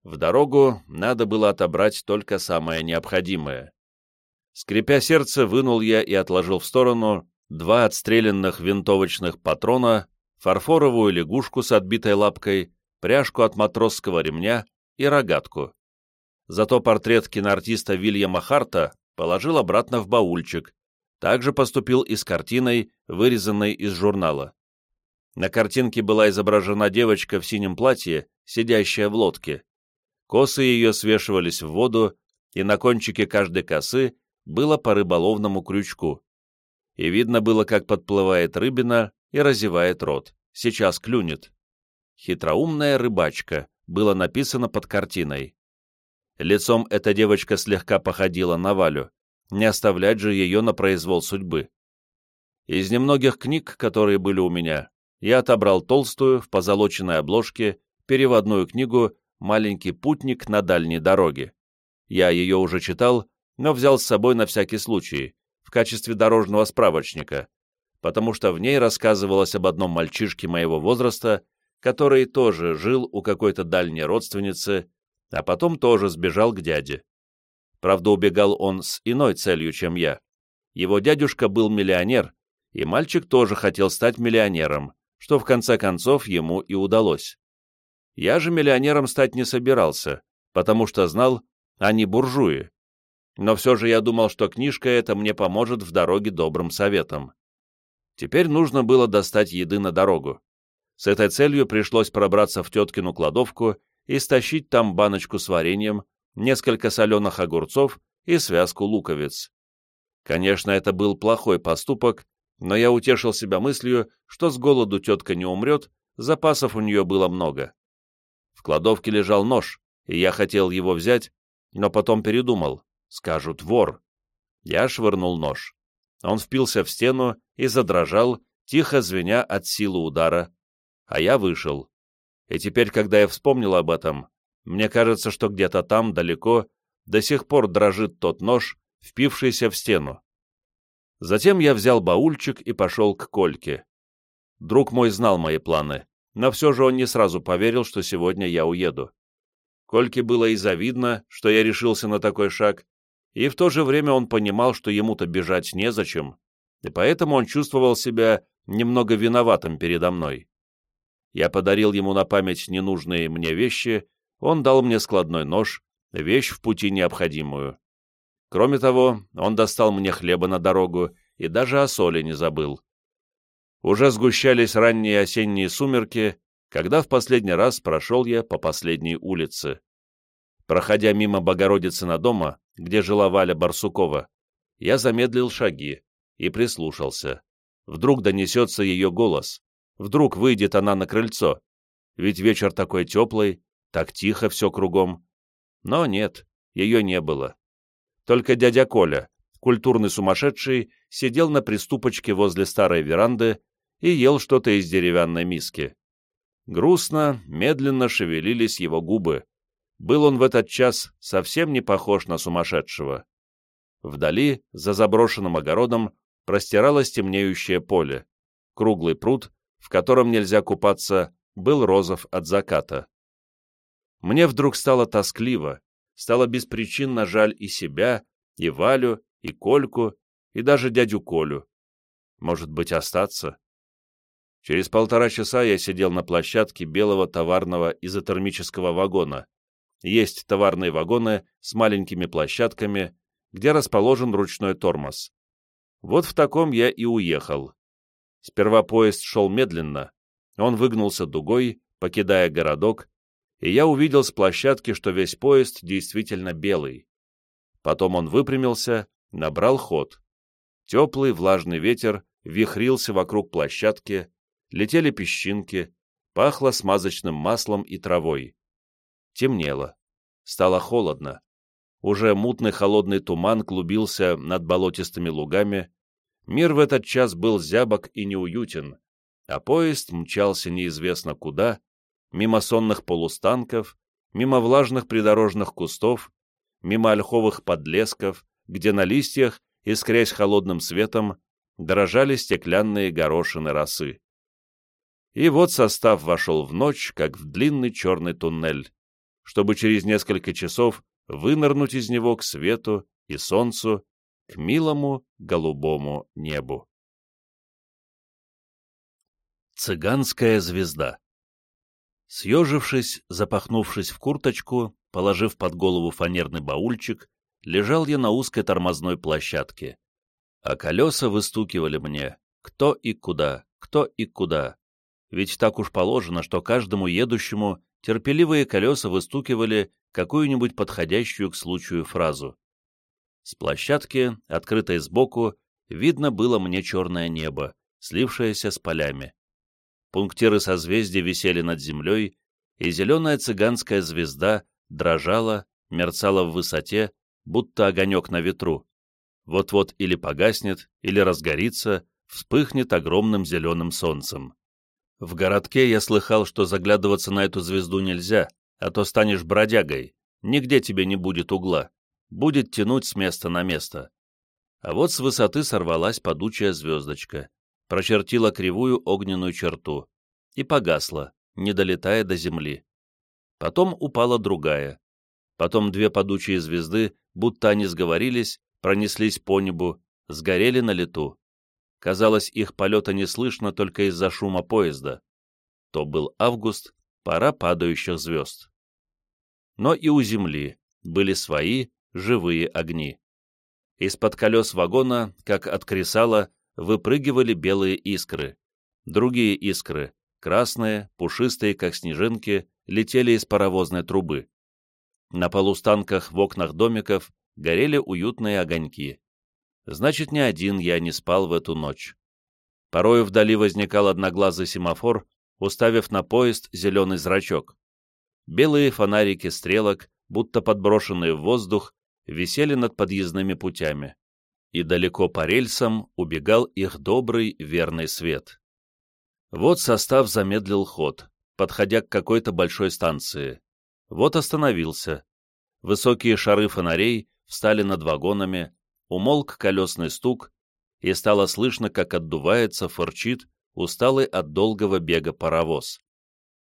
S1: В дорогу надо было отобрать только самое необходимое. Скрипя сердце, вынул я и отложил в сторону два отстрелянных винтовочных патрона фарфоровую лягушку с отбитой лапкой, пряжку от матросского ремня и рогатку. зато портрет киноартиста Вильяма Харта положил обратно в баульчик, также поступил и с картиной, вырезанной из журнала. На картинке была изображена девочка в синем платье, сидящая в лодке. Косы ее свешивались в воду, и на кончике каждой косы было по рыболовному крючку. И видно было, как подплывает рыбина и разевает рот. Сейчас клюнет. «Хитроумная рыбачка» было написано под картиной. Лицом эта девочка слегка походила на Валю. Не оставлять же ее на произвол судьбы. Из немногих книг, которые были у меня, я отобрал толстую, в позолоченной обложке, переводную книгу «Маленький путник на дальней дороге». Я ее уже читал, но взял с собой на всякий случай, в качестве дорожного справочника, потому что в ней рассказывалось об одном мальчишке моего возраста, который тоже жил у какой-то дальней родственницы, а потом тоже сбежал к дяде. Правда, убегал он с иной целью, чем я. Его дядюшка был миллионер, и мальчик тоже хотел стать миллионером, что в конце концов ему и удалось. Я же миллионером стать не собирался, потому что знал, они буржуи. Но все же я думал, что книжка эта мне поможет в дороге добрым советом. Теперь нужно было достать еды на дорогу. С этой целью пришлось пробраться в теткину кладовку и стащить там баночку с вареньем, несколько соленых огурцов и связку луковиц. Конечно, это был плохой поступок, но я утешил себя мыслью, что с голоду тетка не умрет, запасов у нее было много. В кладовке лежал нож, и я хотел его взять, но потом передумал. Скажут вор. Я швырнул нож. Он впился в стену и задрожал, тихо звеня от силы удара, а я вышел. И теперь, когда я вспомнил об этом, мне кажется, что где-то там, далеко, до сих пор дрожит тот нож, впившийся в стену. Затем я взял баульчик и пошел к Кольке. Друг мой знал мои планы, но все же он не сразу поверил, что сегодня я уеду. Кольке было и завидно, что я решился на такой шаг, и в то же время он понимал, что ему-то бежать незачем, и поэтому он чувствовал себя немного виноватым передо мной. Я подарил ему на память ненужные мне вещи, он дал мне складной нож, вещь в пути необходимую. Кроме того, он достал мне хлеба на дорогу и даже о соли не забыл. Уже сгущались ранние осенние сумерки, когда в последний раз прошел я по последней улице. Проходя мимо Богородицы на дома, где жила Валя Барсукова, я замедлил шаги и прислушался. Вдруг донесется ее голос, вдруг выйдет она на крыльцо, ведь вечер такой теплый, так тихо все кругом. Но нет, ее не было. Только дядя Коля, культурный сумасшедший, сидел на приступочке возле старой веранды и ел что-то из деревянной миски. Грустно, медленно шевелились его губы. Был он в этот час совсем не похож на сумасшедшего. Вдали, за заброшенным огородом, простиралось темнеющее поле. Круглый пруд, в котором нельзя купаться, был розов от заката. Мне вдруг стало тоскливо, стало беспричинно жаль и себя, и Валю, и Кольку, и даже дядю Колю. Может быть, остаться? Через полтора часа я сидел на площадке белого товарного изотермического вагона. Есть товарные вагоны с маленькими площадками, где расположен ручной тормоз. Вот в таком я и уехал. Сперва поезд шел медленно, он выгнулся дугой, покидая городок, и я увидел с площадки, что весь поезд действительно белый. Потом он выпрямился, набрал ход. Теплый влажный ветер вихрился вокруг площадки, летели песчинки, пахло смазочным маслом и травой. Темнело. Стало холодно. Уже мутный холодный туман клубился над болотистыми лугами. Мир в этот час был зябок и неуютен, а поезд мчался неизвестно куда, мимо сонных полустанков, мимо влажных придорожных кустов, мимо ольховых подлесков, где на листьях, искрясь холодным светом, дрожали стеклянные горошины росы. И вот состав вошел в ночь, как в длинный черный туннель, чтобы через несколько часов вынырнуть из него к свету и солнцу, к милому голубому небу. Цыганская звезда Съежившись, запахнувшись в курточку, положив под голову фанерный баульчик, лежал я на узкой тормозной площадке. А колеса выстукивали мне, кто и куда, кто и куда. Ведь так уж положено, что каждому едущему терпеливые колеса выстукивали какую-нибудь подходящую к случаю фразу. С площадки, открытой сбоку, видно было мне черное небо, слившееся с полями. Пунктиры созвездий висели над землей, и зеленая цыганская звезда дрожала, мерцала в высоте, будто огонек на ветру. Вот-вот или погаснет, или разгорится, вспыхнет огромным зеленым солнцем. В городке я слыхал, что заглядываться на эту звезду нельзя, а то станешь бродягой, нигде тебе не будет угла будет тянуть с места на место. А вот с высоты сорвалась падучая звездочка, прочертила кривую огненную черту и погасла, не долетая до земли. Потом упала другая. Потом две падучие звезды, будто они сговорились, пронеслись по небу, сгорели на лету. Казалось, их полета не слышно только из-за шума поезда. То был август, пора падающих звезд. Но и у Земли были свои, живые огни. Из-под колес вагона, как от кресала, выпрыгивали белые искры. Другие искры, красные, пушистые, как снежинки, летели из паровозной трубы. На полустанках в окнах домиков горели уютные огоньки. Значит, ни один я не спал в эту ночь. Порою вдали возникал одноглазый семафор, уставив на поезд зеленый зрачок. Белые фонарики стрелок, будто подброшенные в воздух, висели над подъездными путями, и далеко по рельсам убегал их добрый верный свет. Вот состав замедлил ход, подходя к какой-то большой станции. Вот остановился. Высокие шары фонарей встали над вагонами, умолк колесный стук, и стало слышно, как отдувается, фырчит, усталый от долгого бега паровоз.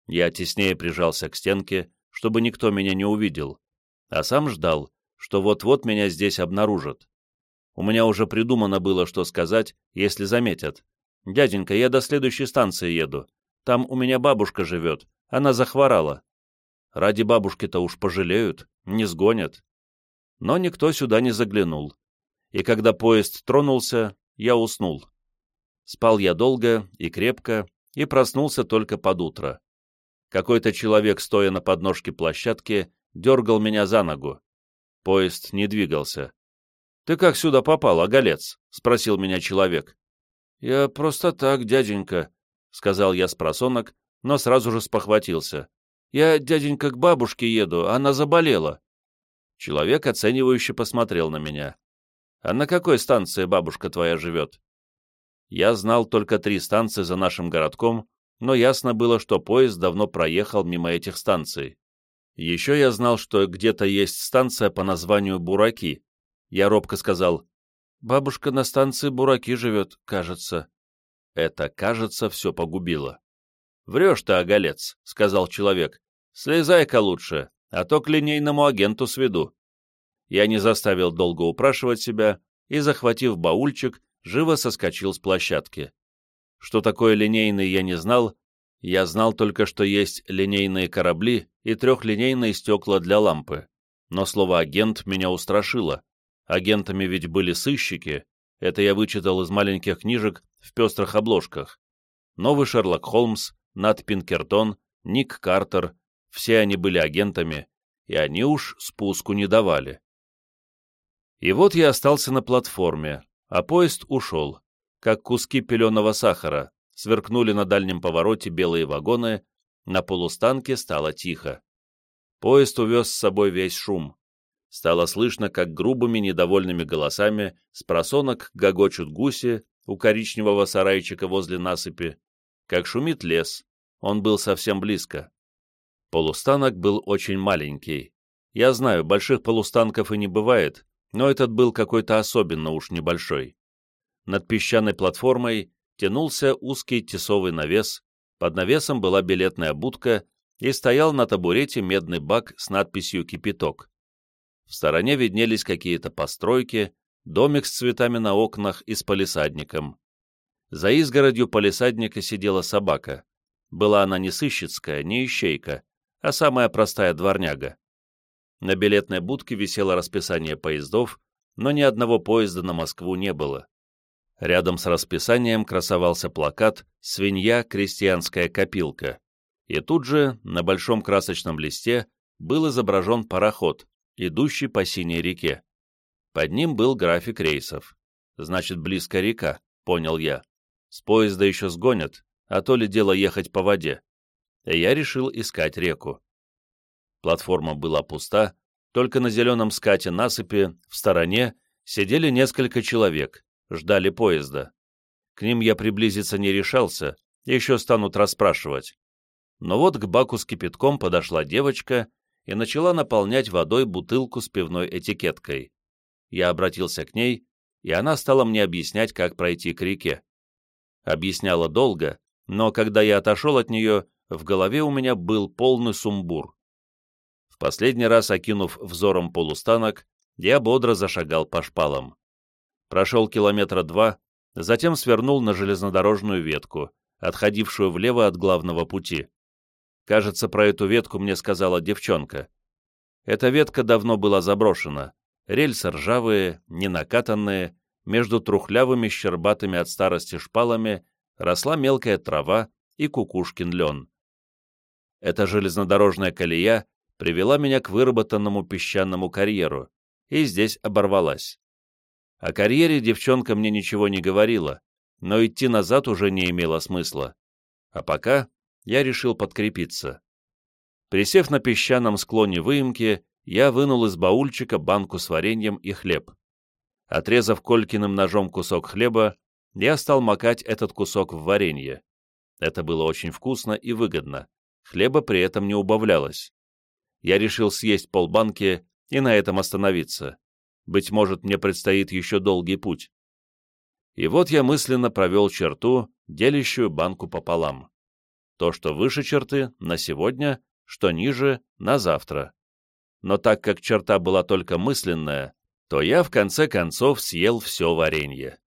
S1: Я теснее прижался к стенке, чтобы никто меня не увидел, а сам ждал, что вот-вот меня здесь обнаружат. У меня уже придумано было, что сказать, если заметят. «Дяденька, я до следующей станции еду. Там у меня бабушка живет. Она захворала». Ради бабушки-то уж пожалеют, не сгонят. Но никто сюда не заглянул. И когда поезд тронулся, я уснул. Спал я долго и крепко, и проснулся только под утро. Какой-то человек, стоя на подножке площадки, дергал меня за ногу. Поезд не двигался. «Ты как сюда попал, оголец?» — спросил меня человек. «Я просто так, дяденька», — сказал я с просонок, но сразу же спохватился. «Я, дяденька, к бабушке еду, она заболела». Человек оценивающе посмотрел на меня. «А на какой станции бабушка твоя живет?» Я знал только три станции за нашим городком, но ясно было, что поезд давно проехал мимо этих станций. Еще я знал, что где-то есть станция по названию Бураки. Я робко сказал, «Бабушка на станции Бураки живет, кажется». Это, кажется, все погубило. «Врешь ты, оголец», — сказал человек. «Слезай-ка лучше, а то к линейному агенту сведу». Я не заставил долго упрашивать себя и, захватив баульчик, живо соскочил с площадки. Что такое линейный, я не знал, я знал только, что есть линейные корабли и трехлинейные стекла для лампы. Но слово «агент» меня устрашило. Агентами ведь были сыщики. Это я вычитал из маленьких книжек в пестрых обложках. Новый Шерлок Холмс, Нат Пинкертон, Ник Картер — все они были агентами, и они уж спуску не давали. И вот я остался на платформе, а поезд ушел, как куски пеленого сахара, сверкнули на дальнем повороте белые вагоны, на полустанке стало тихо. Поезд увез с собой весь шум. Стало слышно, как грубыми недовольными голосами с просонок гогочут гуси у коричневого сарайчика возле насыпи, как шумит лес, он был совсем близко. Полустанок был очень маленький. Я знаю, больших полустанков и не бывает, но этот был какой-то особенно уж небольшой. Над песчаной платформой тянулся узкий тесовый навес, под навесом была билетная будка и стоял на табурете медный бак с надписью «Кипяток». В стороне виднелись какие-то постройки, домик с цветами на окнах и с палисадником. За изгородью палисадника сидела собака. Была она не сыщицкая, не ищейка, а самая простая дворняга. На билетной будке висело расписание поездов, но ни одного поезда на Москву не было. Рядом с расписанием красовался плакат «Свинья. Крестьянская копилка». И тут же, на большом красочном листе, был изображен пароход, идущий по синей реке. Под ним был график рейсов. Значит, близко река, понял я. С поезда еще сгонят, а то ли дело ехать по воде. И я решил искать реку. Платформа была пуста, только на зеленом скате насыпи, в стороне, сидели несколько человек, ждали поезда. К ним я приблизиться не решался, еще станут расспрашивать. Но вот к баку с кипятком подошла девочка и начала наполнять водой бутылку с пивной этикеткой. Я обратился к ней, и она стала мне объяснять, как пройти к реке. Объясняла долго, но когда я отошел от нее, в голове у меня был полный сумбур. В последний раз, окинув взором полустанок, я бодро зашагал по шпалам. Прошел километра два, затем свернул на железнодорожную ветку, отходившую влево от главного пути. Кажется, про эту ветку мне сказала девчонка. Эта ветка давно была заброшена. Рельсы ржавые, ненакатанные, между трухлявыми щербатыми от старости шпалами росла мелкая трава и кукушкин лен. Эта железнодорожная колея привела меня к выработанному песчаному карьеру, и здесь оборвалась. О карьере девчонка мне ничего не говорила, но идти назад уже не имело смысла. А пока я решил подкрепиться. Присев на песчаном склоне выемки, я вынул из баульчика банку с вареньем и хлеб. Отрезав колькиным ножом кусок хлеба, я стал макать этот кусок в варенье. Это было очень вкусно и выгодно. Хлеба при этом не убавлялось. Я решил съесть полбанки и на этом остановиться. Быть может, мне предстоит еще долгий путь. И вот я мысленно провел черту, делящую банку пополам. То, что выше черты, на сегодня, что ниже, на завтра. Но так как черта была только мысленная, то я в конце концов съел все варенье.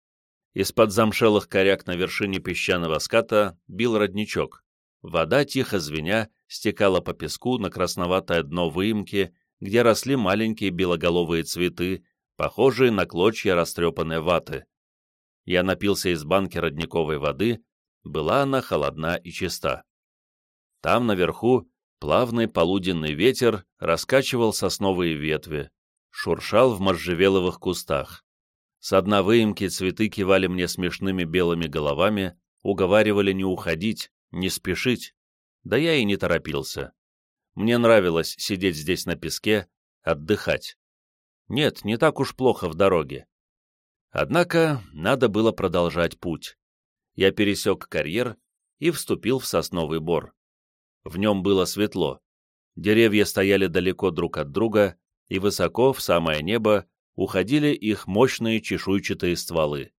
S1: Из-под замшелых коряк на вершине песчаного ската бил родничок. Вода, тихо звеня, стекала по песку на красноватое дно выемки, где росли маленькие белоголовые цветы, похожие на клочья растрепанной ваты. Я напился из банки родниковой воды, была она холодна и чиста. Там, наверху, плавный полуденный ветер раскачивал сосновые ветви, шуршал в можжевеловых кустах. С дна выемки цветы кивали мне смешными белыми головами, уговаривали не уходить, не спешить. Да я и не торопился. Мне нравилось сидеть здесь на песке, отдыхать. Нет, не так уж плохо в дороге. Однако надо было продолжать путь я пересек карьер и вступил в сосновый бор. В нем было светло. Деревья стояли далеко друг от друга, и высоко, в самое небо, уходили их мощные чешуйчатые стволы.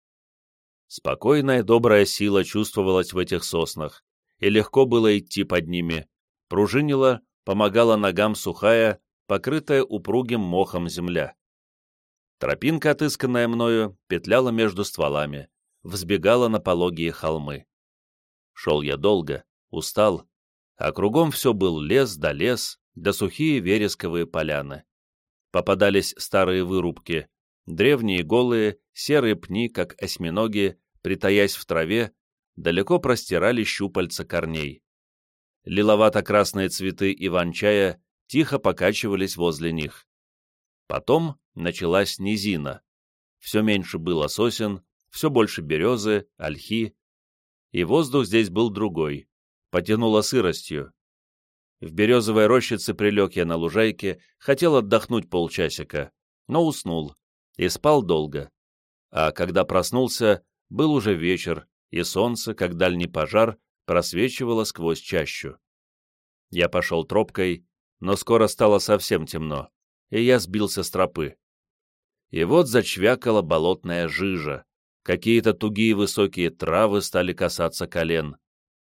S1: Спокойная добрая сила чувствовалась в этих соснах, и легко было идти под ними, пружинила, помогала ногам сухая, покрытая упругим мохом земля. Тропинка, отысканная мною, петляла между стволами взбегала на пологие холмы. Шел я долго, устал, а кругом все был лес да лес, да сухие вересковые поляны. Попадались старые вырубки, древние голые, серые пни, как осьминоги, притаясь в траве, далеко простирали щупальца корней. Лиловато-красные цветы иван-чая тихо покачивались возле них. Потом началась низина. Все меньше было сосен, все больше березы, ольхи, и воздух здесь был другой, потянуло сыростью. В березовой рощице прилег я на лужайке, хотел отдохнуть полчасика, но уснул и спал долго. А когда проснулся, был уже вечер, и солнце, как дальний пожар, просвечивало сквозь чащу. Я пошел тропкой, но скоро стало совсем темно, и я сбился с тропы. И вот зачвякала болотная жижа. Какие-то тугие высокие травы стали касаться колен.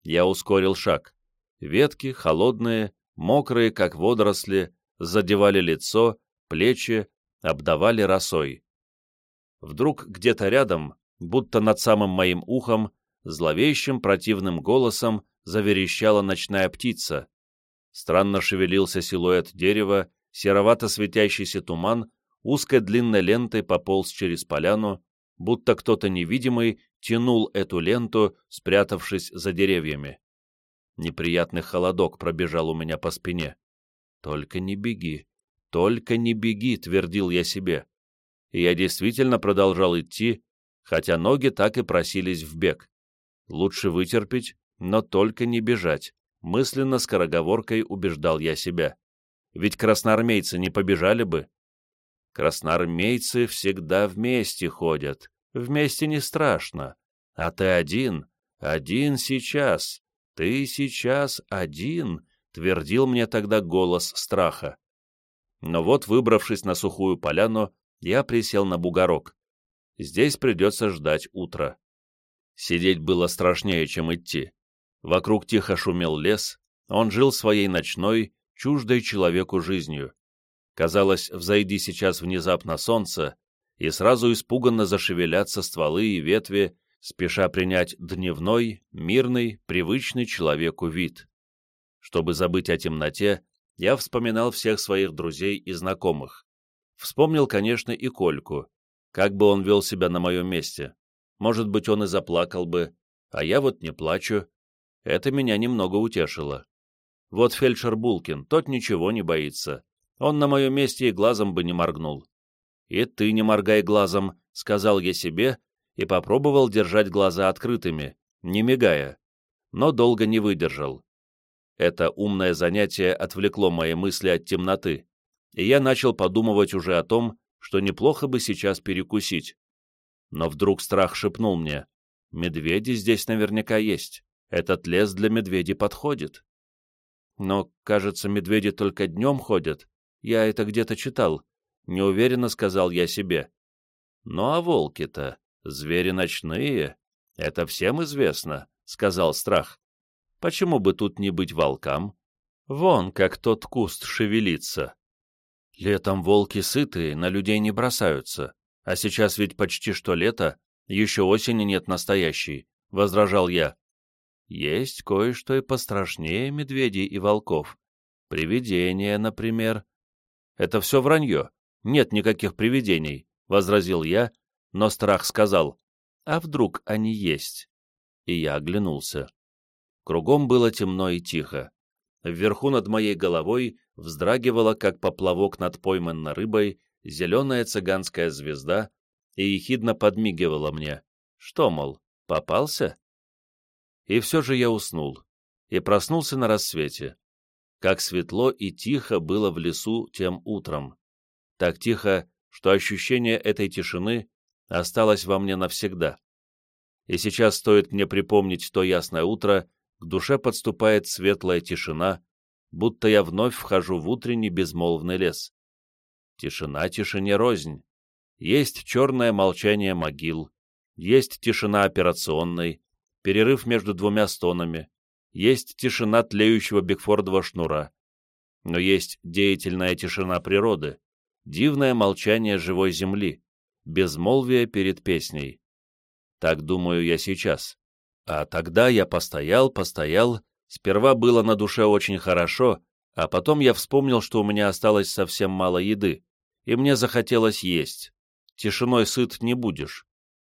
S1: Я ускорил шаг. Ветки, холодные, мокрые, как водоросли, задевали лицо, плечи, обдавали росой. Вдруг где-то рядом, будто над самым моим ухом, зловещим противным голосом заверещала ночная птица. Странно шевелился силуэт дерева, серовато светящийся туман узкой длинной лентой пополз через поляну, будто кто-то невидимый тянул эту ленту, спрятавшись за деревьями. Неприятный холодок пробежал у меня по спине. «Только не беги, только не беги», — твердил я себе. И я действительно продолжал идти, хотя ноги так и просились в бег. Лучше вытерпеть, но только не бежать, мысленно скороговоркой убеждал я себя. Ведь красноармейцы не побежали бы. Красноармейцы всегда вместе ходят, вместе не страшно. А ты один, один сейчас, ты сейчас один, твердил мне тогда голос страха. Но вот, выбравшись на сухую поляну, я присел на бугорок. Здесь придется ждать утра. Сидеть было страшнее, чем идти. Вокруг тихо шумел лес, он жил своей ночной, чуждой человеку жизнью. Казалось, взойди сейчас внезапно солнце, и сразу испуганно зашевелятся стволы и ветви, спеша принять дневной, мирный, привычный человеку вид. Чтобы забыть о темноте, я вспоминал всех своих друзей и знакомых. Вспомнил, конечно, и Кольку. Как бы он вел себя на моем месте? Может быть, он и заплакал бы, а я вот не плачу. Это меня немного утешило. Вот фельдшер Булкин, тот ничего не боится. Он на моем месте и глазом бы не моргнул. «И ты не моргай глазом», — сказал я себе, и попробовал держать глаза открытыми, не мигая, но долго не выдержал. Это умное занятие отвлекло мои мысли от темноты, и я начал подумывать уже о том, что неплохо бы сейчас перекусить. Но вдруг страх шепнул мне, «Медведи здесь наверняка есть, этот лес для медведей подходит». Но, кажется, медведи только днем ходят, я это где-то читал, неуверенно сказал я себе. Ну а волки-то, звери ночные, это всем известно, сказал страх. Почему бы тут не быть волкам? Вон, как тот куст шевелится. Летом волки сытые, на людей не бросаются. А сейчас ведь почти что лето, еще осени нет настоящей, — возражал я. Есть кое-что и пострашнее медведей и волков. Привидения, например. Это все вранье. Нет никаких привидений, — возразил я, но страх сказал, а вдруг они есть? И я оглянулся. Кругом было темно и тихо. Вверху над моей головой вздрагивала, как поплавок над пойманной рыбой, зеленая цыганская звезда и ехидно подмигивала мне. Что, мол, попался? И все же я уснул и проснулся на рассвете. Как светло и тихо было в лесу тем утром. Так тихо, что ощущение этой тишины осталось во мне навсегда. И сейчас стоит мне припомнить то ясное утро, к душе подступает светлая тишина, будто я вновь вхожу в утренний безмолвный лес. Тишина тишине рознь. Есть черное молчание могил, есть тишина операционной, перерыв между двумя стонами, есть тишина тлеющего Бигфордова шнура, но есть деятельная тишина природы, дивное молчание живой земли, безмолвие перед песней. Так думаю я сейчас. А тогда я постоял, постоял, сперва было на душе очень хорошо, а потом я вспомнил, что у меня осталось совсем мало еды, и мне захотелось есть. Тишиной сыт не будешь.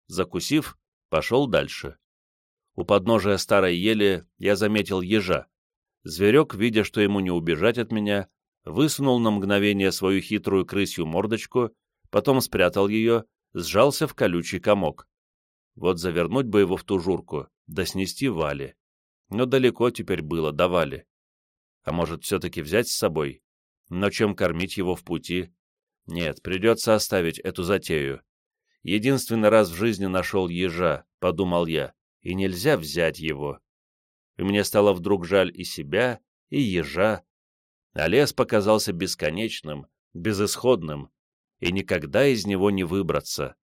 S1: Закусив, пошел дальше. У подножия старой ели я заметил ежа. Зверек, видя, что ему не убежать от меня, высунул на мгновение свою хитрую крысью мордочку, потом спрятал ее, сжался в колючий комок. Вот завернуть бы его в тужурку, да снести вали. Но далеко теперь было до вали. А может, все-таки взять с собой? Но чем кормить его в пути? Нет, придется оставить эту затею. Единственный раз в жизни нашел ежа, подумал я, и нельзя взять его. И мне стало вдруг жаль и себя, и ежа, а лес показался бесконечным, безысходным, и никогда из него не выбраться.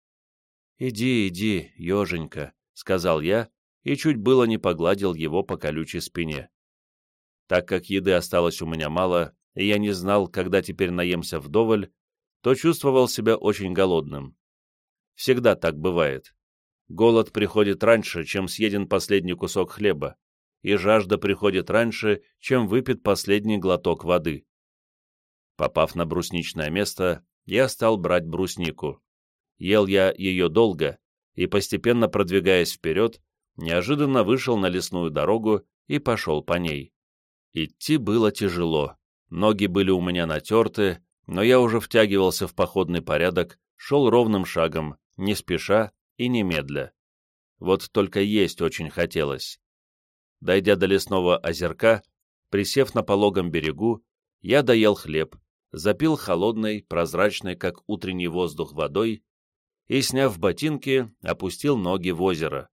S1: «Иди, иди, еженька», — сказал я, и чуть было не погладил его по колючей спине. Так как еды осталось у меня мало, и я не знал, когда теперь наемся вдоволь, то чувствовал себя очень голодным. Всегда так бывает. Голод приходит раньше, чем съеден последний кусок хлеба, и жажда приходит раньше, чем выпит последний глоток воды. Попав на брусничное место, я стал брать бруснику. Ел я ее долго, и, постепенно продвигаясь вперед, неожиданно вышел на лесную дорогу и пошел по ней. Идти было тяжело, ноги были у меня натерты, но я уже втягивался в походный порядок, шел ровным шагом, не спеша и немедля. Вот только есть очень хотелось. Дойдя до лесного озерка, присев на пологом берегу, я доел хлеб, запил холодной, прозрачной, как утренний воздух, водой и, сняв ботинки, опустил ноги в озеро.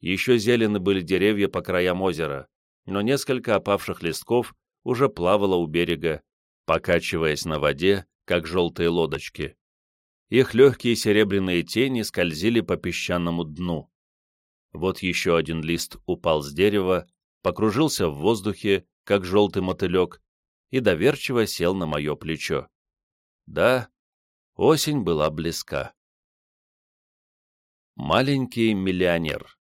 S1: Еще зелены были деревья по краям озера, но несколько опавших листков уже плавало у берега, покачиваясь на воде, как желтые лодочки. Их легкие серебряные тени скользили по песчаному дну. Вот еще один лист упал с дерева, покружился в воздухе, как желтый мотылек, и доверчиво сел на мое плечо. Да, осень была близка. Маленький миллионер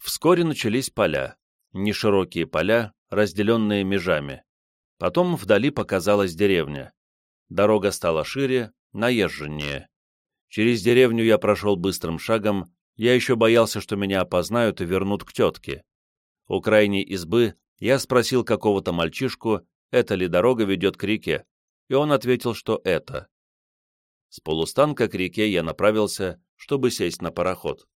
S1: Вскоре начались поля, неширокие поля, разделенные межами. Потом вдали показалась деревня. Дорога стала шире, наезженнее. Через деревню я прошел быстрым шагом, я еще боялся, что меня опознают и вернут к тетке. У крайней избы я спросил какого-то мальчишку, это ли дорога ведет к реке, и он ответил, что это. С полустанка к реке я направился, чтобы сесть на пароход.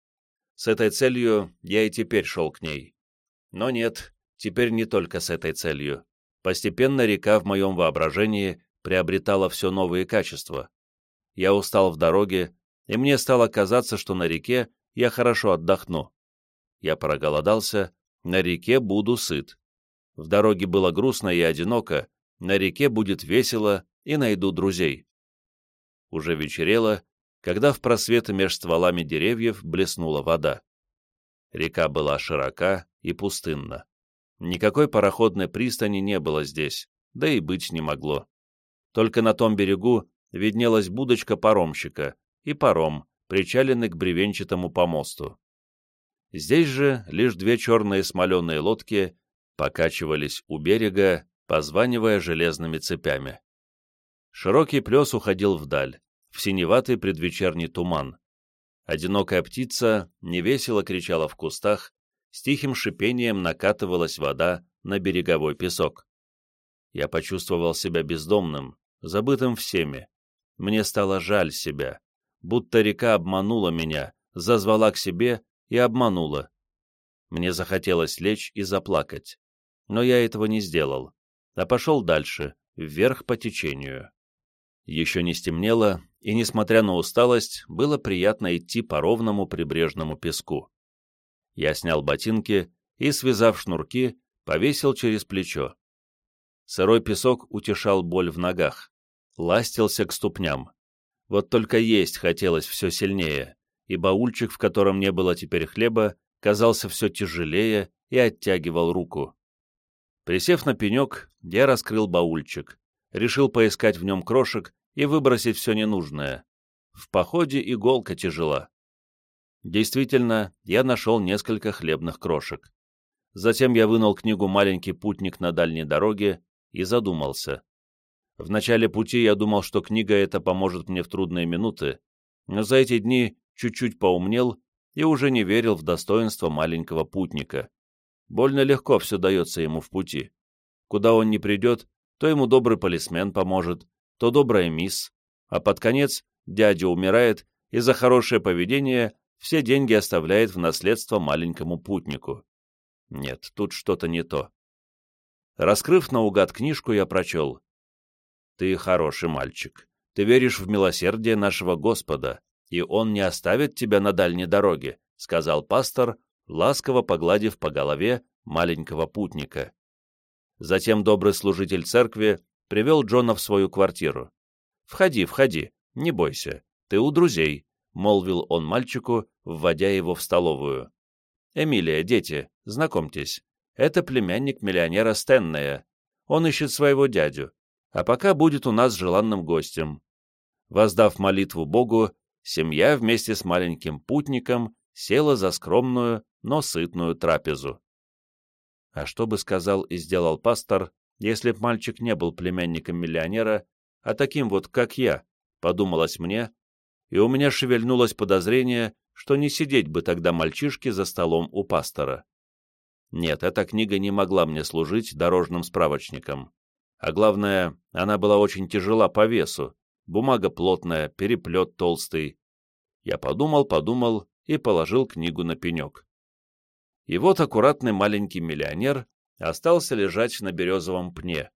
S1: С этой целью я и теперь шел к ней. Но нет, теперь не только с этой целью. Постепенно река в моем воображении приобретала все новые качества. Я устал в дороге, и мне стало казаться, что на реке я хорошо отдохну. Я проголодался, на реке буду сыт. В дороге было грустно и одиноко, на реке будет весело и найду друзей. Уже вечерело, когда в просветы меж стволами деревьев блеснула вода. Река была широка и пустынна. Никакой пароходной пристани не было здесь, да и быть не могло. Только на том берегу виднелась будочка паромщика и паром, причаленный к бревенчатому помосту. Здесь же лишь две черные смоленые лодки покачивались у берега, позванивая железными цепями. Широкий плес уходил вдаль, в синеватый предвечерний туман. Одинокая птица невесело кричала в кустах, с тихим шипением накатывалась вода на береговой песок. Я почувствовал себя бездомным, забытым всеми. Мне стало жаль себя, будто река обманула меня, зазвала к себе и обманула. Мне захотелось лечь и заплакать, но я этого не сделал, а пошел дальше, вверх по течению. Еще не стемнело, и, несмотря на усталость, было приятно идти по ровному прибрежному песку. Я снял ботинки и, связав шнурки, повесил через плечо. Сырой песок утешал боль в ногах, ластился к ступням. Вот только есть хотелось все сильнее, и баульчик, в котором не было теперь хлеба, казался все тяжелее и оттягивал руку. Присев на пенек, я раскрыл баульчик, решил поискать в нем крошек и выбросить все ненужное. В походе иголка тяжела. Действительно, я нашел несколько хлебных крошек. Затем я вынул книгу «Маленький путник на дальней дороге» и задумался. В начале пути я думал, что книга эта поможет мне в трудные минуты, но за эти дни чуть-чуть поумнел и уже не верил в достоинство маленького путника. Больно легко все дается ему в пути. Куда он не придет, то ему добрый полисмен поможет, то добрая мисс, а под конец дядя умирает и за хорошее поведение все деньги оставляет в наследство маленькому путнику. Нет, тут что-то не то. Раскрыв наугад книжку, я прочел. «Ты хороший мальчик. Ты веришь в милосердие нашего Господа, и Он не оставит тебя на дальней дороге», — сказал пастор, ласково погладив по голове маленького путника. Затем добрый служитель церкви привел Джона в свою квартиру. «Входи, входи, не бойся, ты у друзей», — молвил он мальчику, вводя его в столовую. «Эмилия, дети, знакомьтесь, это племянник миллионера Стеннея. Он ищет своего дядю, а пока будет у нас желанным гостем». Воздав молитву Богу, семья вместе с маленьким путником села за скромную, но сытную трапезу. А что бы сказал и сделал пастор, если б мальчик не был племянником миллионера, а таким вот, как я, подумалось мне, и у меня шевельнулось подозрение, что не сидеть бы тогда мальчишке за столом у пастора. Нет, эта книга не могла мне служить дорожным справочником. А главное, она была очень тяжела по весу, бумага плотная, переплет толстый. Я подумал, подумал и положил книгу на пенек. И вот аккуратный маленький миллионер остался лежать на березовом пне,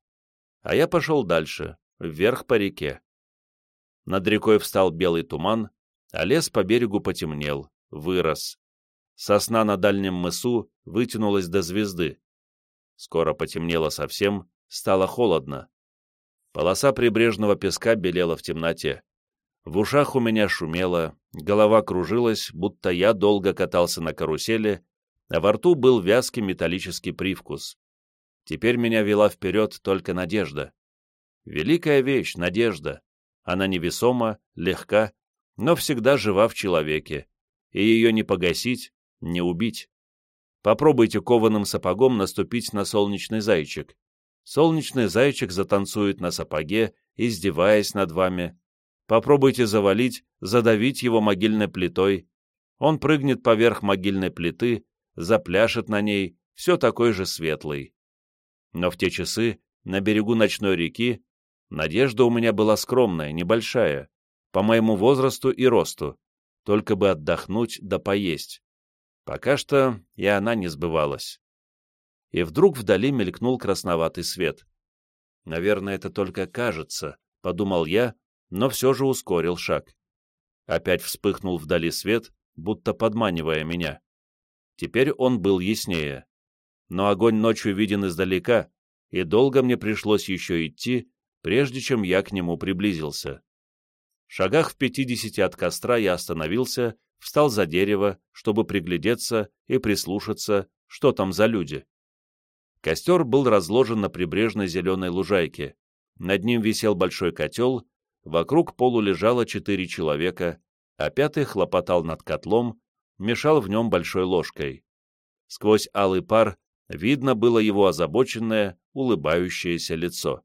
S1: а я пошел дальше, вверх по реке. Над рекой встал белый туман, а лес по берегу потемнел, вырос. Сосна на дальнем мысу вытянулась до звезды. Скоро потемнело совсем, стало холодно. Полоса прибрежного песка белела в темноте. В ушах у меня шумело, голова кружилась, будто я долго катался на карусели, а во рту был вязкий металлический привкус. Теперь меня вела вперед только надежда. Великая вещь — надежда. Она невесома, легка, но всегда жива в человеке, и ее не погасить, не убить. Попробуйте кованым сапогом наступить на солнечный зайчик. Солнечный зайчик затанцует на сапоге, издеваясь над вами. Попробуйте завалить, задавить его могильной плитой. Он прыгнет поверх могильной плиты, запляшет на ней, все такой же светлый. Но в те часы, на берегу ночной реки, надежда у меня была скромная, небольшая, по моему возрасту и росту, только бы отдохнуть да поесть. Пока что и она не сбывалась. И вдруг вдали мелькнул красноватый свет. «Наверное, это только кажется», — подумал я, но все же ускорил шаг. Опять вспыхнул вдали свет, будто подманивая меня. Теперь он был яснее. Но огонь ночью виден издалека, и долго мне пришлось еще идти, прежде чем я к нему приблизился. В шагах в пятидесяти от костра я остановился, встал за дерево, чтобы приглядеться и прислушаться, что там за люди. Костер был разложен на прибрежной зеленой лужайке. Над ним висел большой котел, вокруг полу лежало четыре человека, а пятый хлопотал над котлом, мешал в нем большой ложкой. Сквозь алый пар видно было его озабоченное, улыбающееся лицо.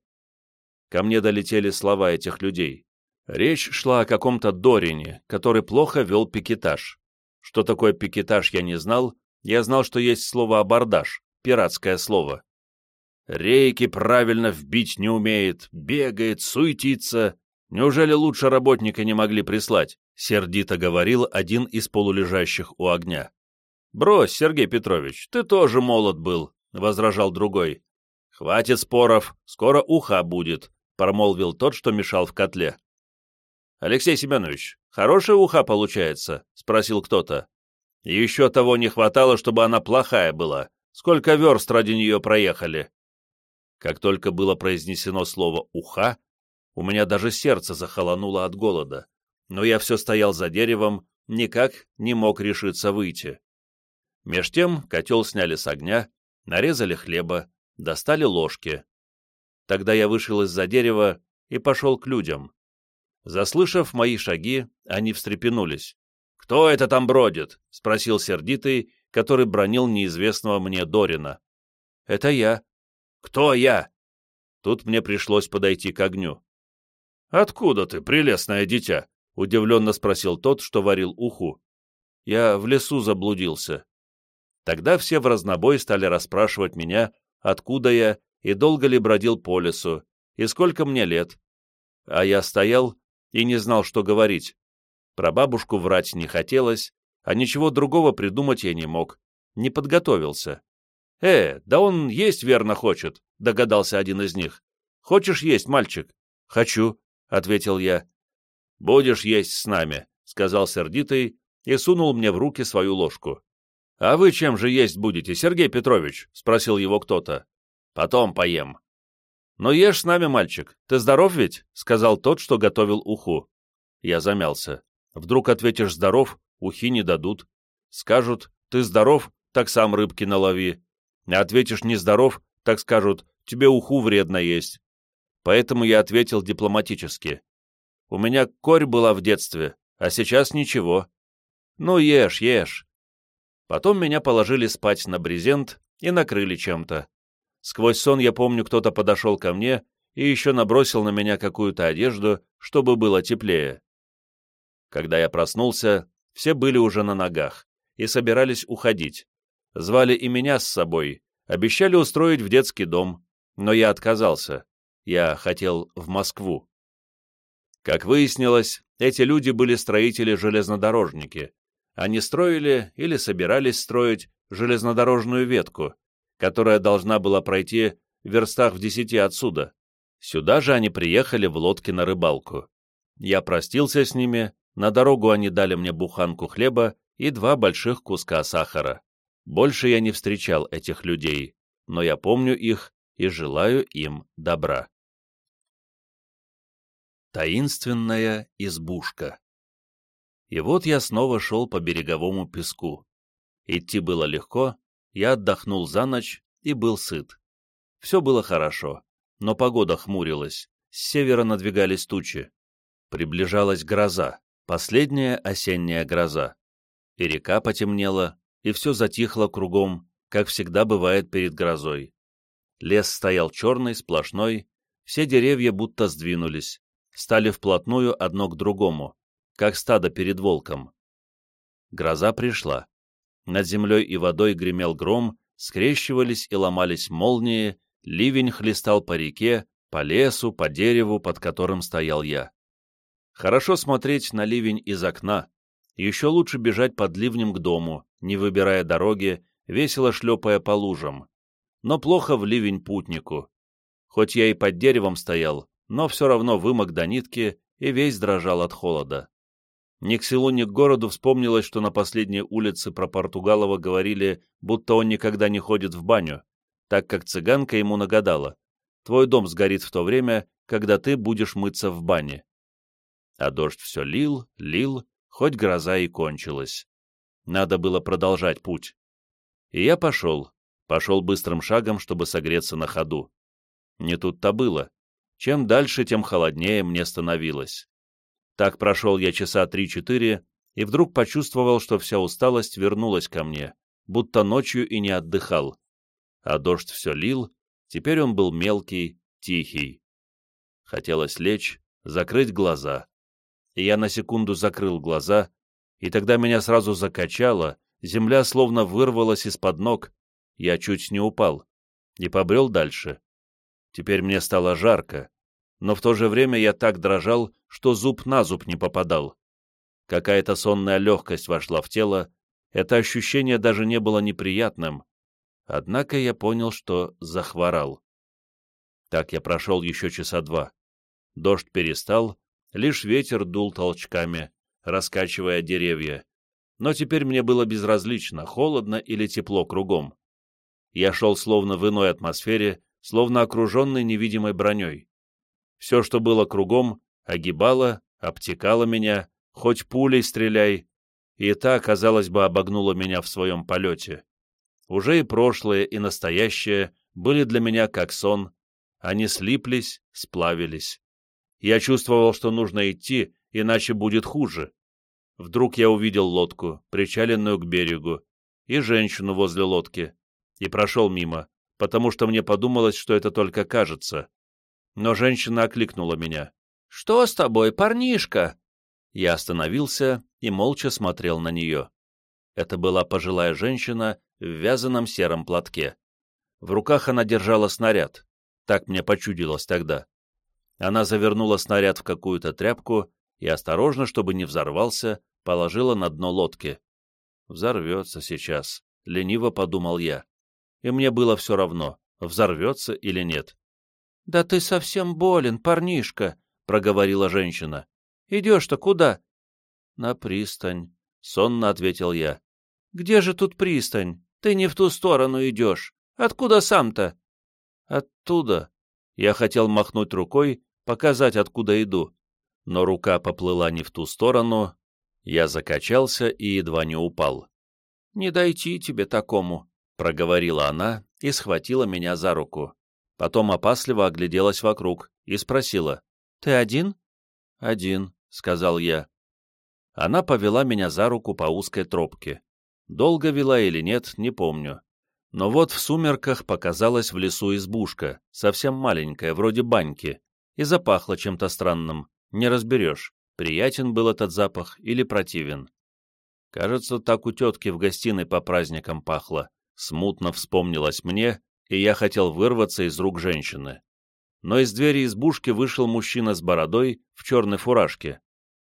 S1: Ко мне долетели слова этих людей. Речь шла о каком-то Дорине, который плохо вел пикетаж. Что такое пикетаж, я не знал, я знал, что есть слово «абордаж», пиратское слово. Рейки правильно вбить не умеет, бегает, суетится. Неужели лучше работника не могли прислать? — сердито говорил один из полулежащих у огня. «Брось, Сергей Петрович, ты тоже молод был», — возражал другой. «Хватит споров, скоро уха будет», — промолвил тот, что мешал в котле. «Алексей Семенович, хорошая уха получается?» — спросил кто-то. «Еще того не хватало, чтобы она плохая была. Сколько верст ради нее проехали?» Как только было произнесено слово «уха», у меня даже сердце захолонуло от голода но я все стоял за деревом, никак не мог решиться выйти. Меж тем котел сняли с огня, нарезали хлеба, достали ложки. Тогда я вышел из-за дерева и пошел к людям. Заслышав мои шаги, они встрепенулись. «Кто это там бродит?» — спросил сердитый, который бронил неизвестного мне Дорина. «Это я». «Кто я?» Тут мне пришлось подойти к огню. «Откуда ты, прелестное дитя?» — удивленно спросил тот, что варил уху. «Я в лесу заблудился». Тогда все в разнобой стали расспрашивать меня, откуда я и долго ли бродил по лесу, и сколько мне лет. А я стоял и не знал, что говорить. Про бабушку врать не хотелось, а ничего другого придумать я не мог, не подготовился. «Э, да он есть верно хочет», — догадался один из них. «Хочешь есть, мальчик?» «Хочу», — ответил я. «Будешь есть с нами», — сказал сердитый и сунул мне в руки свою ложку. «А вы чем же есть будете, Сергей Петрович?» — спросил его кто-то. «Потом поем». «Но ешь с нами, мальчик. Ты здоров ведь?» — сказал тот, что готовил уху. Я замялся. «Вдруг ответишь «здоров», ухи не дадут. Скажут «ты здоров», так сам рыбки налови. Ответишь «нездоров», так скажут «тебе уху вредно есть». Поэтому я ответил дипломатически. У меня корь была в детстве, а сейчас ничего. Ну, ешь, ешь. Потом меня положили спать на брезент, и накрыли чем-то. Сквозь сон я помню, кто-то подошел ко мне и еще набросил на меня какую-то одежду, чтобы было теплее. Когда я проснулся, все были уже на ногах и собирались уходить. Звали и меня с собой, обещали устроить в детский дом, но я отказался. Я хотел в Москву. Как выяснилось, эти люди были строители-железнодорожники. Они строили или собирались строить железнодорожную ветку, которая должна была пройти в верстах в десяти отсюда. Сюда же они приехали в лодке на рыбалку. Я простился с ними, на дорогу они дали мне буханку хлеба и два больших куска сахара. Больше я не встречал этих людей, но я помню их и желаю им добра. Таинственная избушка И вот я снова шел по береговому песку. Идти было легко, я отдохнул за ночь и был сыт. Все было хорошо, но погода хмурилась, с севера надвигались тучи. Приближалась гроза, последняя осенняя гроза. И река потемнела, и все затихло кругом, как всегда бывает перед грозой. Лес стоял черный, сплошной, все деревья будто сдвинулись, стали вплотную одно к другому, как стадо перед волком. Гроза пришла. Над землей и водой гремел гром, скрещивались и ломались молнии, ливень хлестал по реке, по лесу, по дереву, под которым стоял я. Хорошо смотреть на ливень из окна, еще лучше бежать под ливнем к дому, не выбирая дороги, весело шлепая по лужам. Но плохо в ливень путнику. Хоть я и под деревом стоял, но все равно вымок до нитки и весь дрожал от холода. Ни к селу, ни к городу вспомнилось, что на последней улице про Португалова говорили, будто он никогда не ходит в баню, так как цыганка ему нагадала. Твой дом сгорит в то время, когда ты будешь мыться в бане. А дождь все лил, лил, хоть гроза и кончилась. Надо было продолжать путь. И я пошел, пошел быстрым шагом, чтобы согреться на ходу. Не тут-то было. Чем дальше, тем холоднее мне становилось. Так прошел я часа три-четыре, и вдруг почувствовал, что вся усталость вернулась ко мне, будто ночью и не отдыхал. А дождь все лил, теперь он был мелкий, тихий. Хотелось лечь, закрыть глаза. И я на секунду закрыл глаза, и тогда меня сразу закачало, земля словно вырвалась из-под ног, я чуть не упал, и побрел дальше. Теперь мне стало жарко, но в то же время я так дрожал, что зуб на зуб не попадал. Какая-то сонная легкость вошла в тело, это ощущение даже не было неприятным, однако я понял, что захворал. Так я прошел еще часа два. Дождь перестал, лишь ветер дул толчками, раскачивая деревья. Но теперь мне было безразлично, холодно или тепло кругом. Я шел словно в иной атмосфере, словно окруженный невидимой броней. Все, что было кругом, огибало, обтекало меня, хоть пулей стреляй, и та, казалось бы, обогнула меня в своем полете. Уже и прошлое, и настоящее были для меня как сон, они слиплись, сплавились. Я чувствовал, что нужно идти, иначе будет хуже. Вдруг я увидел лодку, причаленную к берегу, и женщину возле лодки, и прошел мимо, потому что мне подумалось, что это только кажется. Но женщина окликнула меня. «Что с тобой, парнишка?» Я остановился и молча смотрел на нее. Это была пожилая женщина в вязаном сером платке. В руках она держала снаряд. Так мне почудилось тогда. Она завернула снаряд в какую-то тряпку и осторожно, чтобы не взорвался, положила на дно лодки. «Взорвется сейчас», — лениво подумал я. И мне было все равно, взорвется или нет. «Да ты совсем болен, парнишка», — проговорила женщина. «Идешь-то куда?» «На пристань», — сонно ответил я. «Где же тут пристань? Ты не в ту сторону идешь. Откуда сам-то?» «Оттуда». Я хотел махнуть рукой, показать, откуда иду, но рука поплыла не в ту сторону, я закачался и едва не упал. «Не дойти тебе такому», — проговорила она и схватила меня за руку. Потом опасливо огляделась вокруг и спросила. «Ты один?» «Один», — сказал я. Она повела меня за руку по узкой тропке. Долго вела или нет, не помню. Но вот в сумерках показалась в лесу избушка, совсем маленькая, вроде баньки, и запахло чем-то странным, не разберешь, приятен был этот запах или противен. Кажется, так у тетки в гостиной по праздникам пахло, смутно вспомнилось мне, и я хотел вырваться из рук женщины. Но из двери избушки вышел мужчина с бородой в черной фуражке.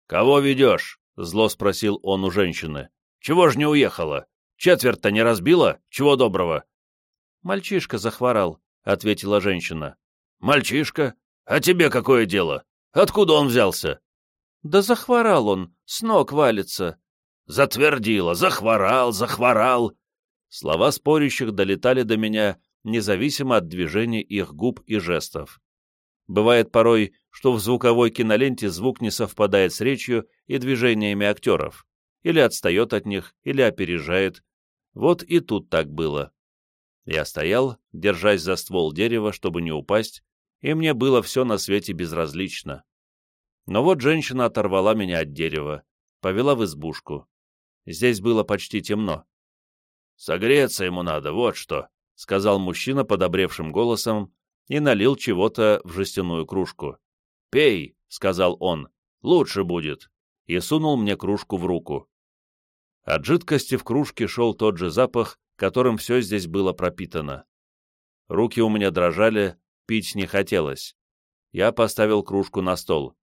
S1: «Кого ведешь?» — зло спросил он у женщины. «Чего ж не уехала? Четверть-то не разбила? Чего доброго?»
S2: «Мальчишка захворал», — ответила женщина.
S1: «Мальчишка? А тебе какое дело? Откуда он взялся?»
S2: «Да захворал он, с ног валится».
S1: «Затвердила, захворал, захворал». Слова спорящих долетали до меня, независимо от движений их губ и жестов. Бывает порой, что в звуковой киноленте звук не совпадает с речью и движениями актеров, или отстает от них, или опережает. Вот и тут так было. Я стоял, держась за ствол дерева, чтобы не упасть, и мне было все на свете безразлично. Но вот женщина оторвала меня от дерева, повела в избушку. Здесь было почти темно. «Согреться ему надо, вот что», — сказал мужчина подобревшим голосом и налил чего-то в жестяную кружку. «Пей», — сказал он, — «лучше будет», и сунул мне кружку в руку. От жидкости в кружке шел тот же запах, которым все здесь было пропитано. Руки у меня дрожали, пить не хотелось. Я поставил кружку на стол.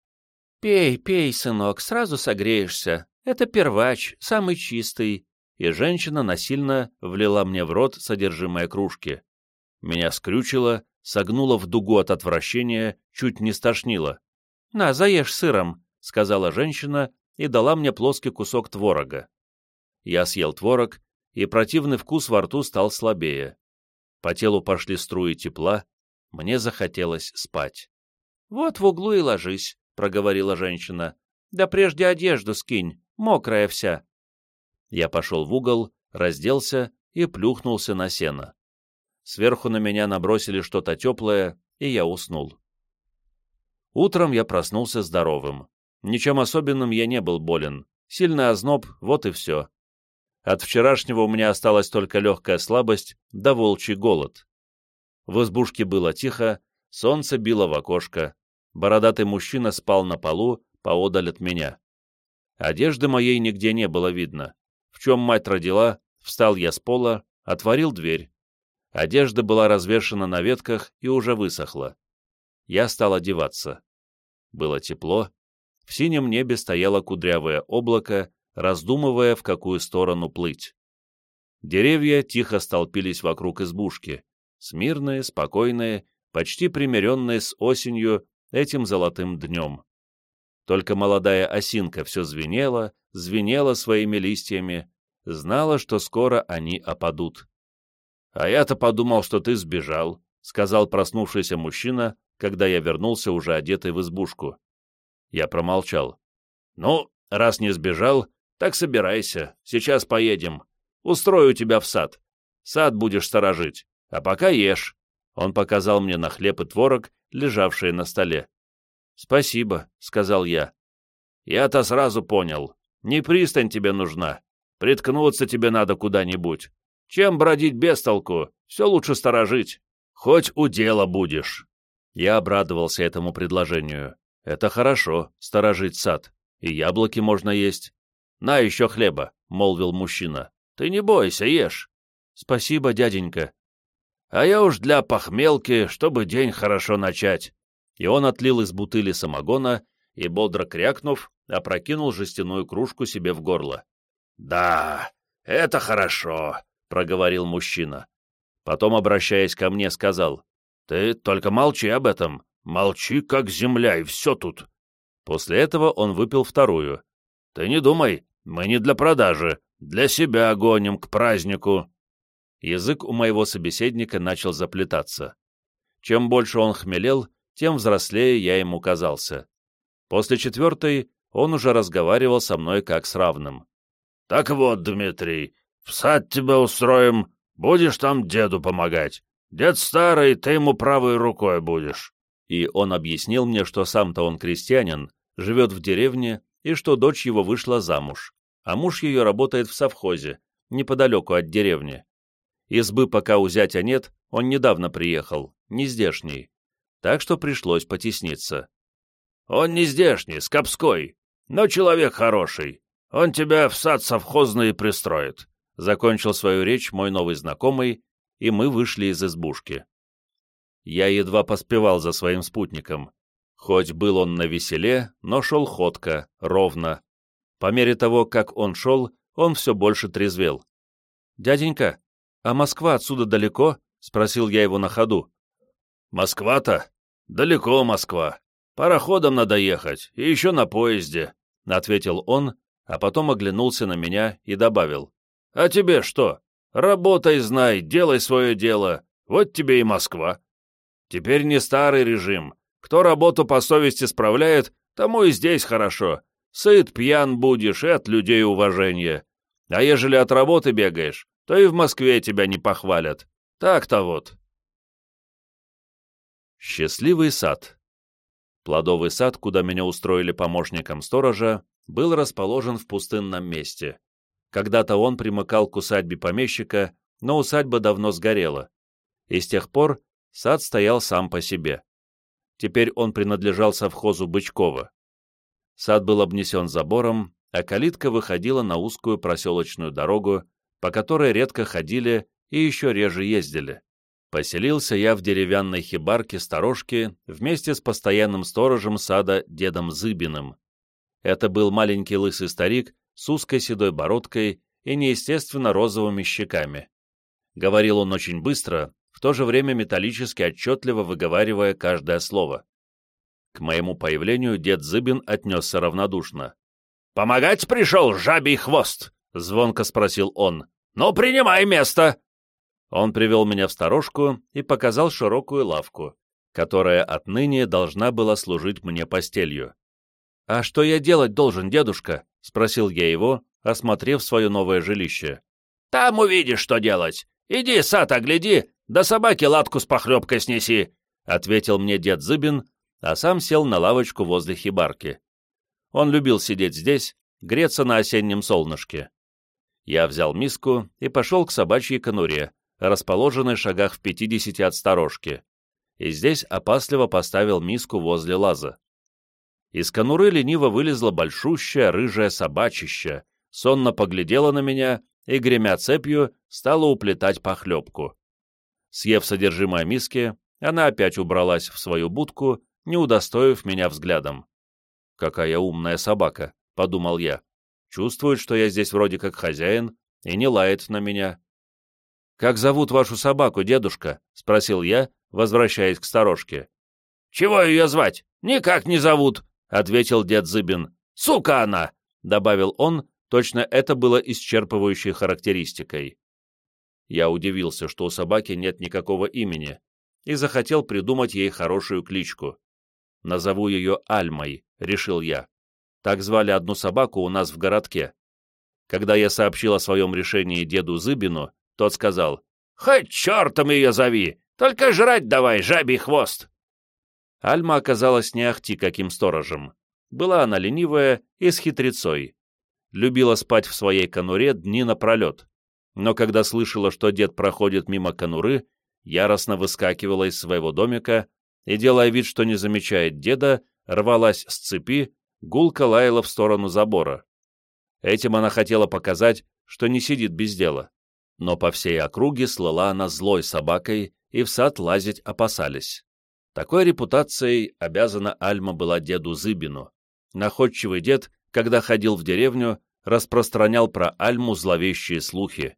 S2: «Пей, пей, сынок, сразу согреешься. Это первач, самый чистый».
S1: И женщина насильно влила мне в рот содержимое кружки. Меня скрючило, согнуло в дугу от отвращения, чуть не стошнило.
S2: «На, заешь сыром», — сказала женщина и дала мне плоский кусок творога.
S1: Я съел творог, и противный вкус во рту стал слабее. По телу пошли струи тепла, мне захотелось спать.
S2: «Вот в углу и ложись», — проговорила женщина. «Да прежде одежду скинь, мокрая вся».
S1: Я пошел в угол, разделся и плюхнулся на сено. Сверху на меня набросили что-то теплое, и я уснул. Утром я проснулся здоровым. Ничем особенным я не был болен. Сильный озноб, вот и все. От вчерашнего у меня осталась только легкая слабость да волчий голод. В избушке было тихо, солнце било в окошко. Бородатый мужчина спал на полу, поодаль от меня. Одежды моей нигде не было видно. В чем мать родила, встал я с пола, отворил дверь. Одежда была развешана на ветках и уже высохла. Я стал одеваться. Было тепло. В синем небе стояло кудрявое облако, раздумывая, в какую сторону плыть. Деревья тихо столпились вокруг избушки, смирные, спокойные, почти примиренные с осенью этим золотым днем. Только молодая осинка все звенела, звенела своими листьями, знала, что скоро они опадут. «А я-то подумал, что ты сбежал», — сказал проснувшийся мужчина, когда я вернулся уже одетый в избушку. Я промолчал. «Ну, раз не сбежал, так собирайся, сейчас поедем. Устрою тебя в сад. Сад будешь сторожить, а пока ешь». Он показал мне на хлеб и творог, лежавшие на столе. «Спасибо», — сказал я. «Я-то сразу понял. Не пристань тебе нужна. Приткнуться тебе надо куда-нибудь. Чем бродить без толку? Все лучше сторожить. Хоть у дела будешь. Я обрадовался этому предложению. Это хорошо, сторожить сад. И яблоки можно есть. На еще хлеба, — молвил мужчина. Ты не бойся, ешь. Спасибо, дяденька. А я уж для похмелки, чтобы день хорошо начать. И он отлил из бутыли самогона и, бодро крякнув, опрокинул жестяную кружку себе в горло. «Да, это хорошо. — проговорил мужчина. Потом, обращаясь ко мне, сказал, «Ты только молчи об этом, молчи, как земля, и все тут». После этого он выпил вторую. «Ты не думай, мы не для продажи, для себя гоним к празднику». Язык у моего собеседника начал заплетаться. Чем больше он хмелел, тем взрослее я ему казался. После четвертой он уже разговаривал со мной как с равным. «Так вот, Дмитрий, в сад тебя устроим, будешь там деду помогать. Дед старый, ты ему правой рукой будешь». И он объяснил мне, что сам-то он крестьянин, живет в деревне, и что дочь его вышла замуж, а муж ее работает в совхозе, неподалеку от деревни. Избы пока у зятя нет, он недавно приехал, не здешний. Так что пришлось потесниться.
S3: «Он не здешний, Скопской, но человек хороший. Он тебя в сад совхозный пристроит», — закончил свою речь мой новый знакомый, и мы вышли из избушки. Я едва поспевал за своим спутником. Хоть был он на веселе, но шел ходко, ровно. По мере того, как он шел, он все больше трезвел. «Дяденька, а Москва отсюда далеко?» — спросил я его на ходу. «Москва-то? Далеко Москва. Пароходом надо ехать, и еще на поезде», — ответил он, а потом оглянулся на меня и добавил. «А тебе что? Работай, знай, делай свое дело. Вот тебе и Москва. Теперь не старый режим. Кто работу по совести справляет, тому и здесь хорошо. Сыт, пьян будешь и от людей уважение. А ежели от работы бегаешь, то и в Москве тебя не похвалят. Так-то вот.
S1: Счастливый сад. Плодовый сад, куда меня устроили помощником сторожа, был расположен в пустынном месте. Когда-то он примыкал к усадьбе помещика, но усадьба давно сгорела. И с тех пор сад стоял сам по себе. Теперь он принадлежал совхозу Бычкова. Сад был обнесен забором, а калитка выходила на узкую проселочную дорогу, по которой редко ходили и еще реже ездили. Поселился я в деревянной хибарке сторожки вместе с постоянным сторожем сада дедом Зыбиным. Это был маленький лысый старик с узкой седой бородкой и неестественно розовыми щеками. Говорил он очень быстро, в то же время металлически отчетливо выговаривая каждое слово. К моему появлению дед Зыбин отнесся равнодушно.
S3: «Помогать пришел жабий хвост?» — звонко спросил он. «Ну, принимай место!»
S1: Он привел меня в сторожку и показал широкую лавку, которая отныне должна была служить мне постелью. «А что я делать должен, дедушка?» — спросил я его, осмотрев свое новое жилище.
S3: «Там увидишь, что делать. Иди, сад огляди, да собаке латку с похлебкой снеси», — ответил мне дед Зыбин, а сам сел на лавочку возле хибарки. Он любил сидеть здесь, греться на осеннем солнышке. Я взял миску и пошел к собачьей конуре, расположенной в шагах в пятидесяти от сторожки, и здесь опасливо поставил миску возле лаза. Из конуры лениво вылезла большущая рыжая собачища, сонно поглядела на меня и, гремя цепью, стала уплетать похлебку. Съев содержимое миски, она опять убралась в свою будку, не удостоив меня взглядом. «Какая умная собака», — подумал я. «Чувствует, что я здесь вроде как хозяин, и не лает на меня». «Как зовут вашу собаку, дедушка?» — спросил я, возвращаясь к сторожке. «Чего ее звать? Никак не зовут», — ответил дед Зыбин. «Сука она!» — добавил он, точно это было исчерпывающей характеристикой.
S1: Я удивился, что у собаки нет никакого имени, и захотел придумать ей хорошую кличку. Назову ее Альмой, решил я. Так звали одну собаку у нас в городке. Когда я сообщил о своем решении деду Зыбину, тот сказал, «Хоть чертом ее зови, только жрать давай, жабий хвост!» Альма оказалась не ахти каким сторожем. Была она ленивая и с хитрецой. Любила спать в своей конуре дни напролет но когда слышала, что дед проходит мимо конуры, яростно выскакивала из своего домика и, делая вид, что не замечает деда, рвалась с цепи, гулко лаяла в сторону забора. Этим она хотела показать, что не сидит без дела. Но по всей округе слыла она злой собакой, и в сад лазить опасались. Такой репутацией обязана Альма была деду Зыбину. Находчивый дед, когда ходил в деревню, распространял про Альму зловещие слухи.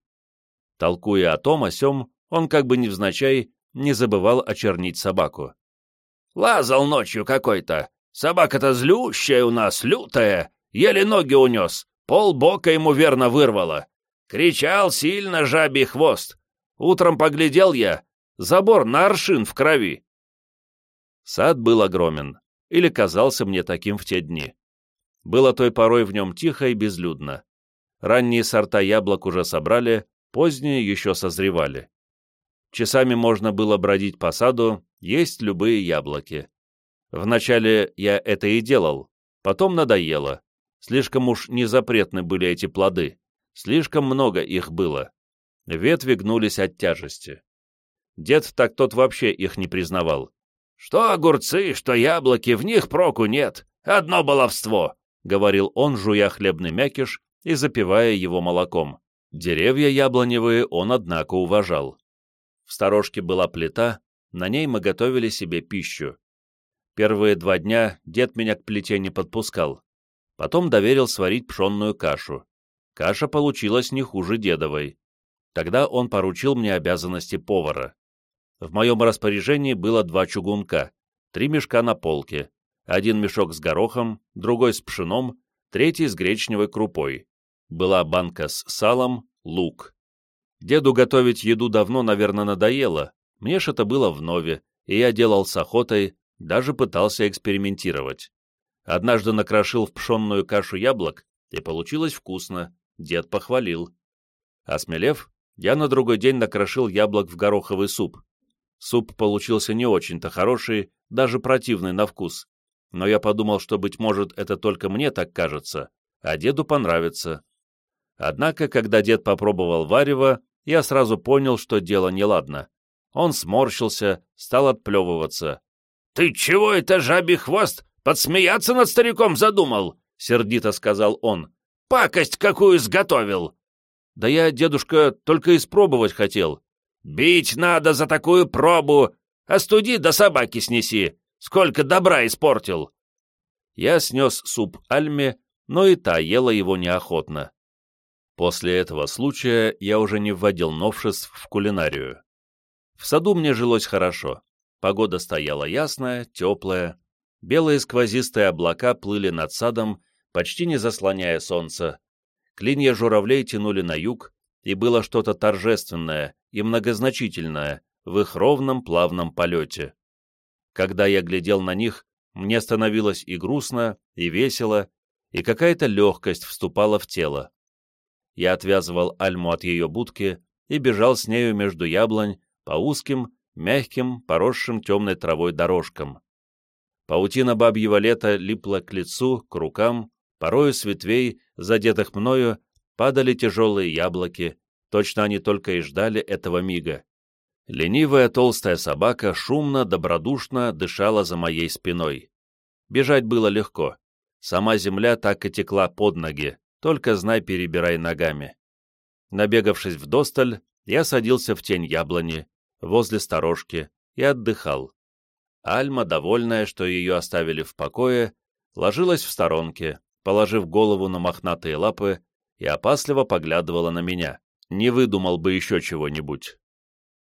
S1: Толкуя о том, о сём, он как бы невзначай не забывал очернить собаку.
S3: «Лазал ночью какой-то. Собака-то злющая у нас, лютая. Еле ноги унес. Пол бока ему верно вырвало. Кричал сильно жабий хвост. Утром поглядел я. Забор на аршин в крови».
S1: Сад был огромен, или казался мне таким в те дни. Было той порой в нем тихо и безлюдно. Ранние сорта яблок уже собрали, поздние еще созревали. Часами можно было бродить по саду, есть любые яблоки. Вначале я это и делал, потом надоело. Слишком уж незапретны были эти плоды, слишком много их было. ветви гнулись от тяжести. Дед так тот вообще их не признавал.
S3: «Что огурцы, что яблоки, в них проку нет. Одно баловство», — говорил он, жуя хлебный мякиш и запивая его молоком. Деревья яблоневые он, однако, уважал. В сторожке была плита, на ней мы готовили себе пищу. Первые два дня дед меня к плите не подпускал. Потом доверил сварить пшенную кашу. Каша получилась не хуже дедовой. Тогда он поручил мне обязанности повара. В моем распоряжении было два чугунка, три мешка на полке, один мешок с горохом, другой с пшеном, третий с гречневой крупой. Была банка с салом, лук. Деду готовить еду давно, наверное, надоело, мне ж это было вновь, и я делал с охотой, даже пытался экспериментировать. Однажды накрошил в пшенную кашу яблок, и получилось вкусно, дед похвалил. Осмелев, я на другой день накрошил яблок в гороховый суп. Суп получился не очень-то хороший, даже противный на вкус. Но я подумал, что, быть может, это только мне так кажется, а деду понравится. Однако, когда дед попробовал варево, я сразу понял, что дело неладно. Он сморщился, стал отплевываться. «Ты чего это, жабий хвост, подсмеяться над стариком задумал?» — сердито сказал он. «Пакость какую сготовил!»
S1: «Да я, дедушка, только испробовать хотел.
S3: «Бить надо за такую пробу! Остуди до собаки снеси! Сколько добра испортил!»
S1: Я снес суп Альме, но и та ела его неохотно. После этого случая я уже не вводил новшеств в кулинарию. В саду мне жилось хорошо. Погода стояла ясная, теплая. Белые сквозистые облака плыли над садом, почти не заслоняя солнце. Клинья журавлей тянули на юг, и было что-то торжественное и многозначительное в их ровном плавном полете. Когда я глядел на них, мне становилось и грустно, и весело, и какая-то легкость вступала в тело. Я отвязывал Альму от ее будки и бежал с нею между яблонь по узким, мягким, поросшим темной травой дорожкам. Паутина бабьего лета липла к лицу, к рукам, порою с ветвей, задетых мною, падали тяжелые яблоки, точно они только и ждали этого мига. Ленивая толстая собака шумно, добродушно дышала за моей спиной. Бежать было легко. Сама земля так и текла под ноги, только знай, перебирай ногами. Набегавшись в досталь, я садился в тень яблони, возле сторожки, и отдыхал. Альма, довольная, что ее оставили в покое, ложилась в сторонке, положив голову на мохнатые лапы и опасливо поглядывала на меня. Не выдумал бы еще чего-нибудь.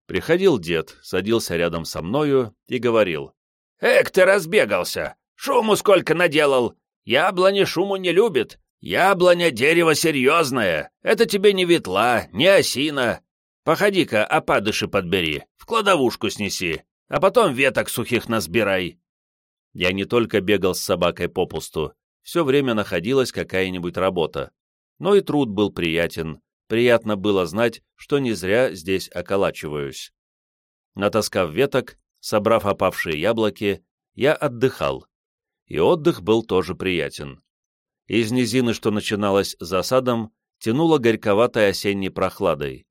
S1: Приходил дед, садился рядом со мною и говорил.
S3: «Эк, ты разбегался! Шуму сколько наделал! Яблоня шуму не любит! Яблоня — дерево серьезное! Это тебе не ветла, не осина! Походи-ка, опадыши подбери, в кладовушку снеси, а потом веток сухих насбирай!»
S1: Я не только бегал с собакой попусту, все время находилась какая-нибудь работа но и труд был приятен, приятно было знать, что не зря здесь околачиваюсь. Натаскав веток, собрав опавшие яблоки, я отдыхал, и отдых был тоже приятен. Из низины, что начиналась за садом, тянуло горьковатой осенней прохладой.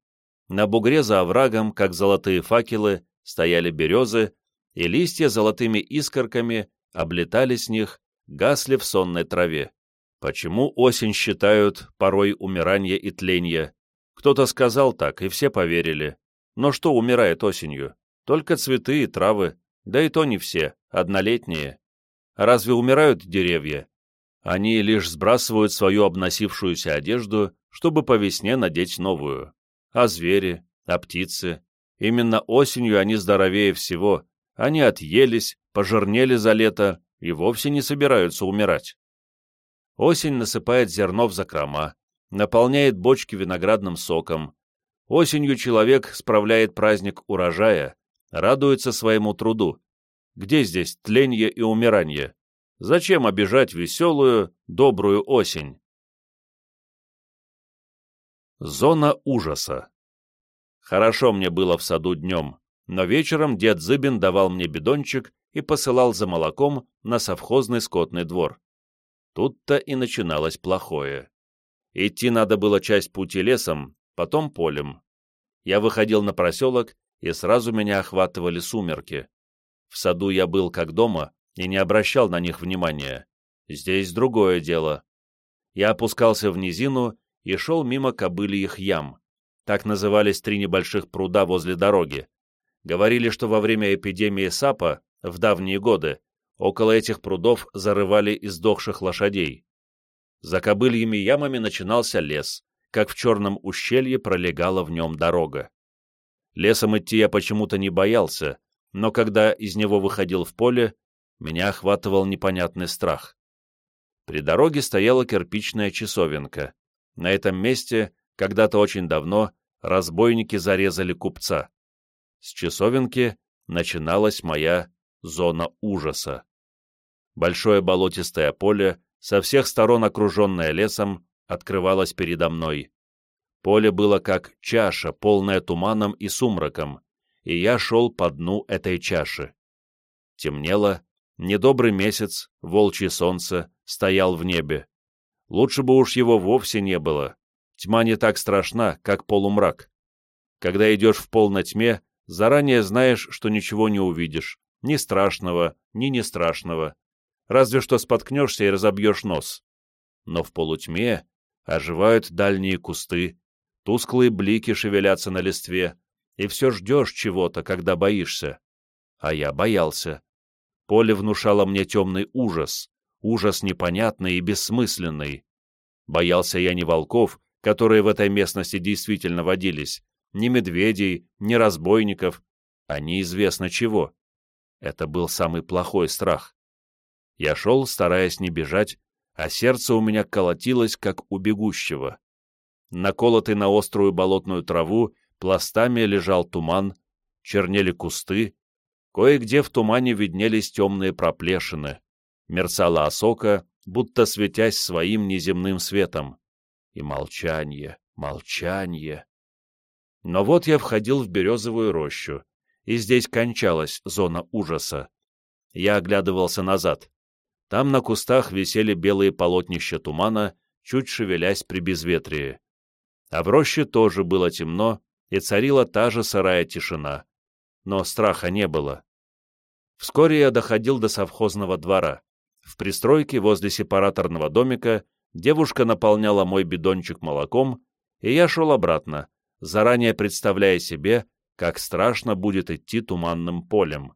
S1: На бугре за оврагом, как золотые факелы, стояли березы, и листья золотыми искорками облетали с них, гасли в сонной траве. Почему осень считают порой умирания и тления? Кто-то сказал так, и все поверили. Но что умирает осенью? Только цветы и травы, да и то не все, однолетние. Разве умирают деревья? Они лишь сбрасывают свою обносившуюся одежду, чтобы по весне надеть новую. А звери, а птицы? Именно осенью они здоровее всего. Они отъелись, пожирнели за лето и вовсе не собираются умирать. Осень насыпает зерно в закрома, наполняет бочки виноградным соком. Осенью человек справляет праздник урожая, радуется своему труду. Где здесь тленье и умирание? Зачем обижать веселую, добрую осень? Зона ужаса. Хорошо мне было в саду днем, но вечером дед Зыбин давал мне бидончик и посылал за молоком на совхозный скотный двор. Тут-то и начиналось плохое. Идти надо было часть пути лесом, потом полем. я выходил на проселок, и сразу меня охватывали сумерки. В саду я был как дома и не обращал на них внимания. Здесь другое дело. Я опускался в низину и шел мимо кобыльих ям. Так назывались три небольших пруда возле дороги. Говорили, что во время эпидемии САПа, в давние годы, около этих прудов зарывали издохших лошадей. За кобыльями ямами начинался лес, как в черном ущелье пролегала в нем дорога. Лесом идти я почему-то не боялся, но когда из него выходил в поле, меня охватывал непонятный страх. При дороге стояла кирпичная часовенка. На этом месте, когда-то очень давно, разбойники зарезали купца. С часовенки начиналась моя зона ужаса. Большое болотистое поле, со всех сторон окруженное лесом, открывалось передо мной. Поле было как чаша, полная туманом и сумраком, и я шел по дну этой чаши. Темнело, недобрый месяц, волчье солнце, стоял в небе. Лучше бы уж его вовсе не было. Тьма не так страшна, как полумрак. Когда идешь в полной тьме, заранее знаешь, что ничего не увидишь, ни страшного, ни не страшного. Разве что споткнешься и разобьешь нос. Но в полутьме оживают дальние кусты, тусклые блики шевелятся на листве, и все ждешь чего-то, когда боишься. А я боялся. Поле внушало мне темный ужас, ужас непонятный и бессмысленный. Боялся я не волков, которые в этой местности действительно водились, ни медведей, ни разбойников, а неизвестно чего. Это был самый плохой страх. Я шел, стараясь не бежать, а сердце у меня колотилось, как у бегущего. Наколотый на острую болотную траву, пластами лежал туман, чернели кусты, кое-где в тумане виднелись темные проплешины, мерцала осока, будто светясь своим неземным светом. И молчание, молчание. Но вот я входил в березовую рощу, и здесь кончалась зона ужаса. Я оглядывался назад. Там на кустах висели белые полотнища тумана, чуть шевелясь при безветрии. А в роще тоже было темно, и царила та же сырая тишина. Но страха не было. Вскоре я доходил до совхозного двора. В пристройке возле сепараторного домика девушка наполняла мой бидончик молоком, и я шел обратно, заранее представляя себе, как страшно будет идти туманным полем.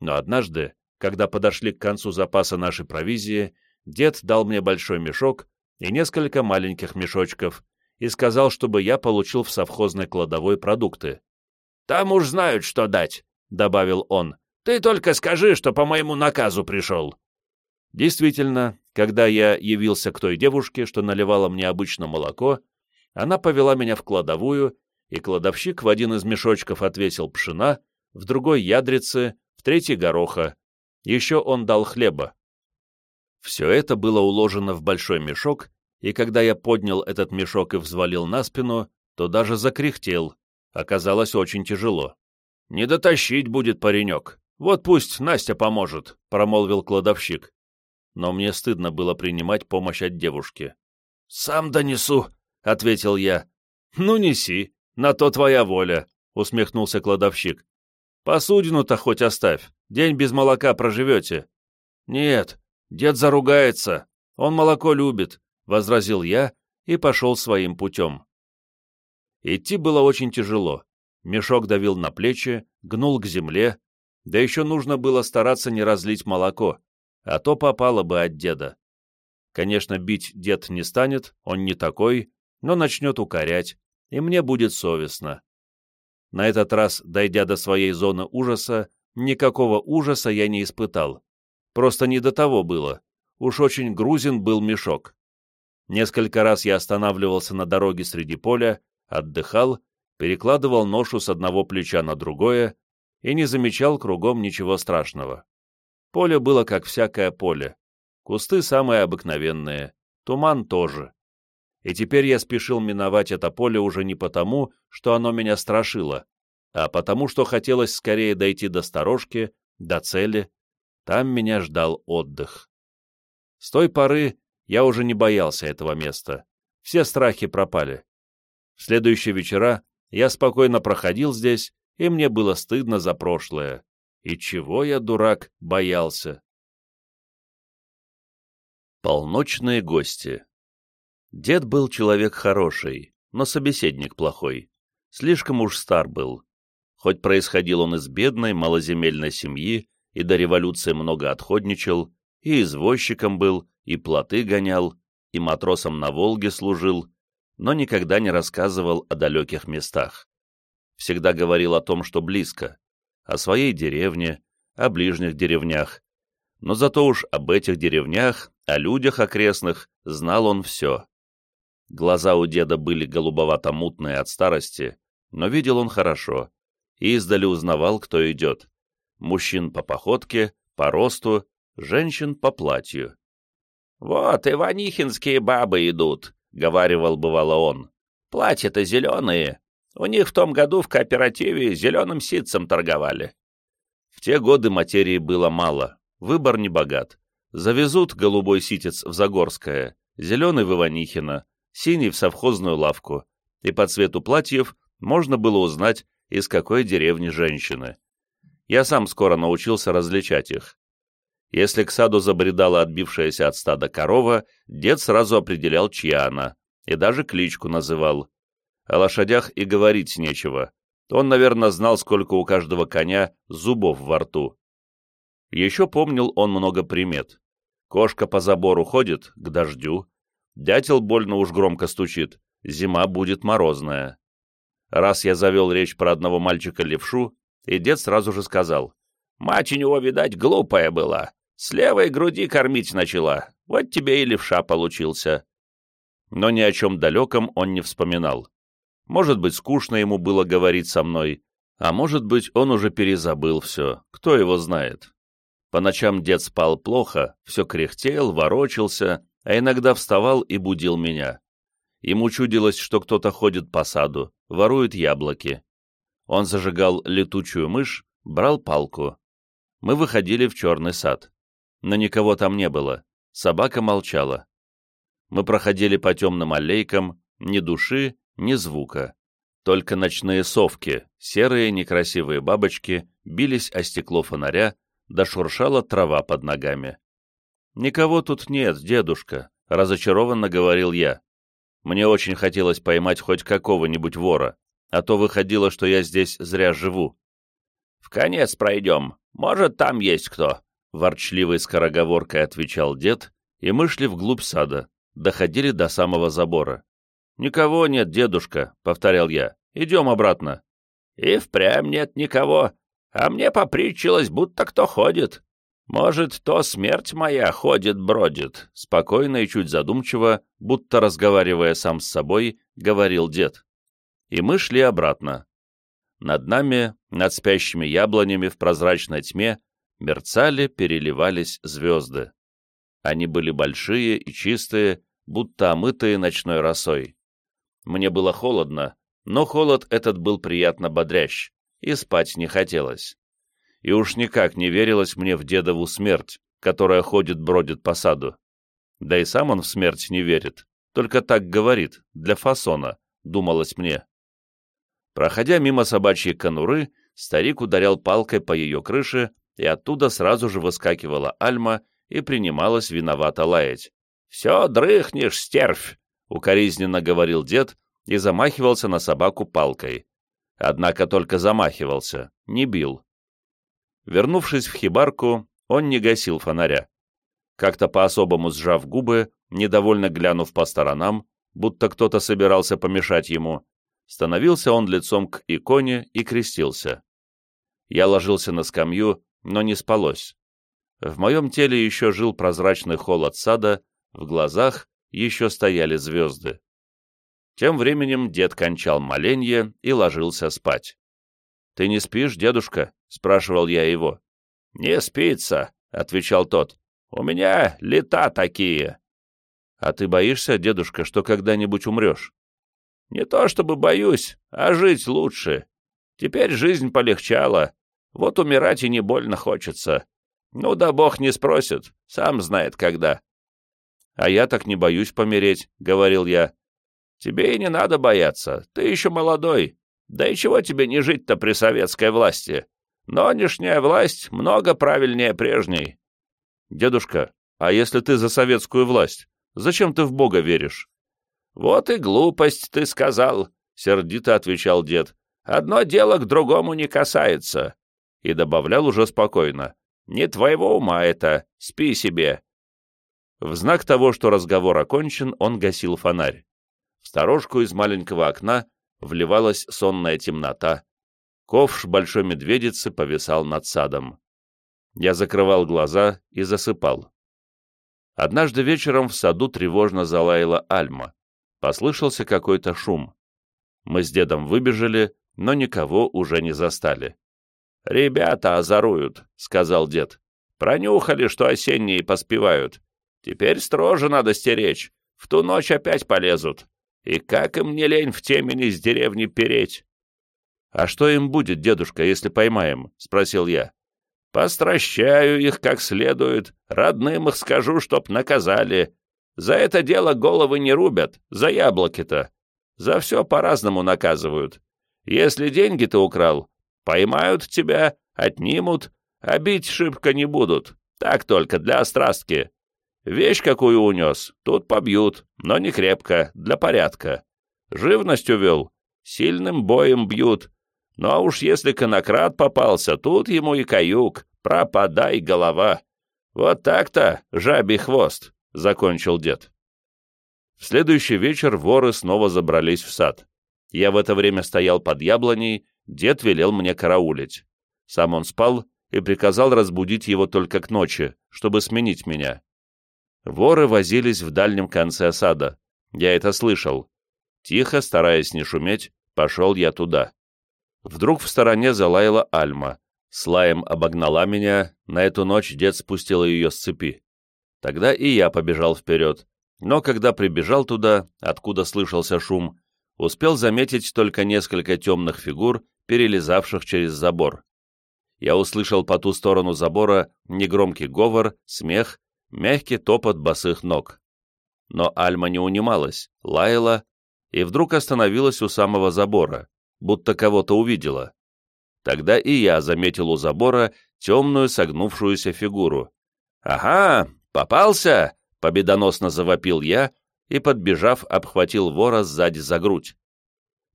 S1: Но однажды, когда подошли к концу запаса нашей провизии, дед дал мне большой мешок и несколько маленьких мешочков и сказал, чтобы я получил в совхозной кладовой продукты. «Там уж знают, что дать», — добавил он. «Ты только скажи, что по моему наказу пришел». Действительно, когда я явился к той девушке, что наливала мне обычно молоко, она повела меня в кладовую, и кладовщик в один из мешочков отвесил пшена, в другой — ядрицы, в третий — гороха. Еще он дал хлеба. Все это было уложено в большой мешок, и когда я поднял этот мешок и взвалил на спину, то даже закряхтел. Оказалось очень тяжело. «Не дотащить будет паренек. Вот пусть Настя поможет», — промолвил кладовщик. Но мне стыдно было принимать помощь от девушки. «Сам донесу», — ответил я. «Ну, неси, на то твоя воля», — усмехнулся кладовщик. «Посудину-то хоть оставь, день без молока проживете». «Нет, дед заругается, он молоко любит», — возразил я и пошел своим путем. Идти было очень тяжело. Мешок давил на плечи, гнул к земле, да еще нужно было стараться не разлить молоко, а то попало бы от деда. Конечно, бить дед не станет, он не такой, но начнет укорять, и мне будет совестно. На этот раз, дойдя до своей зоны ужаса, никакого ужаса я не испытал. Просто не до того было. Уж очень грузин был мешок. Несколько раз я останавливался на дороге среди поля, отдыхал, перекладывал ношу с одного плеча на другое и не замечал кругом ничего страшного. Поле было как всякое поле. Кусты самые обыкновенные, туман тоже и теперь я спешил миновать это поле уже не потому, что оно меня страшило, а потому, что хотелось скорее дойти до сторожки, до цели. Там меня ждал отдых. С той поры я уже не боялся этого места. Все страхи пропали. В следующие вечера Я спокойно проходил здесь, и мне было стыдно за прошлое. И чего я, дурак, боялся? Полночные гости Дед был человек хороший, но собеседник плохой. Слишком уж стар был. Хоть происходил он из бедной, малоземельной семьи, и до революции много отходничал, и извозчиком был, и плоты гонял, и матросом на Волге служил, но никогда не рассказывал о далеких местах. Всегда говорил о том, что близко, о своей деревне, о ближних деревнях. Но зато уж об этих деревнях, о людях окрестных, знал он все. Глаза у деда были голубовато-мутные от старости, но видел он хорошо, и издали узнавал, кто идет. Мужчин по походке, по росту, женщин по платью.
S2: «Вот и ванихинские бабы идут», — говаривал бывало он. «Платья-то зеленые. У них в том году в кооперативе зеленым ситцем торговали».
S1: В те годы материи было мало, выбор не богат. Завезут голубой ситец в Загорское, зеленый в Иванихино, синий в совхозную лавку, и по цвету платьев можно было узнать, из какой деревни женщины. Я сам скоро научился различать их. Если к саду забредала отбившаяся от стада корова, дед сразу определял, чья она, и даже кличку называл. О лошадях и говорить нечего. Он, наверное, знал, сколько у каждого коня зубов во рту. Еще помнил он много примет. Кошка по забору ходит, к дождю. Дятел больно уж громко стучит, зима будет морозная. Раз я завел речь про одного мальчика-левшу, и дед сразу же сказал, «Мать у него, видать, глупая была, с левой груди кормить начала. Вот тебе и левша получился. Но ни о чем далеком он не вспоминал. Может быть, скучно ему было говорить со мной, а может быть, он уже перезабыл все, кто его знает. По ночам дед спал плохо, все кряхтел, ворочался, а иногда вставал и будил меня. Ему чудилось, что кто-то ходит по саду, ворует яблоки. Он зажигал летучую мышь, брал палку. Мы выходили в черный сад но никого там не было. Собака молчала. Мы проходили по темным аллейкам, ни души, ни звука. Только ночные совки, серые некрасивые бабочки, бились о стекло фонаря, да шуршала трава под ногами. «Никого тут нет, дедушка», — разочарованно говорил я. Мне очень хотелось поймать хоть какого-нибудь вора, а то выходило, что я здесь зря живу.
S2: «В конец пройдем. Может, там есть кто»,
S1: Ворчливой скороговоркой отвечал дед, и мы шли вглубь сада, доходили до самого забора. «Никого нет, дедушка», — повторял я. «Идем обратно».
S2: «И впрямь нет никого, а мне попритчилось, будто кто ходит. Может, то смерть моя ходит-бродит», —
S1: спокойно и чуть задумчиво, будто разговаривая сам с собой, говорил дед. И мы шли обратно. Над нами, над спящими яблонями в прозрачной тьме, мерцали, переливались звезды. Они были большие и чистые, будто омытые ночной росой. Мне было холодно, но холод этот был приятно бодрящ, и спать не хотелось. И уж никак не верилось мне в дедову смерть, которая ходит-бродит по саду. Да и сам он в смерть не верит, только так говорит, для фасона, думалось мне. Проходя мимо собачьей конуры, старик ударял палкой по ее крыше, и оттуда сразу же выскакивала Альма и принималась виновато лаять. «Все дрыхнешь, стервь!» — укоризненно говорил дед и замахивался на собаку палкой. Однако только замахивался, не бил. Вернувшись в хибарку, он не гасил фонаря. Как-то по-особому сжав губы, недовольно глянув по сторонам, будто кто-то собирался помешать ему, становился он лицом к иконе и крестился. Я ложился на скамью но не спалось. В моем теле еще жил прозрачный холод сада, в глазах еще стояли звезды. Тем временем дед кончал моленье и ложился спать. «Ты не спишь, дедушка?» — спрашивал я его. «Не спится», — отвечал тот. «У меня лета такие». «А ты боишься, дедушка, что когда-нибудь умрешь?» «Не то чтобы боюсь, а жить лучше. Теперь жизнь полегчала, вот умирать и не больно хочется. Ну да бог не спросит, сам знает когда. А я так не боюсь помереть, — говорил я. Тебе и не надо бояться, ты еще молодой.
S2: Да и чего тебе не жить-то при советской власти? Нынешняя власть много правильнее прежней.
S3: Дедушка, а если ты за советскую власть, зачем ты в Бога веришь?
S2: Вот и глупость ты сказал, сердито отвечал дед. Одно дело к другому не касается. И добавлял уже спокойно. Не твоего ума это, спи себе.
S3: В знак того, что разговор окончен, он гасил фонарь. В сторожку из маленького окна вливалась сонная темнота. Ковш большой медведицы повисал над садом. Я закрывал глаза и засыпал. Однажды вечером в саду тревожно залаяла Альма. Послышался какой-то шум. Мы с дедом выбежали, но никого уже не застали.
S2: «Ребята озоруют», — сказал дед. «Пронюхали, что осенние поспевают. Теперь строже надо стеречь. В ту ночь опять полезут. И как им не лень в темени с деревни переть?»
S3: «А что им будет, дедушка, если поймаем?» — спросил я.
S2: «Постращаю их как следует, родным их скажу, чтоб наказали. За это дело головы не рубят, за яблоки-то. За все по-разному наказывают. Если деньги ты украл, поймают тебя, отнимут, а бить шибко не будут. Так только, для острастки. Вещь какую унес, тут побьют, но не крепко, для порядка. Живность увел, сильным боем бьют. Ну а уж если конократ попался, тут ему и каюк, пропадай голова. Вот так-то, жабий хвост, — закончил дед.
S3: В следующий вечер воры снова забрались в сад. Я в это время стоял под яблоней, дед велел мне караулить. Сам он спал и приказал разбудить его только к ночи, чтобы сменить меня. Воры возились в дальнем конце сада. Я это слышал. Тихо, стараясь не шуметь, пошел я туда. Вдруг в стороне залаяла Альма. С лаем обогнала меня, на эту ночь дед спустил ее с цепи. Тогда и я побежал вперед, но когда прибежал туда, откуда слышался шум, успел заметить только несколько темных фигур, перелезавших через забор. Я услышал по ту сторону забора негромкий говор, смех мягкий топот босых ног. Но Альма не унималась, лаяла и вдруг остановилась у самого забора, будто кого-то увидела. Тогда и я заметил у забора темную согнувшуюся фигуру. «Ага, попался!» — победоносно завопил я и, подбежав, обхватил вора сзади за грудь.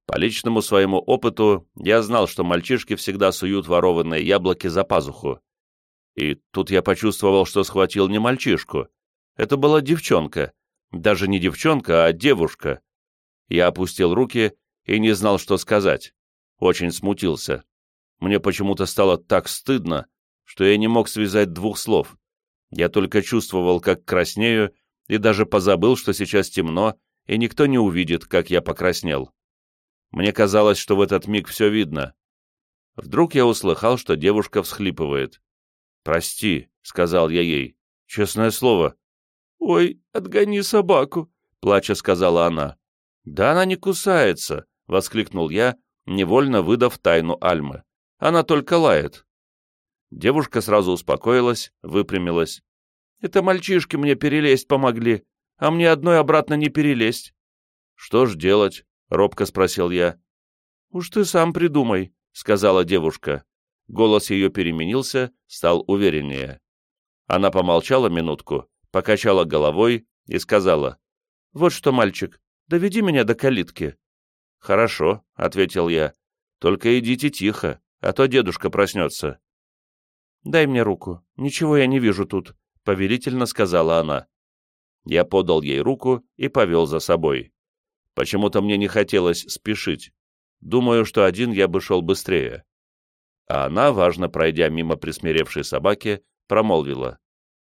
S3: По личному своему опыту я знал, что мальчишки всегда суют ворованные яблоки за пазуху. И тут я почувствовал, что схватил не мальчишку. Это была девчонка. Даже не девчонка, а девушка. Я опустил руки и не знал, что сказать. Очень смутился. Мне почему-то стало так стыдно, что я не мог связать двух слов. Я только чувствовал, как краснею, и даже позабыл, что сейчас темно, и никто не увидит, как я покраснел. Мне казалось, что в этот миг все видно. Вдруг я услыхал, что девушка всхлипывает. «Прости», — сказал я ей. «Честное слово».
S4: «Ой, отгони собаку», —
S3: плача сказала она. «Да она не кусается», — воскликнул я, невольно выдав тайну Альмы. «Она только лает». Девушка сразу успокоилась, выпрямилась.
S4: «Это мальчишки мне перелезть помогли, а мне одной обратно не перелезть».
S3: «Что ж делать?» — робко спросил я.
S4: «Уж ты сам придумай», — сказала девушка.
S3: Голос ее переменился, стал увереннее. Она помолчала минутку, покачала головой и сказала, «Вот что, мальчик, доведи меня до калитки». «Хорошо», — ответил я, — «только идите тихо, а то дедушка проснется».
S4: «Дай мне руку, ничего я не вижу тут», — повелительно сказала она.
S3: Я подал ей руку и повел за собой. Почему-то мне не хотелось спешить. Думаю, что один я бы шел быстрее а она, важно пройдя мимо присмиревшей собаки, промолвила.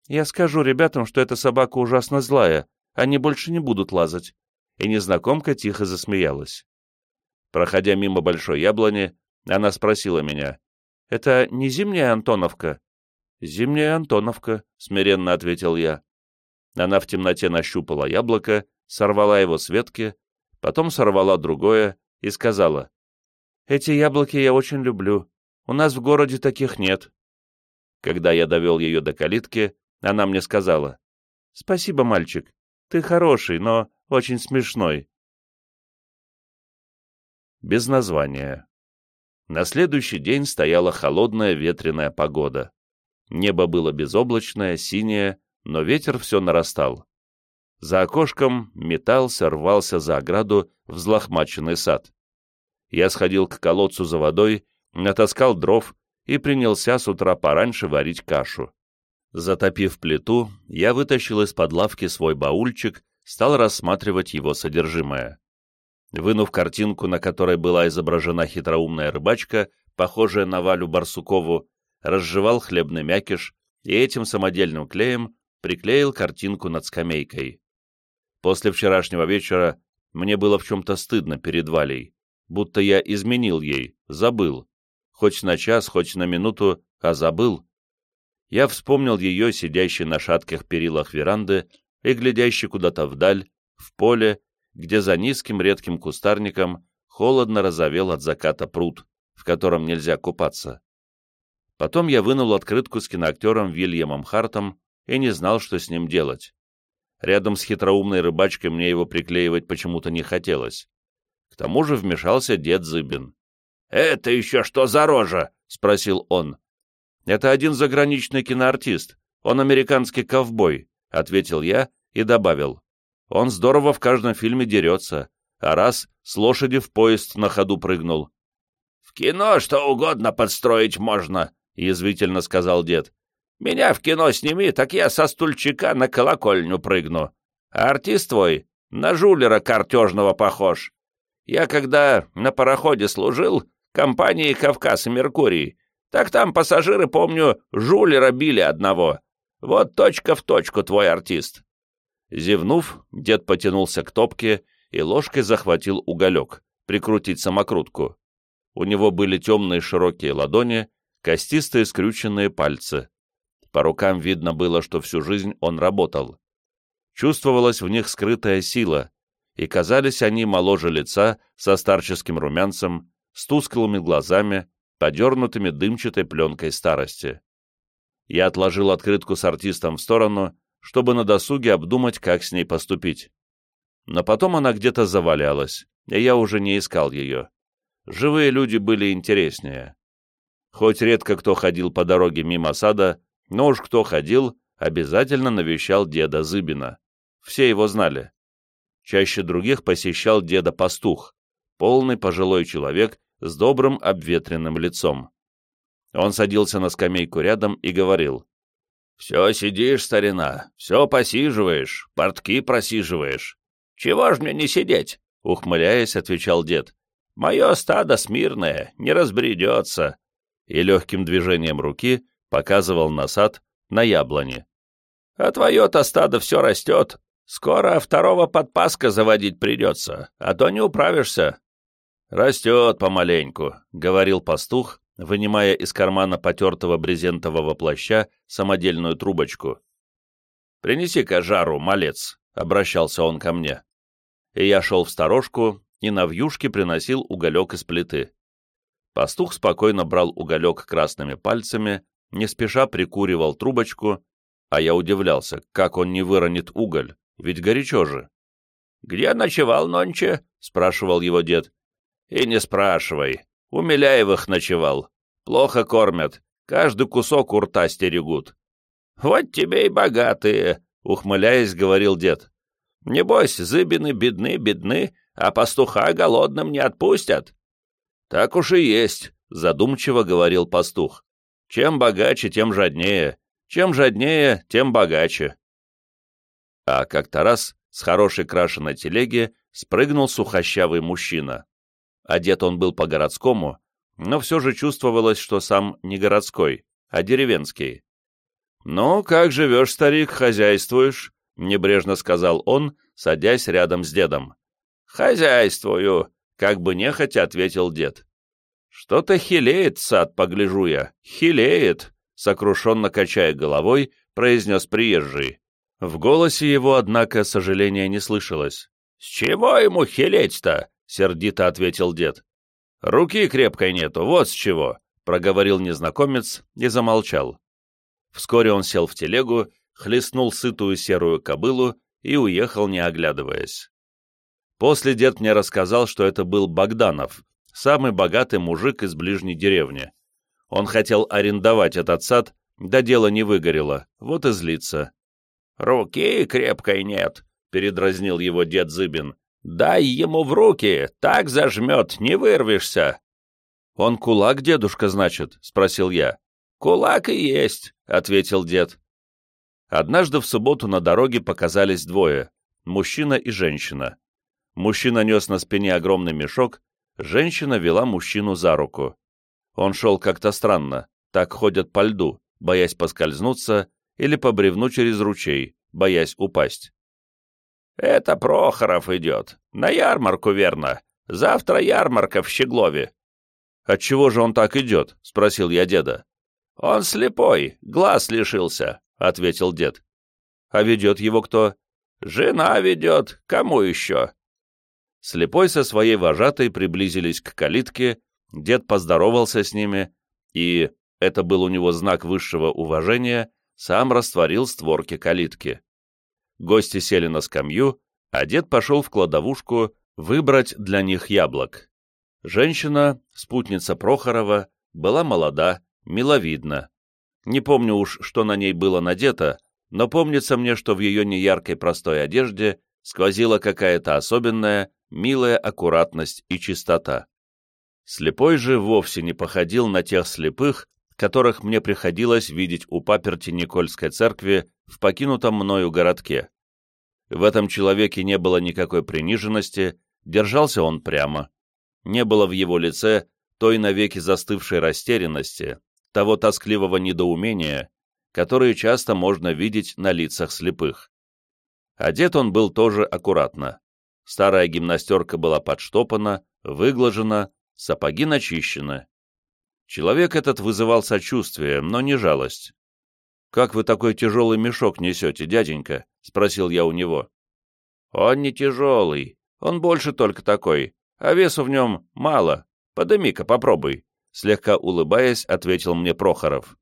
S4: «Я скажу ребятам, что эта собака ужасно злая, они больше не будут лазать». И незнакомка тихо засмеялась.
S3: Проходя мимо большой яблони, она спросила меня. «Это не зимняя Антоновка?»
S4: «Зимняя Антоновка», — смиренно ответил я.
S3: Она в темноте нащупала яблоко, сорвала его с ветки, потом сорвала другое и сказала.
S4: «Эти яблоки я очень люблю. У нас в городе таких нет».
S3: Когда я довел ее до калитки, она мне сказала,
S4: «Спасибо, мальчик. Ты хороший, но очень смешной». без названия. На следующий день стояла холодная ветреная погода. Небо было безоблачное, синее, но ветер все нарастал. За окошком метался, рвался за ограду взлохмаченный сад. Я сходил к колодцу за водой, натаскал дров и принялся с утра пораньше варить кашу. Затопив плиту, я вытащил из-под лавки свой баульчик, стал рассматривать его содержимое. Вынув картинку, на которой была изображена хитроумная рыбачка, похожая на Валю Барсукову, разжевал хлебный мякиш и этим самодельным клеем приклеил картинку над скамейкой. После вчерашнего вечера мне было в чем-то стыдно перед Валей, будто я изменил ей, забыл. Хоть на час, хоть на минуту, а забыл. Я вспомнил ее, сидящей на шатких перилах веранды и глядящей куда-то вдаль, в поле, где за низким редким кустарником холодно разовел от заката пруд, в котором нельзя купаться. Потом я вынул открытку с киноактером Вильямом Хартом и не знал, что с ним делать. Рядом с хитроумной рыбачкой мне его приклеивать почему-то не хотелось. К тому же вмешался дед Зыбин.
S2: «Это еще что за рожа?» — спросил он.
S4: «Это один заграничный киноартист. Он американский ковбой», — ответил я и добавил. «Он здорово в каждом фильме дерется, а раз с лошади в поезд на ходу прыгнул».
S2: «В кино что угодно подстроить можно», — язвительно сказал дед. «Меня в кино сними, так я со стульчика на колокольню прыгну. А артист твой на жулера картежного похож. Я когда на пароходе служил, компании «Кавказ» и «Меркурий», так там пассажиры, помню, жулера били одного. Вот точка в точку твой артист».
S4: Зевнув, дед потянулся к топке и ложкой захватил уголек, прикрутить самокрутку. У него были темные широкие ладони, костистые скрюченные пальцы. По рукам видно было, что всю жизнь он работал. Чувствовалась в них скрытая сила, и казались они моложе лица, со старческим румянцем, с тусклыми глазами, подернутыми дымчатой пленкой старости. Я отложил открытку с артистом в сторону, чтобы на досуге обдумать, как с ней поступить. Но потом она где-то завалялась, и я уже не искал ее. Живые люди были интереснее. Хоть редко кто ходил по дороге мимо сада, но уж кто ходил, обязательно навещал деда Зыбина. Все его знали. Чаще других посещал деда-пастух, полный пожилой человек с добрым обветренным лицом. Он садился на скамейку рядом и говорил. «Все сидишь, старина, все посиживаешь, портки просиживаешь. Чего ж мне не сидеть?» — ухмыляясь, отвечал дед. «Мое стадо смирное, не разбредется». И легким движением руки показывал на сад, на яблони. «А твое-то стадо все растет, Скоро второго подпаска заводить придется, а то не управишься. Растет помаленьку, — говорил пастух, вынимая из кармана потертого брезентового плаща самодельную трубочку. «Принеси-ка жару, малец», — обращался он ко мне. И я шел в сторожку и на вьюшке приносил уголек из плиты. Пастух спокойно брал уголек красными пальцами, не спеша прикуривал трубочку, а я удивлялся, как он не выронит уголь. Ведь горячо же. «Где ночевал нонче?» — спрашивал его дед. «И не спрашивай. У Миляевых ночевал. Плохо кормят. Каждый кусок у рта стерегут». «Вот тебе и богатые», — ухмыляясь, говорил дед. «Небось, зыбины бедны, бедны, а пастуха голодным не отпустят». «Так уж и есть», — задумчиво говорил пастух. «Чем богаче, тем жаднее. Чем жаднее, тем богаче». А как-то раз с хорошей крашеной телеги спрыгнул сухощавый мужчина. Одет он был по-городскому, но все же чувствовалось, что сам не городской, а деревенский. «Ну, как живешь, старик, хозяйствуешь?» — небрежно сказал он, садясь рядом с дедом. «Хозяйствую», — как бы нехотя ответил дед. «Что-то хилеет сад, погляжу я, хилеет», — сокрушенно качая головой, произнес приезжий. В голосе его, однако, сожаления не слышалось. «С чего ему хилеть-то?» — сердито ответил дед. «Руки крепкой нету, вот с чего», — проговорил незнакомец и замолчал. Вскоре он сел в телегу, хлестнул сытую серую кобылу и уехал, не оглядываясь. После дед мне рассказал, что это был Богданов,
S1: самый богатый мужик из ближней деревни. Он хотел арендовать этот сад, да дело не выгорело, вот и злится.
S2: «Руки крепкой нет», — передразнил его дед Зыбин. «Дай ему в руки, так зажмет, не вырвешься».
S1: «Он кулак, дедушка, значит?» — спросил я.
S2: «Кулак и есть», — ответил дед.
S1: Однажды в субботу на дороге показались двое — мужчина и женщина. Мужчина нес на спине огромный мешок, женщина вела мужчину за руку. Он шел как-то странно, так ходят по льду, боясь поскользнуться или по бревну через ручей, боясь упасть.
S2: «Это Прохоров идет. На ярмарку, верно. Завтра ярмарка в Щеглове».
S1: «Отчего же он так идет?» — спросил я деда.
S2: «Он слепой, глаз лишился», — ответил дед.
S1: «А ведет его кто?»
S2: «Жена ведет. Кому еще?»
S1: Слепой со своей вожатой приблизились к калитке, дед поздоровался с ними и, это был у него знак высшего уважения, сам растворил створки калитки. Гости сели на скамью, а дед пошел в кладовушку выбрать для них яблок. Женщина, спутница Прохорова, была молода, миловидна. Не помню уж, что на ней было надето, но помнится мне, что в ее неяркой простой одежде сквозила какая-то особенная, милая аккуратность и чистота. Слепой же вовсе не походил на тех слепых, которых мне приходилось видеть у паперти Никольской церкви в покинутом мною городке. В этом человеке не было никакой приниженности, держался он прямо. Не было в его лице той навеки застывшей растерянности, того тоскливого недоумения, которые часто можно видеть на лицах слепых. Одет он был тоже аккуратно. Старая гимнастерка была подштопана, выглажена, сапоги начищены. Человек этот вызывал сочувствие, но не жалость. «Как вы такой тяжелый мешок несете, дяденька?» — спросил я у него.
S2: «Он не тяжелый, он больше только такой, а весу в нем мало. Подыми-ка, попробуй», — слегка улыбаясь, ответил мне Прохоров.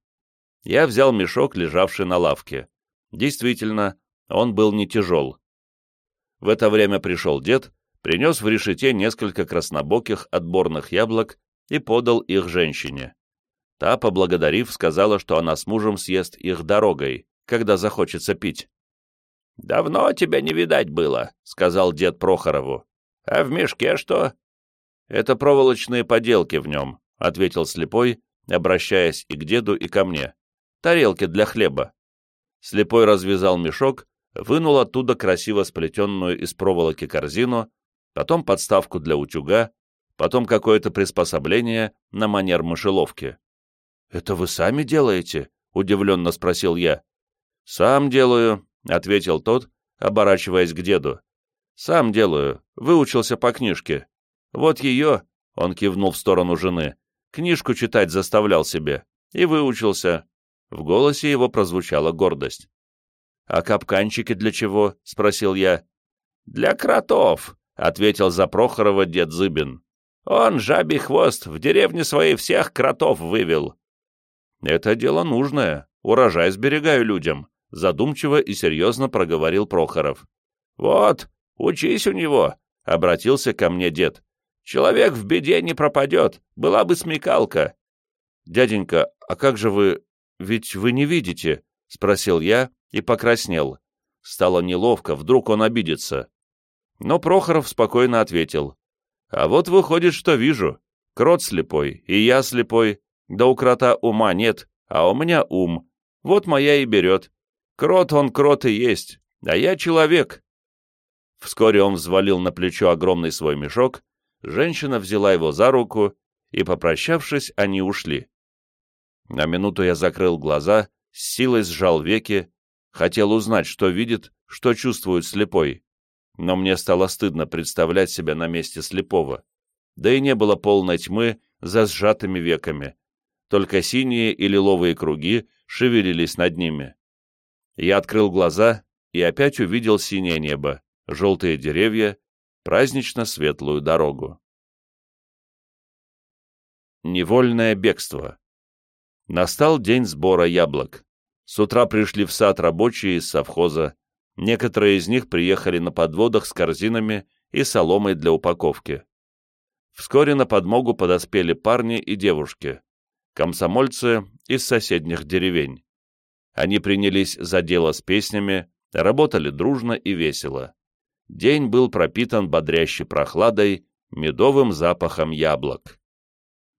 S1: Я взял мешок, лежавший на лавке. Действительно, он был не тяжел. В это время пришел дед, принес в решете несколько краснобоких отборных яблок и подал их женщине. Та, поблагодарив, сказала, что она с мужем съест их дорогой, когда захочется пить.
S2: «Давно тебя не видать было», — сказал дед Прохорову. «А в мешке что?»
S1: «Это проволочные поделки в нем», — ответил слепой, обращаясь и к деду, и ко мне. «Тарелки для хлеба». Слепой развязал мешок, вынул оттуда красиво сплетенную из проволоки корзину, потом подставку для утюга, потом какое-то приспособление на манер мышеловки. «Это вы сами делаете?» — удивленно спросил я. «Сам делаю», — ответил тот, оборачиваясь к деду. «Сам делаю. Выучился по книжке. Вот ее», — он кивнул в сторону жены, — «книжку читать заставлял себе. И выучился». В голосе его прозвучала гордость. «А капканчики для чего?» — спросил я.
S2: «Для кротов», — ответил за Прохорова дед Зыбин. «Он, жабий хвост, в деревне своей всех кротов вывел».
S1: «Это дело нужное. Урожай сберегаю людям», — задумчиво и серьезно проговорил Прохоров.
S2: «Вот, учись у него», — обратился ко мне дед. «Человек в беде не пропадет, была бы смекалка».
S1: «Дяденька, а как же вы... Ведь вы не видите?» — спросил я, и покраснел. Стало неловко, вдруг он обидится. Но Прохоров спокойно ответил. «А вот выходит, что вижу. Крот слепой, и я слепой. Да у крота ума нет, а у меня ум. Вот моя и берет. Крот он крот и есть, а я человек». Вскоре он взвалил на плечо огромный свой мешок, женщина взяла его за руку, и, попрощавшись, они ушли. На минуту я закрыл глаза, с силой сжал веки, Хотел узнать, что видит, что чувствует слепой. Но мне стало стыдно представлять себя на месте слепого. Да и не было полной тьмы за сжатыми веками. Только синие и лиловые круги шевелились над ними. Я открыл глаза и опять увидел синее небо, желтые деревья, празднично светлую дорогу. Невольное бегство. Настал день сбора яблок. С утра пришли в сад рабочие из совхоза. Некоторые из них приехали на подводах с корзинами и соломой для упаковки.
S4: Вскоре на подмогу подоспели парни и девушки, комсомольцы из соседних деревень. Они принялись за дело с песнями, работали дружно и весело. День был пропитан бодрящей прохладой, медовым запахом яблок.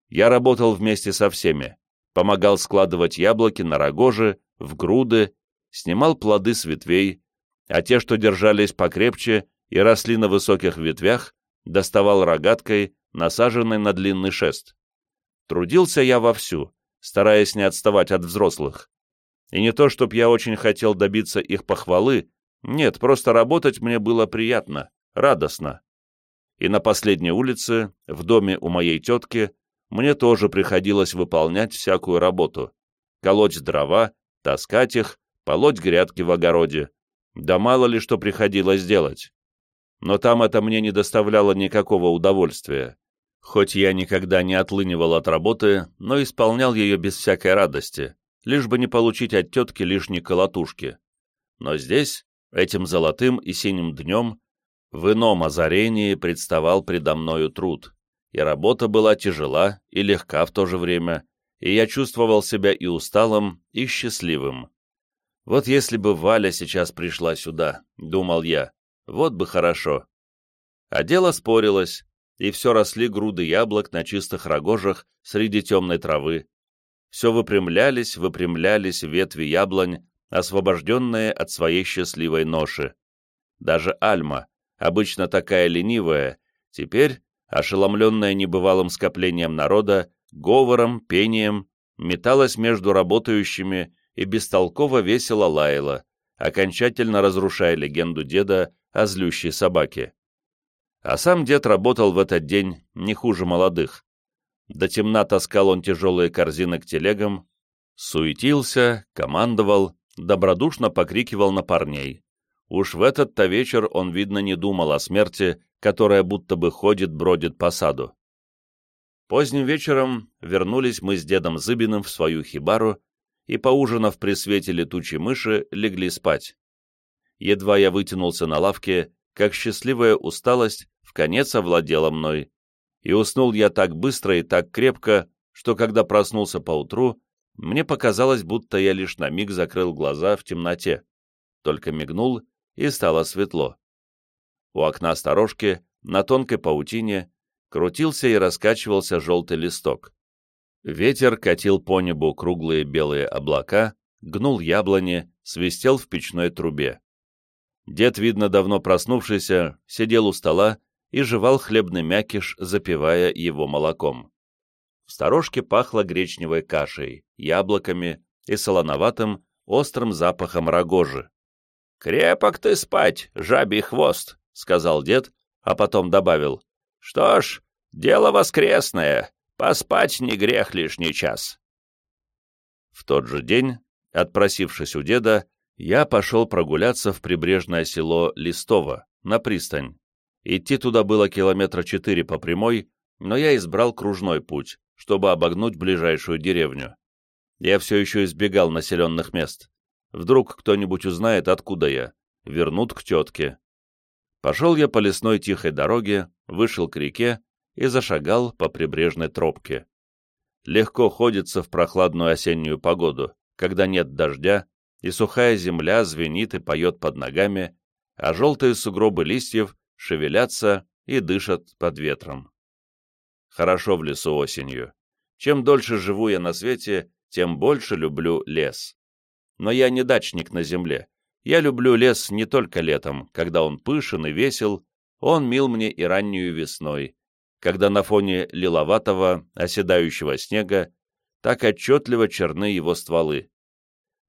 S4: Я работал вместе со всеми, помогал складывать яблоки на рогожи, в груды, снимал плоды с ветвей, а те, что держались покрепче и росли на высоких ветвях, доставал рогаткой, насаженной на длинный шест. Трудился я вовсю, стараясь не отставать от взрослых. И не то, чтоб я очень хотел добиться их похвалы, нет, просто работать мне было приятно, радостно. И на последней улице, в доме у моей тетки, мне тоже приходилось выполнять всякую работу. Колоть дрова, таскать их, полоть грядки в огороде. Да мало ли что приходилось делать. Но там это мне не доставляло никакого удовольствия. Хоть я никогда не отлынивал от работы, но исполнял ее без всякой радости, лишь бы не получить от тетки лишней колотушки. Но здесь, этим золотым и синим днем, в ином озарении представал предо мною труд, и работа была тяжела и легка в то же время, и я чувствовал себя и усталым, и счастливым. Вот если бы Валя сейчас пришла сюда, думал я, вот бы хорошо. А дело спорилось, и все росли груды яблок на чистых рогожах среди темной травы. Все выпрямлялись, выпрямлялись ветви яблонь, освобожденные от своей счастливой ноши. Даже Альма, обычно такая ленивая, теперь, ошеломленная небывалым скоплением народа, говором, пением, металась между работающими и бестолково весело лаяла, окончательно разрушая легенду деда о злющей собаке. А сам дед работал в этот день не хуже молодых. До темна таскал он тяжелые корзины к телегам, суетился, командовал, добродушно покрикивал на парней. Уж в этот-то вечер он, видно, не думал о смерти, которая будто бы ходит, бродит по саду. Поздним вечером вернулись мы с дедом Зыбиным в свою хибару и, поужинав при свете летучей мыши, легли спать. Едва я вытянулся на лавке, как счастливая усталость в конец овладела мной, и уснул я так быстро и так крепко, что когда проснулся поутру, мне показалось, будто я лишь на миг закрыл глаза в темноте, только мигнул, и стало светло. У окна сторожки, на тонкой паутине, крутился и раскачивался желтый листок. Ветер катил по небу круглые белые облака, гнул яблони, свистел в печной трубе. Дед, видно, давно проснувшийся, сидел у стола и жевал хлебный мякиш, запивая его молоком. В сторожке пахло гречневой кашей, яблоками и солоноватым, острым запахом рогожи. «Крепок ты спать, жабий хвост», — сказал дед, а потом добавил. «Что ж, дело воскресное, поспать не грех лишний час». В тот же день, отпросившись у деда, я пошел прогуляться в прибрежное село Листово, на пристань. Идти туда было километра четыре по прямой, но я избрал кружной путь, чтобы обогнуть ближайшую деревню. Я все еще избегал населенных мест. Вдруг кто-нибудь узнает, откуда я. Вернут к тетке. Пошел я по лесной тихой дороге, вышел к реке и зашагал по прибрежной тропке. Легко ходится в прохладную осеннюю погоду, когда нет дождя, и сухая земля звенит и поет под ногами, а желтые сугробы листьев шевелятся и дышат под ветром. Хорошо в лесу осенью. Чем дольше живу я на свете, тем больше люблю лес. Но я не дачник на земле. Я люблю лес не только летом, когда он пышен и весел, он мил мне и раннюю весной, когда на фоне лиловатого, оседающего снега так отчетливо черны его стволы.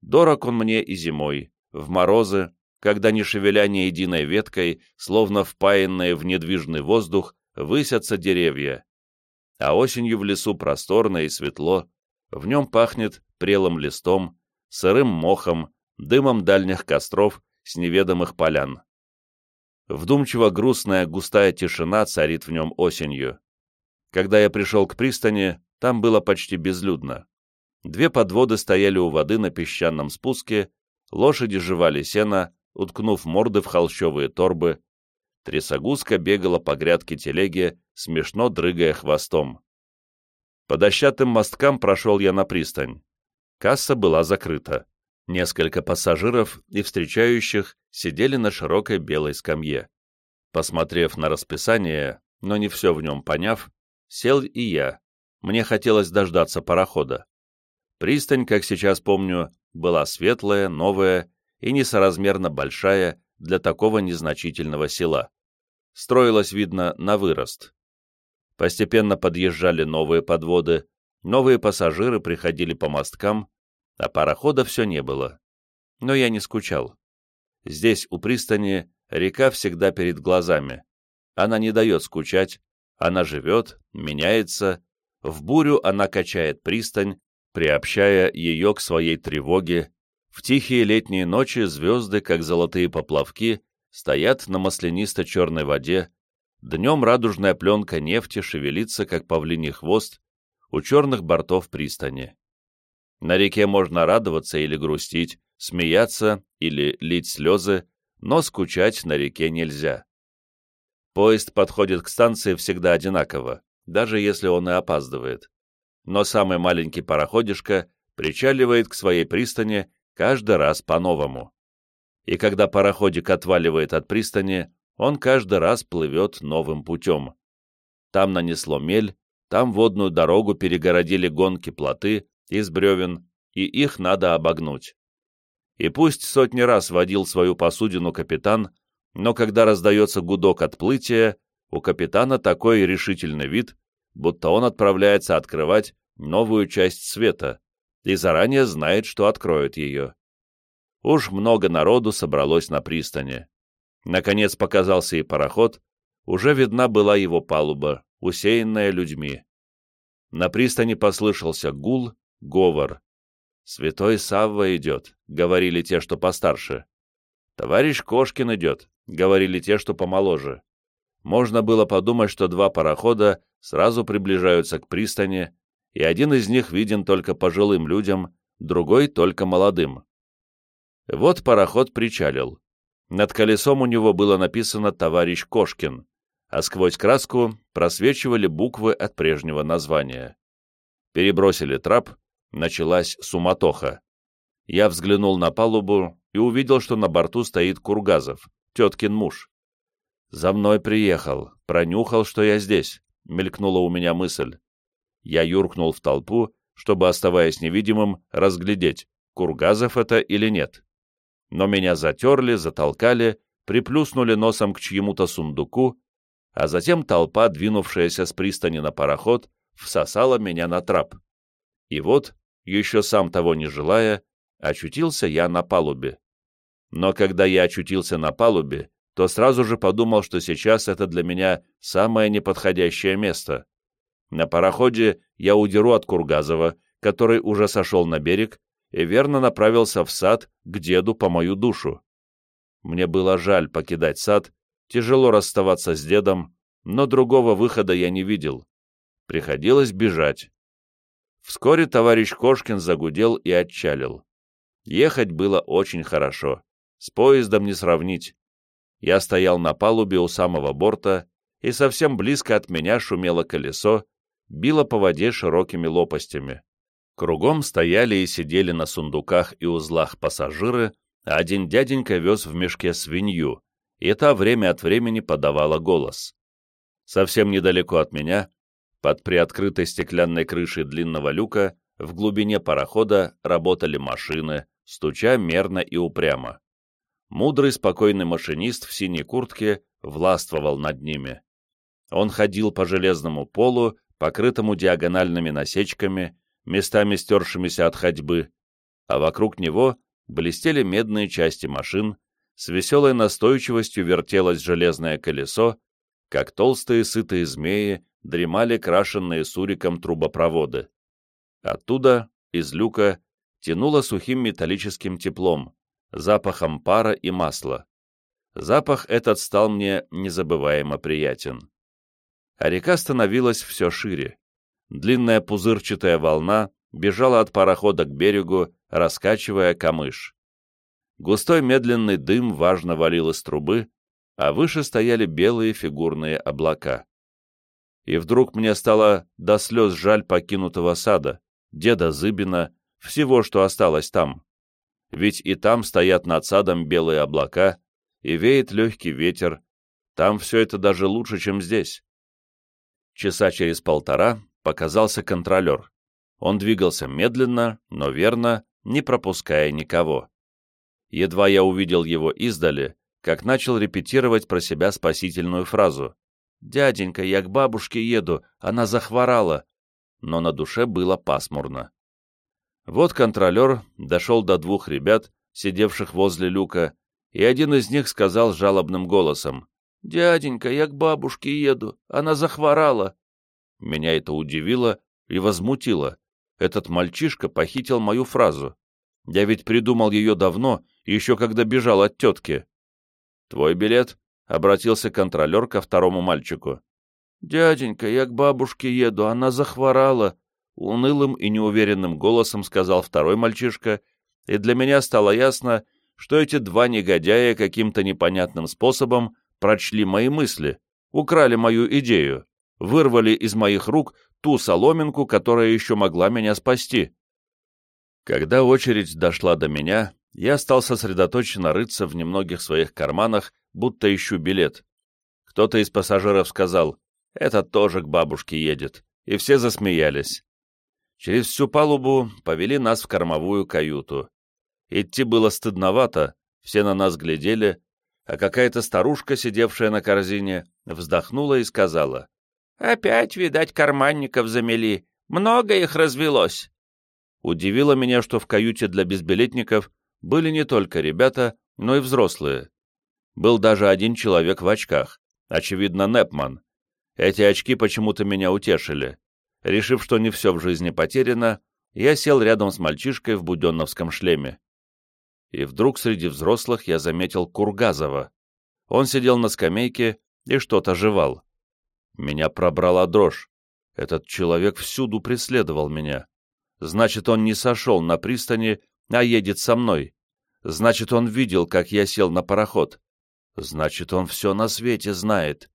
S4: Дорог он мне и зимой, в морозы, когда не шевеля ни единой веткой, словно впаянные в недвижный воздух, высятся деревья. А осенью в лесу просторно и светло, в нем пахнет прелым листом, сырым мохом, дымом дальних костров с неведомых полян. Вдумчиво грустная густая тишина царит в нем осенью. Когда я пришел к пристани, там было почти безлюдно. Две подводы стояли у воды на песчаном спуске, лошади жевали сено, уткнув морды в холщовые торбы, трясогузка бегала по грядке телеге смешно дрыгая хвостом. По дощатым мосткам прошел я на пристань. Касса была закрыта. Несколько пассажиров и встречающих сидели на широкой белой скамье. Посмотрев на расписание, но не все в нем поняв, сел и я. Мне хотелось дождаться парохода. Пристань, как сейчас помню, была светлая, новая и несоразмерно большая для такого незначительного села. Строилась, видно, на вырост. Постепенно подъезжали новые подводы, новые пассажиры приходили по мосткам, а парохода все не было. Но я не скучал. Здесь, у пристани, река всегда перед глазами. Она не дает скучать, она живет, меняется, в бурю она качает пристань, приобщая ее к своей тревоге, в тихие летние ночи звезды, как золотые поплавки, стоят на маслянисто-черной воде, днем радужная пленка нефти шевелится, как павлиний хвост, у черных бортов пристани. На реке можно радоваться или грустить, смеяться или лить слезы, но скучать на реке нельзя. Поезд подходит к станции всегда одинаково, даже если он и опаздывает. Но самый маленький пароходишка причаливает к своей пристани каждый раз по-новому. И когда пароходик отваливает от пристани, он каждый раз плывет новым путем. Там нанесло мель, там водную дорогу перегородили гонки плоты из бревен, и их надо обогнуть. И пусть сотни раз водил свою посудину капитан, но когда раздается гудок отплытия, у капитана такой решительный вид, будто он отправляется открывать новую часть света и заранее знает, что откроет ее. Уж много народу собралось на пристани. Наконец показался и пароход, уже видна была его палуба, усеянная людьми. На пристани послышался гул, говор. «Святой Савва идет», — говорили те, что постарше. «Товарищ Кошкин идет», — говорили те, что помоложе. Можно было подумать, что два парохода сразу приближаются к пристани, и один из них виден только пожилым людям, другой только молодым. Вот пароход причалил. Над колесом у него было написано «Товарищ Кошкин», а сквозь краску просвечивали буквы от прежнего названия. Перебросили трап, началась суматоха. Я взглянул на палубу и увидел, что на борту стоит Кургазов, теткин муж. «За мной приехал, пронюхал, что я здесь», — мелькнула у меня мысль. Я юркнул в толпу, чтобы, оставаясь невидимым, разглядеть, Кургазов это или нет. Но меня затерли, затолкали, приплюснули носом к чьему-то сундуку, а затем толпа, двинувшаяся с пристани на пароход, всосала меня на трап. И вот, еще сам того не желая, очутился я на палубе. Но когда я очутился на палубе, то сразу же подумал, что сейчас это для меня самое неподходящее место. На пароходе я удеру от Кургазова, который уже сошел на берег, и верно направился в сад к деду по мою душу. Мне было жаль покидать сад, тяжело расставаться с дедом, но другого выхода я не видел. Приходилось бежать. Вскоре товарищ Кошкин загудел и отчалил. Ехать было очень хорошо. С поездом не сравнить. Я стоял на палубе у самого борта, и совсем близко от меня шумело колесо, било по воде широкими лопастями. Кругом стояли и сидели на сундуках и узлах пассажиры, а один дяденька вез в мешке свинью, и та время от времени подавала голос. Совсем недалеко от меня, под приоткрытой стеклянной крышей длинного люка, в глубине парохода работали машины, стуча мерно и упрямо. Мудрый, спокойный машинист в синей куртке властвовал над ними. Он ходил по железному полу, покрытому диагональными насечками, местами стершимися от ходьбы, а вокруг него блестели медные части машин, с веселой настойчивостью вертелось железное колесо, как толстые сытые змеи дремали крашенные суриком трубопроводы. Оттуда, из люка, тянуло сухим металлическим теплом, запахом пара и масла. Запах этот стал мне незабываемо приятен. А река становилась все шире. Длинная пузырчатая волна бежала от парохода к берегу, раскачивая камыш. Густой медленный дым важно валил из трубы, а выше стояли белые фигурные облака.
S1: И вдруг мне стало до слез жаль покинутого сада, деда Зыбина, всего, что осталось там. Ведь и там стоят над садом белые облака, и веет легкий ветер. Там все это даже лучше, чем здесь. Часа через полтора показался контролер. Он двигался медленно, но верно, не пропуская никого. Едва я увидел его издали, как начал репетировать про себя спасительную фразу. «Дяденька, я к бабушке еду, она захворала». Но на душе было пасмурно. Вот контролер дошел до двух ребят, сидевших возле люка, и один из них сказал жалобным голосом, «Дяденька, я к бабушке еду, она захворала». Меня это удивило и возмутило. Этот мальчишка похитил мою фразу. Я ведь придумал ее давно, еще когда бежал от тетки. «Твой билет?» — обратился контролер ко второму мальчику. «Дяденька, я к бабушке еду, она захворала», — унылым и неуверенным голосом сказал второй мальчишка, и для меня стало ясно, что эти два негодяя каким-то непонятным способом прочли мои мысли, украли мою идею, вырвали из моих рук ту соломинку, которая еще могла меня спасти. Когда очередь дошла до меня, я стал сосредоточенно рыться в немногих своих карманах, будто ищу билет. Кто-то из пассажиров сказал, «Этот тоже к бабушке едет», и все засмеялись. Через всю палубу повели нас в кормовую каюту. Идти было стыдновато, все на нас глядели, а какая-то старушка, сидевшая на корзине, вздохнула и сказала, Опять, видать, карманников замели. Много их развелось. Удивило меня, что в каюте для безбилетников были не только ребята, но и взрослые. Был даже один человек в очках, очевидно, Непман. Эти очки почему-то меня утешили. Решив, что не все в жизни потеряно, я сел рядом с мальчишкой в буденновском шлеме. И вдруг среди взрослых я заметил Кургазова. Он сидел на скамейке и что-то жевал. Меня пробрала дрожь. Этот человек всюду преследовал меня. Значит, он не сошел на пристани, а едет со мной. Значит, он видел, как я сел на пароход. Значит, он все на свете знает.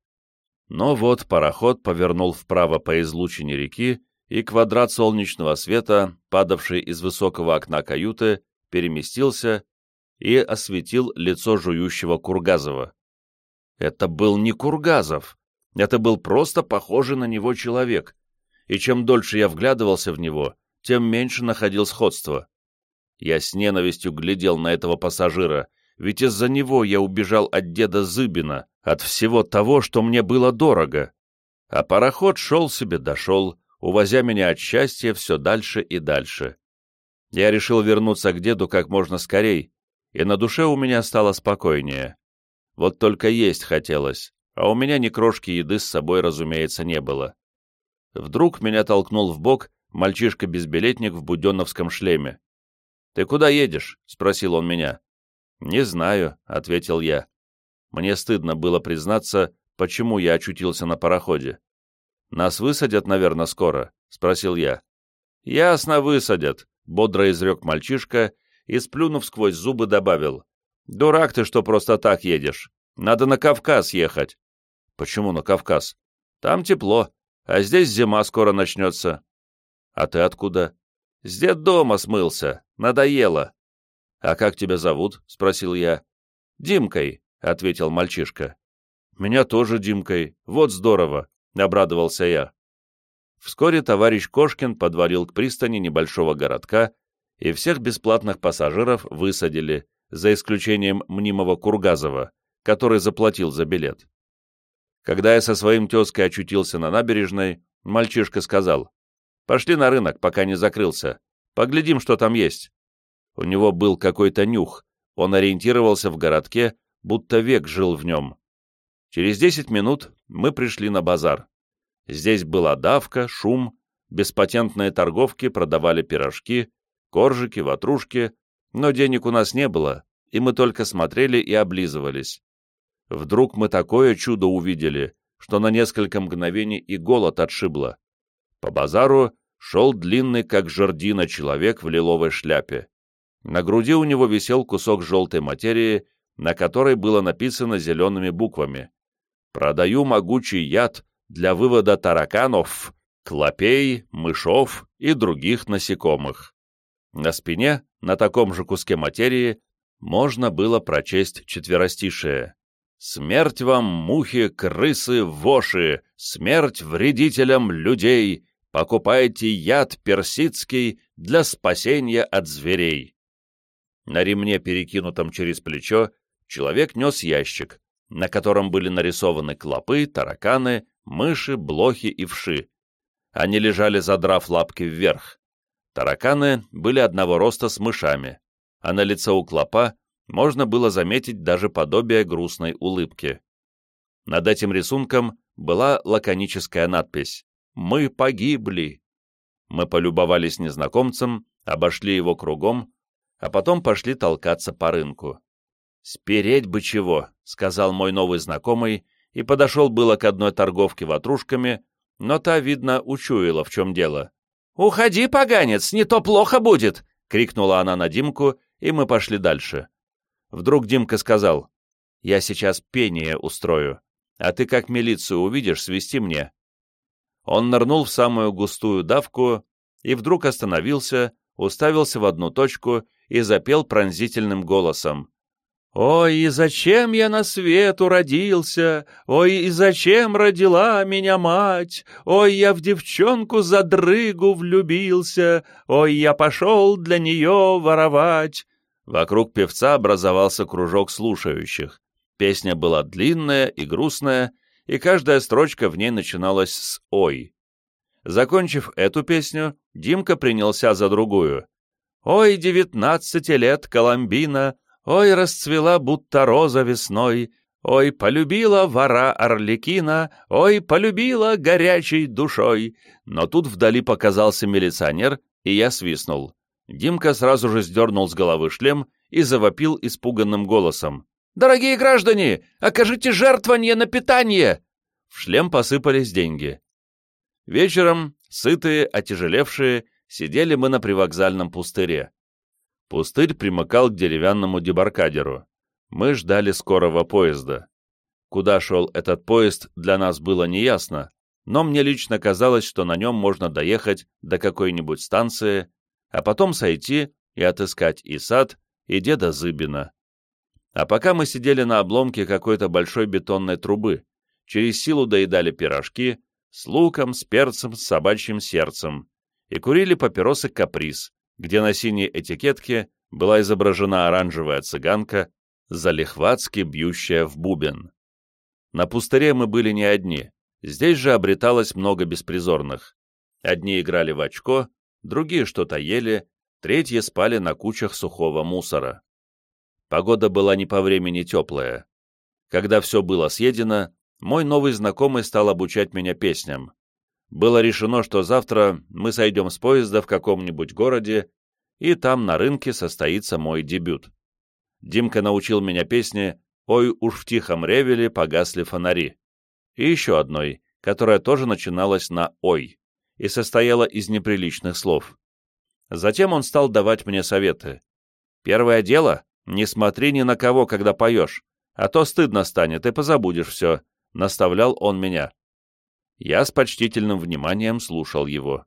S1: Но вот пароход повернул вправо по излучине реки, и квадрат солнечного света, падавший из высокого окна каюты, переместился и осветил лицо жующего Кургазова. Это был не Кургазов. Это был просто похожий на него человек, и чем дольше я вглядывался в него, тем меньше находил сходства. Я с ненавистью глядел на этого пассажира, ведь из-за него я убежал от деда Зыбина, от всего того, что мне было дорого. А пароход шел себе дошел, увозя меня от счастья все дальше и дальше. Я решил вернуться к деду как можно скорей, и на душе у меня стало спокойнее. Вот только есть хотелось а у меня ни крошки еды с собой, разумеется, не было. Вдруг меня толкнул в бок мальчишка-безбилетник в буденновском шлеме. «Ты куда едешь?» — спросил он меня. «Не знаю», — ответил я. Мне стыдно было признаться, почему я очутился на пароходе. «Нас высадят, наверное, скоро?» — спросил я. «Ясно, высадят», — бодро изрек мальчишка и, сплюнув сквозь зубы, добавил. «Дурак ты, что просто так едешь. Надо на Кавказ ехать. Почему на Кавказ? Там тепло, а здесь зима скоро начнется. А ты откуда? С дома смылся, надоело. А как тебя зовут? Спросил я. Димкой, ответил мальчишка. Меня тоже Димкой, вот здорово, обрадовался я. Вскоре товарищ Кошкин подварил к пристани небольшого городка, и всех бесплатных пассажиров высадили, за исключением мнимого Кургазова, который заплатил за билет. Когда я со своим тезкой очутился на набережной, мальчишка сказал, «Пошли на рынок, пока не закрылся. Поглядим, что там есть». У него был какой-то нюх, он ориентировался в городке, будто век жил в нем. Через десять минут мы пришли на базар. Здесь была давка, шум, беспатентные торговки продавали пирожки, коржики, ватрушки, но денег у нас не было, и мы только смотрели и облизывались. Вдруг мы такое чудо увидели, что на несколько мгновений и голод отшибло. По базару шел длинный, как жердина, человек в лиловой шляпе. На груди у него висел кусок желтой материи, на которой было написано зелеными буквами «Продаю могучий яд
S4: для вывода тараканов, клопей, мышов и других насекомых. На спине, на таком же куске материи, можно было прочесть четверостишее. «Смерть вам, мухи, крысы, воши! Смерть вредителям людей! Покупайте яд персидский для спасения от зверей!» На ремне, перекинутом через плечо, человек нес ящик, на котором были нарисованы клопы, тараканы, мыши, блохи и вши. Они лежали, задрав лапки вверх. Тараканы были одного роста с мышами, а на лице у клопа можно было заметить даже подобие грустной улыбки. Над этим рисунком была лаконическая надпись «Мы погибли». Мы полюбовались незнакомцем, обошли его кругом, а потом пошли толкаться по рынку. «Спереть бы чего», — сказал мой новый знакомый, и подошел было к одной торговке ватрушками, но та, видно, учуяла, в чем дело. «Уходи, поганец, не то плохо будет!» — крикнула она на Димку, и мы пошли дальше. Вдруг Димка сказал, «Я сейчас пение устрою, а ты как милицию увидишь, свести мне». Он нырнул в самую густую давку и вдруг остановился, уставился в одну точку и запел пронзительным голосом. «Ой, и зачем я на свет уродился? Ой, и зачем родила меня мать? Ой, я в девчонку за дрыгу влюбился, Ой, я пошел для нее воровать!» Вокруг певца образовался кружок слушающих. Песня была длинная и грустная, и каждая строчка в ней начиналась с «Ой». Закончив эту песню, Димка принялся за другую. «Ой, девятнадцати лет Коломбина, ой, расцвела будто роза весной, ой, полюбила вора Орликина, ой, полюбила горячей душой». Но тут вдали показался милиционер, и я свистнул. Димка сразу же сдернул с головы шлем и завопил испуганным голосом. «Дорогие граждане, окажите жертвование на питание!» В шлем посыпались деньги. Вечером, сытые, отяжелевшие, сидели мы на привокзальном пустыре. Пустырь примыкал к деревянному дебаркадеру. Мы ждали скорого поезда. Куда шел этот поезд, для нас было неясно, но мне лично казалось, что на нем можно доехать до какой-нибудь станции, а потом сойти и отыскать и сад, и деда Зыбина. А пока мы сидели на обломке какой-то большой бетонной трубы, через силу доедали пирожки с луком, с перцем, с собачьим сердцем и курили папиросы «Каприз», где на синей этикетке была изображена оранжевая цыганка, залихватски бьющая в бубен. На пустыре мы были не одни, здесь же обреталось много беспризорных. Одни играли в очко, другие что-то ели, третьи спали на кучах сухого мусора. Погода была не по времени теплая. Когда все было съедено, мой новый знакомый стал обучать меня песням. Было решено, что завтра мы сойдем с поезда в каком-нибудь городе, и там на рынке состоится мой дебют. Димка научил меня песне «Ой, уж в тихом ревеле погасли фонари» и еще одной, которая тоже начиналась на «Ой» и состояла из неприличных слов. Затем он стал давать мне советы. «Первое дело — не смотри ни на кого, когда поешь, а то стыдно станет и позабудешь все», — наставлял он меня. Я с почтительным вниманием слушал его.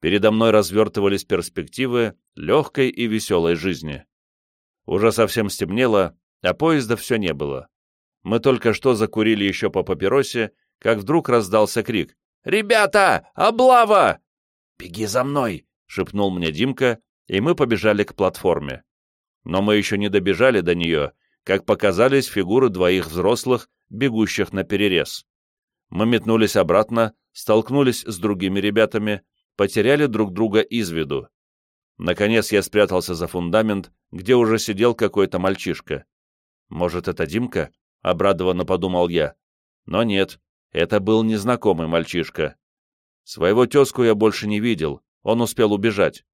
S4: Передо мной развертывались перспективы легкой и веселой жизни. Уже совсем стемнело, а поезда все не было. Мы только что закурили еще по папиросе, как вдруг раздался крик. «Ребята! Облава!» «Беги за мной!» — шепнул мне Димка, и мы побежали к платформе. Но мы еще не добежали до нее, как показались фигуры двоих взрослых, бегущих на перерез. Мы метнулись обратно, столкнулись с другими ребятами, потеряли друг друга из виду. Наконец я спрятался за фундамент, где уже сидел какой-то мальчишка. «Может, это Димка?» — обрадованно подумал я. Но нет, это был незнакомый мальчишка. Своего тезку я больше не видел, он успел убежать.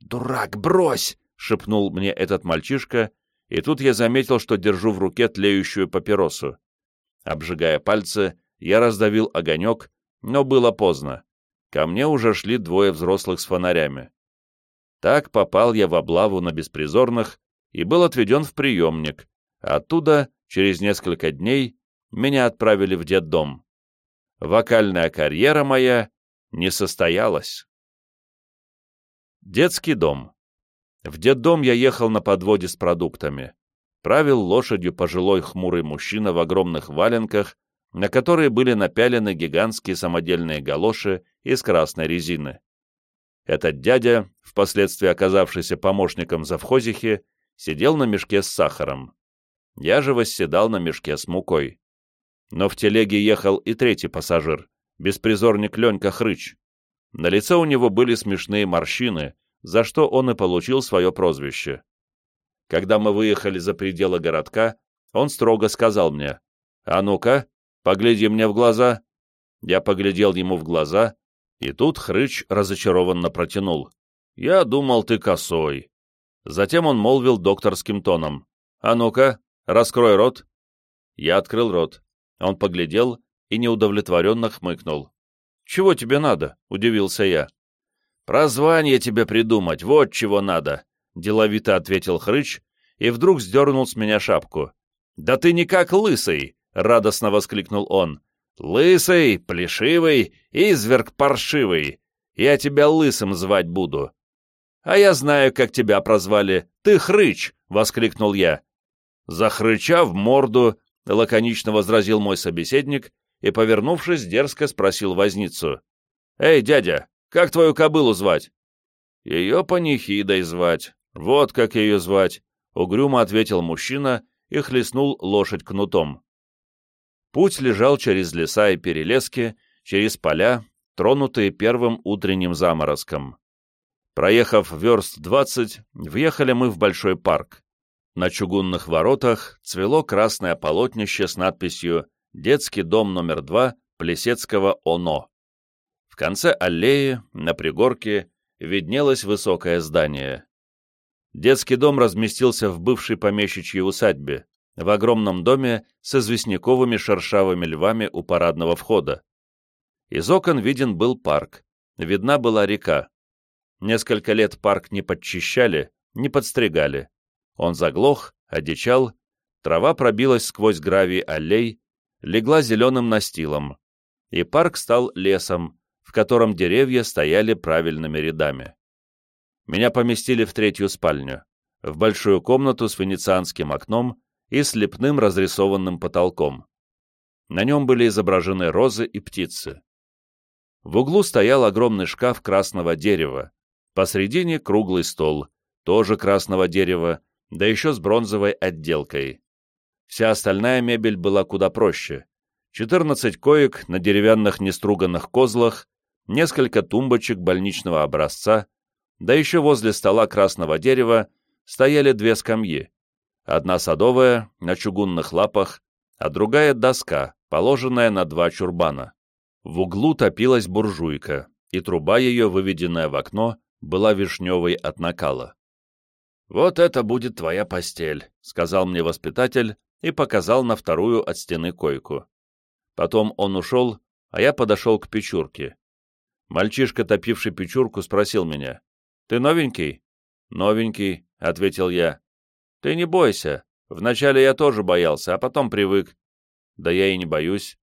S4: «Дурак, брось!» — шепнул мне этот мальчишка, и тут я заметил, что держу в руке тлеющую папиросу. Обжигая пальцы, я раздавил огонек, но было поздно. Ко мне уже шли двое взрослых с фонарями. Так попал я в облаву на беспризорных и был отведен в приемник. Оттуда, через несколько дней, меня отправили в детдом. вокальная карьера моя не состоялась. Детский дом. В детдом я ехал на подводе с продуктами. Правил лошадью пожилой хмурый мужчина в огромных валенках, на которые были напялены гигантские самодельные галоши из красной резины. Этот дядя, впоследствии оказавшийся помощником завхозихи, сидел на мешке с сахаром. Я же восседал на мешке с мукой. Но в телеге ехал и третий пассажир, беспризорник Ленька Хрыч. На лице у него были смешные морщины, за что он и получил свое прозвище. Когда мы выехали за пределы городка, он строго сказал мне, «А ну-ка, погляди мне в глаза». Я поглядел ему в глаза, и тут Хрыч разочарованно протянул. «Я думал, ты косой». Затем он молвил докторским тоном, «А ну-ка, раскрой рот». Я открыл рот. Он поглядел и неудовлетворенно хмыкнул. «Чего тебе надо?» — удивился я. «Прозвание тебе придумать, вот чего надо», — деловито ответил Хрыч и вдруг сдернул с меня шапку. «Да ты никак лысый!» — радостно воскликнул он. «Лысый, плешивый, изверг паршивый. Я тебя лысым звать буду». «А я знаю, как тебя прозвали. Ты Хрыч!» — воскликнул я. «За Хрыча в морду!» — лаконично возразил мой собеседник и, повернувшись, дерзко спросил возницу. «Эй, дядя, как твою кобылу звать?» «Ее панихидой звать. Вот как ее звать», — угрюмо ответил мужчина и хлестнул лошадь кнутом. Путь лежал через леса и перелески, через поля, тронутые первым утренним заморозком. Проехав верст двадцать, въехали мы в большой парк. На чугунных воротах цвело красное полотнище с надписью «Детский дом номер два Плесецкого ОНО». В конце аллеи, на пригорке, виднелось высокое здание. Детский дом разместился в бывшей помещичьей усадьбе, в огромном доме с известняковыми шершавыми львами у парадного входа. Из окон виден был парк, видна была река. Несколько лет парк не подчищали, не подстригали. Он заглох, одичал, трава пробилась сквозь гравий аллей, легла зеленым настилом, и парк стал лесом, в котором деревья стояли правильными рядами. Меня поместили в третью спальню, в большую комнату с венецианским окном и слепным разрисованным потолком. На нем были изображены розы и птицы. В углу стоял огромный шкаф красного дерева, посредине круглый стол, тоже красного дерева, да еще с бронзовой отделкой. Вся остальная мебель была куда проще. 14 коек на деревянных неструганных козлах, несколько тумбочек больничного образца, да еще возле стола красного дерева стояли две скамьи. Одна садовая, на чугунных лапах, а другая доска, положенная на два чурбана. В углу топилась буржуйка, и труба ее, выведенная в окно, была вишневой от накала. «Вот это будет твоя постель», — сказал мне воспитатель и показал на вторую от стены койку. Потом он ушел, а я подошел к печурке. Мальчишка, топивший печурку, спросил меня. «Ты новенький?» «Новенький», — ответил я. «Ты не бойся. Вначале я тоже боялся, а потом привык». «Да я и не боюсь».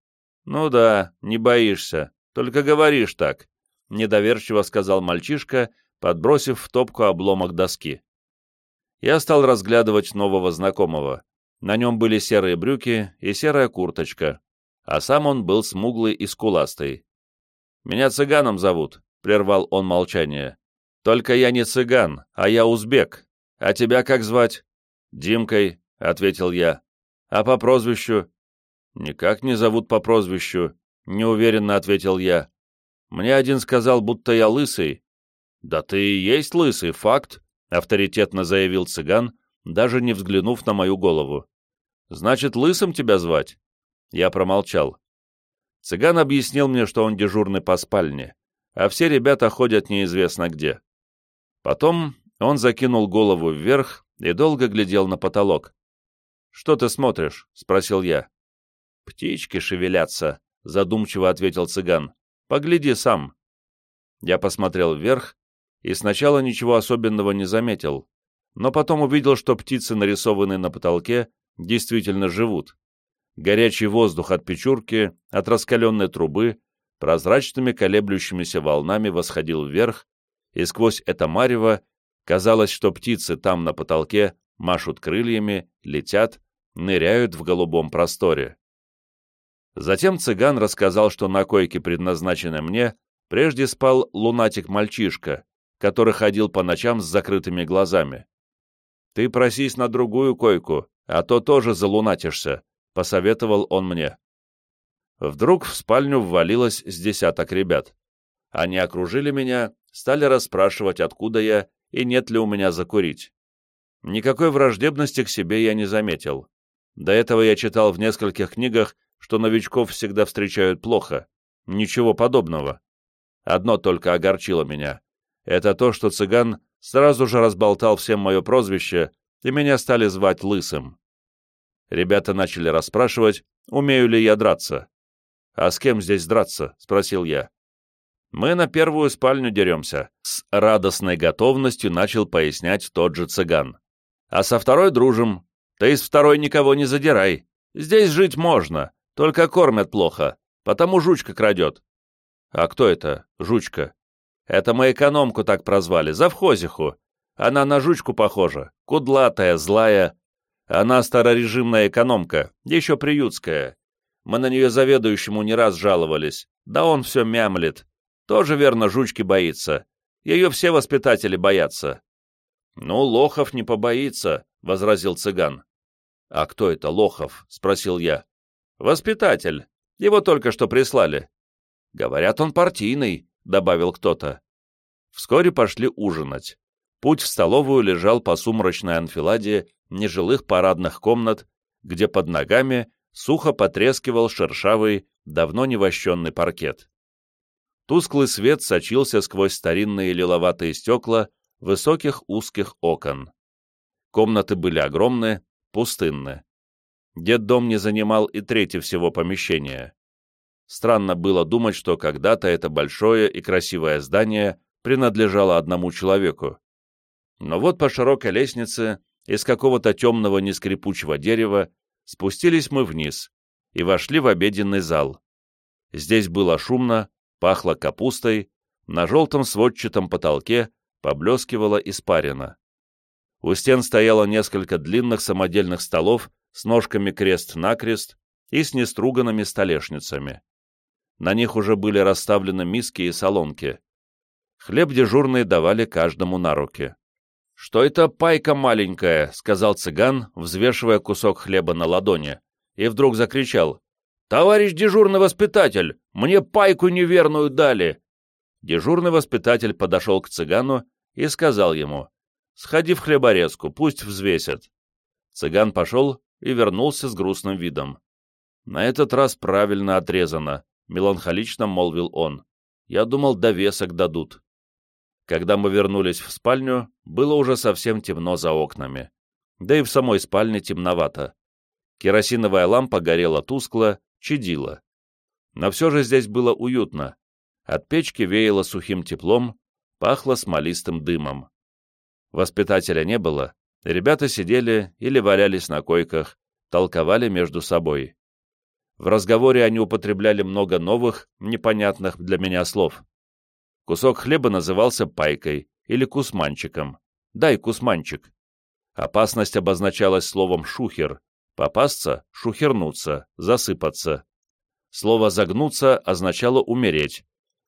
S4: «Ну да, не боишься. Только говоришь так», — недоверчиво сказал мальчишка подбросив в топку обломок доски. Я стал разглядывать нового знакомого. На нем были серые брюки и серая курточка, а сам он был смуглый и скуластый. «Меня цыганом зовут», — прервал он молчание. «Только я не цыган, а я узбек. А тебя как звать?» «Димкой», — ответил я. «А по прозвищу?» «Никак не зовут по прозвищу», — неуверенно ответил я. «Мне один сказал, будто я лысый, «Да ты и есть лысый, факт», — авторитетно заявил цыган, даже не взглянув на мою голову. «Значит, лысым тебя звать?» Я промолчал. Цыган объяснил мне, что он дежурный по спальне, а все ребята ходят неизвестно где. Потом он закинул голову вверх и долго глядел на потолок. «Что ты смотришь?» — спросил я. «Птички шевелятся», — задумчиво ответил цыган. «Погляди сам». Я посмотрел вверх и сначала ничего особенного не заметил, но потом увидел, что птицы, нарисованные на потолке, действительно живут. Горячий воздух от печурки, от раскаленной трубы, прозрачными колеблющимися волнами восходил вверх, и сквозь это марево казалось, что птицы там на потолке машут крыльями, летят, ныряют в голубом просторе. Затем цыган рассказал, что на койке, предназначенной мне, прежде спал лунатик-мальчишка, который ходил по ночам с закрытыми глазами. «Ты просись на другую койку, а то тоже залунатишься», — посоветовал он мне. Вдруг в спальню ввалилось с десяток ребят. Они окружили меня, стали расспрашивать, откуда я и нет ли у меня закурить. Никакой враждебности к себе я не заметил. До этого я читал в нескольких книгах, что новичков всегда встречают плохо. Ничего подобного. Одно только огорчило меня. Это то, что цыган сразу же разболтал всем мое прозвище, и меня стали звать Лысым. Ребята начали расспрашивать, умею ли я драться. «А с кем здесь драться?» — спросил я. «Мы на первую спальню деремся», — с радостной готовностью начал пояснять тот же цыган. «А со второй дружим. Ты из второй никого не задирай. Здесь жить можно, только кормят плохо, потому жучка крадет». «А кто это, жучка?» «Это мы экономку так прозвали, завхозиху. Она на жучку похожа, кудлатая, злая. Она старорежимная экономка, еще приютская. Мы на нее заведующему не раз жаловались. Да он все мямлит. Тоже, верно, жучки боится. Ее все воспитатели боятся. «Ну, Лохов не побоится», — возразил цыган. «А кто это Лохов?» — спросил я. «Воспитатель. Его только что прислали». «Говорят, он партийный», — добавил кто-то. Вскоре пошли ужинать. Путь в столовую лежал по сумрачной анфиладе нежилых парадных комнат, где под ногами сухо потрескивал шершавый, давно не вощенный паркет. Тусклый свет сочился сквозь старинные лиловатые стекла высоких узких окон. Комнаты были огромные, пустынны. Дом не занимал и трети всего помещения. Странно было думать, что когда-то это большое и красивое здание принадлежало одному человеку. Но вот по широкой лестнице из какого-то темного нескрипучего дерева спустились мы вниз и вошли в обеденный зал. Здесь было шумно, пахло капустой, на желтом сводчатом потолке поблескивала испарина. У стен стояло несколько длинных самодельных столов с ножками крест-накрест и с неструганными столешницами. На них уже были расставлены миски и солонки. Хлеб дежурные давали каждому на руки. «Что это пайка маленькая?» — сказал цыган, взвешивая кусок хлеба на ладони, и вдруг закричал. «Товарищ дежурный воспитатель, мне пайку неверную дали!» Дежурный воспитатель подошел к цыгану и сказал ему, «Сходи в хлеборезку, пусть взвесят». Цыган пошел и вернулся с грустным видом. «На этот раз правильно отрезано», — меланхолично молвил он. «Я думал, довесок дадут». Когда мы вернулись в спальню, было уже совсем темно за окнами. Да и в самой спальне темновато. Керосиновая лампа горела тускло, чадила. Но все же здесь было уютно. От печки веяло сухим теплом, пахло смолистым дымом. Воспитателя не было, ребята сидели или валялись на койках, толковали между собой. В разговоре они употребляли много новых, непонятных для меня слов. Кусок хлеба назывался пайкой или кусманчиком. Дай кусманчик. Опасность обозначалась словом «шухер». Попасться — шухернуться, засыпаться. Слово «загнуться» означало «умереть».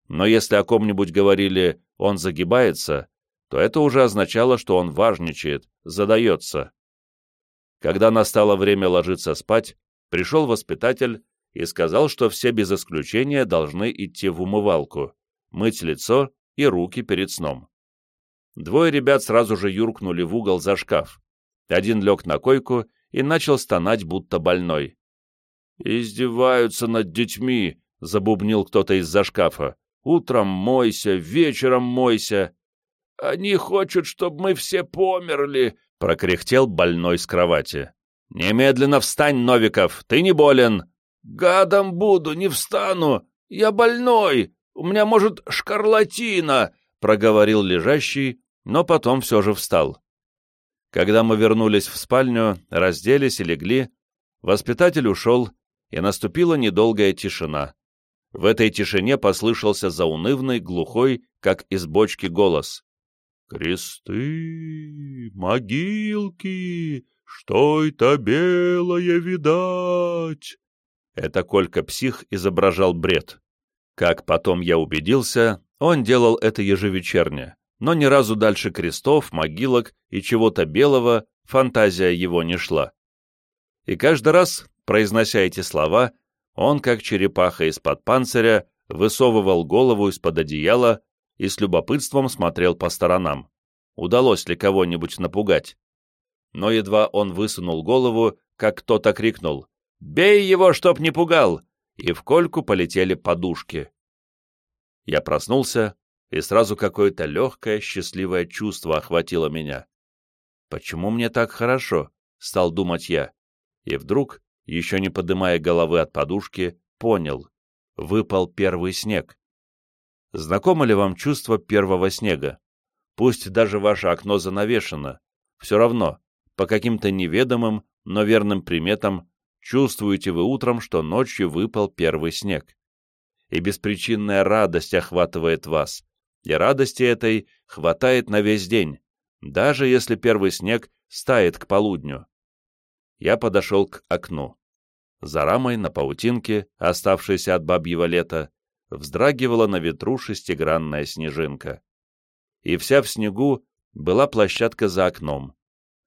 S4: Но если о ком-нибудь говорили «он загибается», то это уже означало, что он важничает, задается. Когда настало время ложиться спать, пришел воспитатель и сказал, что все без исключения должны идти в умывалку мыть лицо и руки перед сном. Двое ребят сразу же юркнули в угол за шкаф. Один лег на койку и начал стонать, будто больной. «Издеваются над детьми», — забубнил кто-то из-за шкафа. «Утром мойся, вечером мойся». «Они хотят, чтобы мы все померли», — прокряхтел больной с кровати. «Немедленно встань, Новиков, ты не болен!» «Гадом буду, не встану! Я больной!» У меня, может, шкарлатина!» — проговорил лежащий, но потом все же встал. Когда мы вернулись в спальню, разделись и легли, воспитатель ушел,
S1: и наступила недолгая тишина. В этой тишине послышался заунывный, глухой, как из бочки, голос. «Кресты, могилки, что это белое видать?» Это Колька Псих изображал бред. Как потом я убедился, он делал это ежевечерне, но ни разу дальше крестов, могилок и чего-то белого фантазия его не шла. И каждый раз, произнося эти слова, он, как черепаха из-под панциря, высовывал голову из-под одеяла и с любопытством смотрел по сторонам. Удалось ли кого-нибудь напугать? Но едва он высунул голову, как кто-то крикнул «Бей его, чтоб не пугал!» и в кольку полетели подушки. Я проснулся, и сразу какое-то легкое, счастливое чувство охватило меня. «Почему мне так хорошо?» — стал думать я. И вдруг, еще не поднимая головы от подушки, понял — выпал первый снег. Знакомо ли вам чувство первого снега? Пусть даже ваше окно занавешено, все равно, по каким-то неведомым, но верным приметам, чувствуете вы утром, что ночью выпал первый снег. И беспричинная радость охватывает вас, и радости этой хватает на весь день, даже если первый снег стает к полудню. Я подошел к окну. За рамой на паутинке, оставшейся от бабьего лета, вздрагивала на ветру шестигранная снежинка. И вся в снегу была площадка за окном.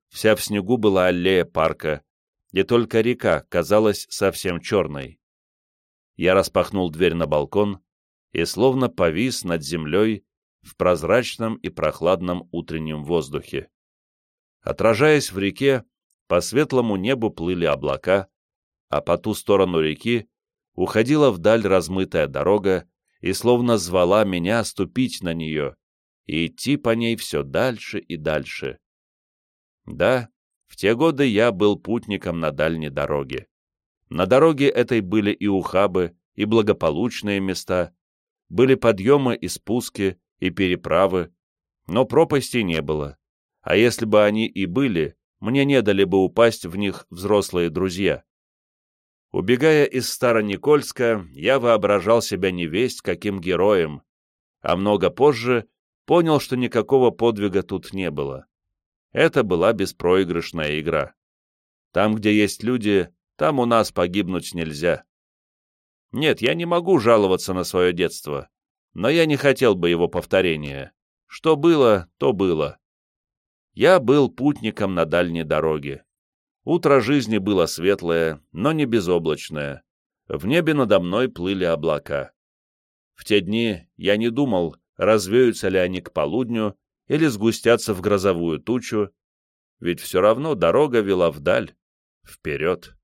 S1: Вся в снегу была аллея парка, и только река казалась совсем черной. Я распахнул дверь на балкон и словно повис над землей в прозрачном и прохладном утреннем воздухе. Отражаясь в реке, по светлому небу плыли облака, а по ту сторону реки уходила вдаль размытая дорога и словно звала меня ступить на нее и идти по ней все дальше и дальше. Да, в те годы я был путником на дальней дороге. На дороге этой были и ухабы, и благополучные места, были подъемы и спуски, и переправы, но пропастей не было. А если бы они и были, мне не дали бы упасть в них взрослые друзья. Убегая из Староникольска, я воображал себя невесть каким героем, а много позже понял, что никакого подвига тут не было. Это была беспроигрышная игра. Там, где есть люди, там у нас погибнуть нельзя. Нет, я не могу жаловаться на свое детство но я не хотел бы его повторения. Что было, то было. Я был путником на дальней дороге. Утро жизни было светлое, но не безоблачное. В небе надо мной плыли облака. В те дни я не думал, развеются ли они к полудню или сгустятся в грозовую тучу, ведь все равно дорога вела вдаль, вперед.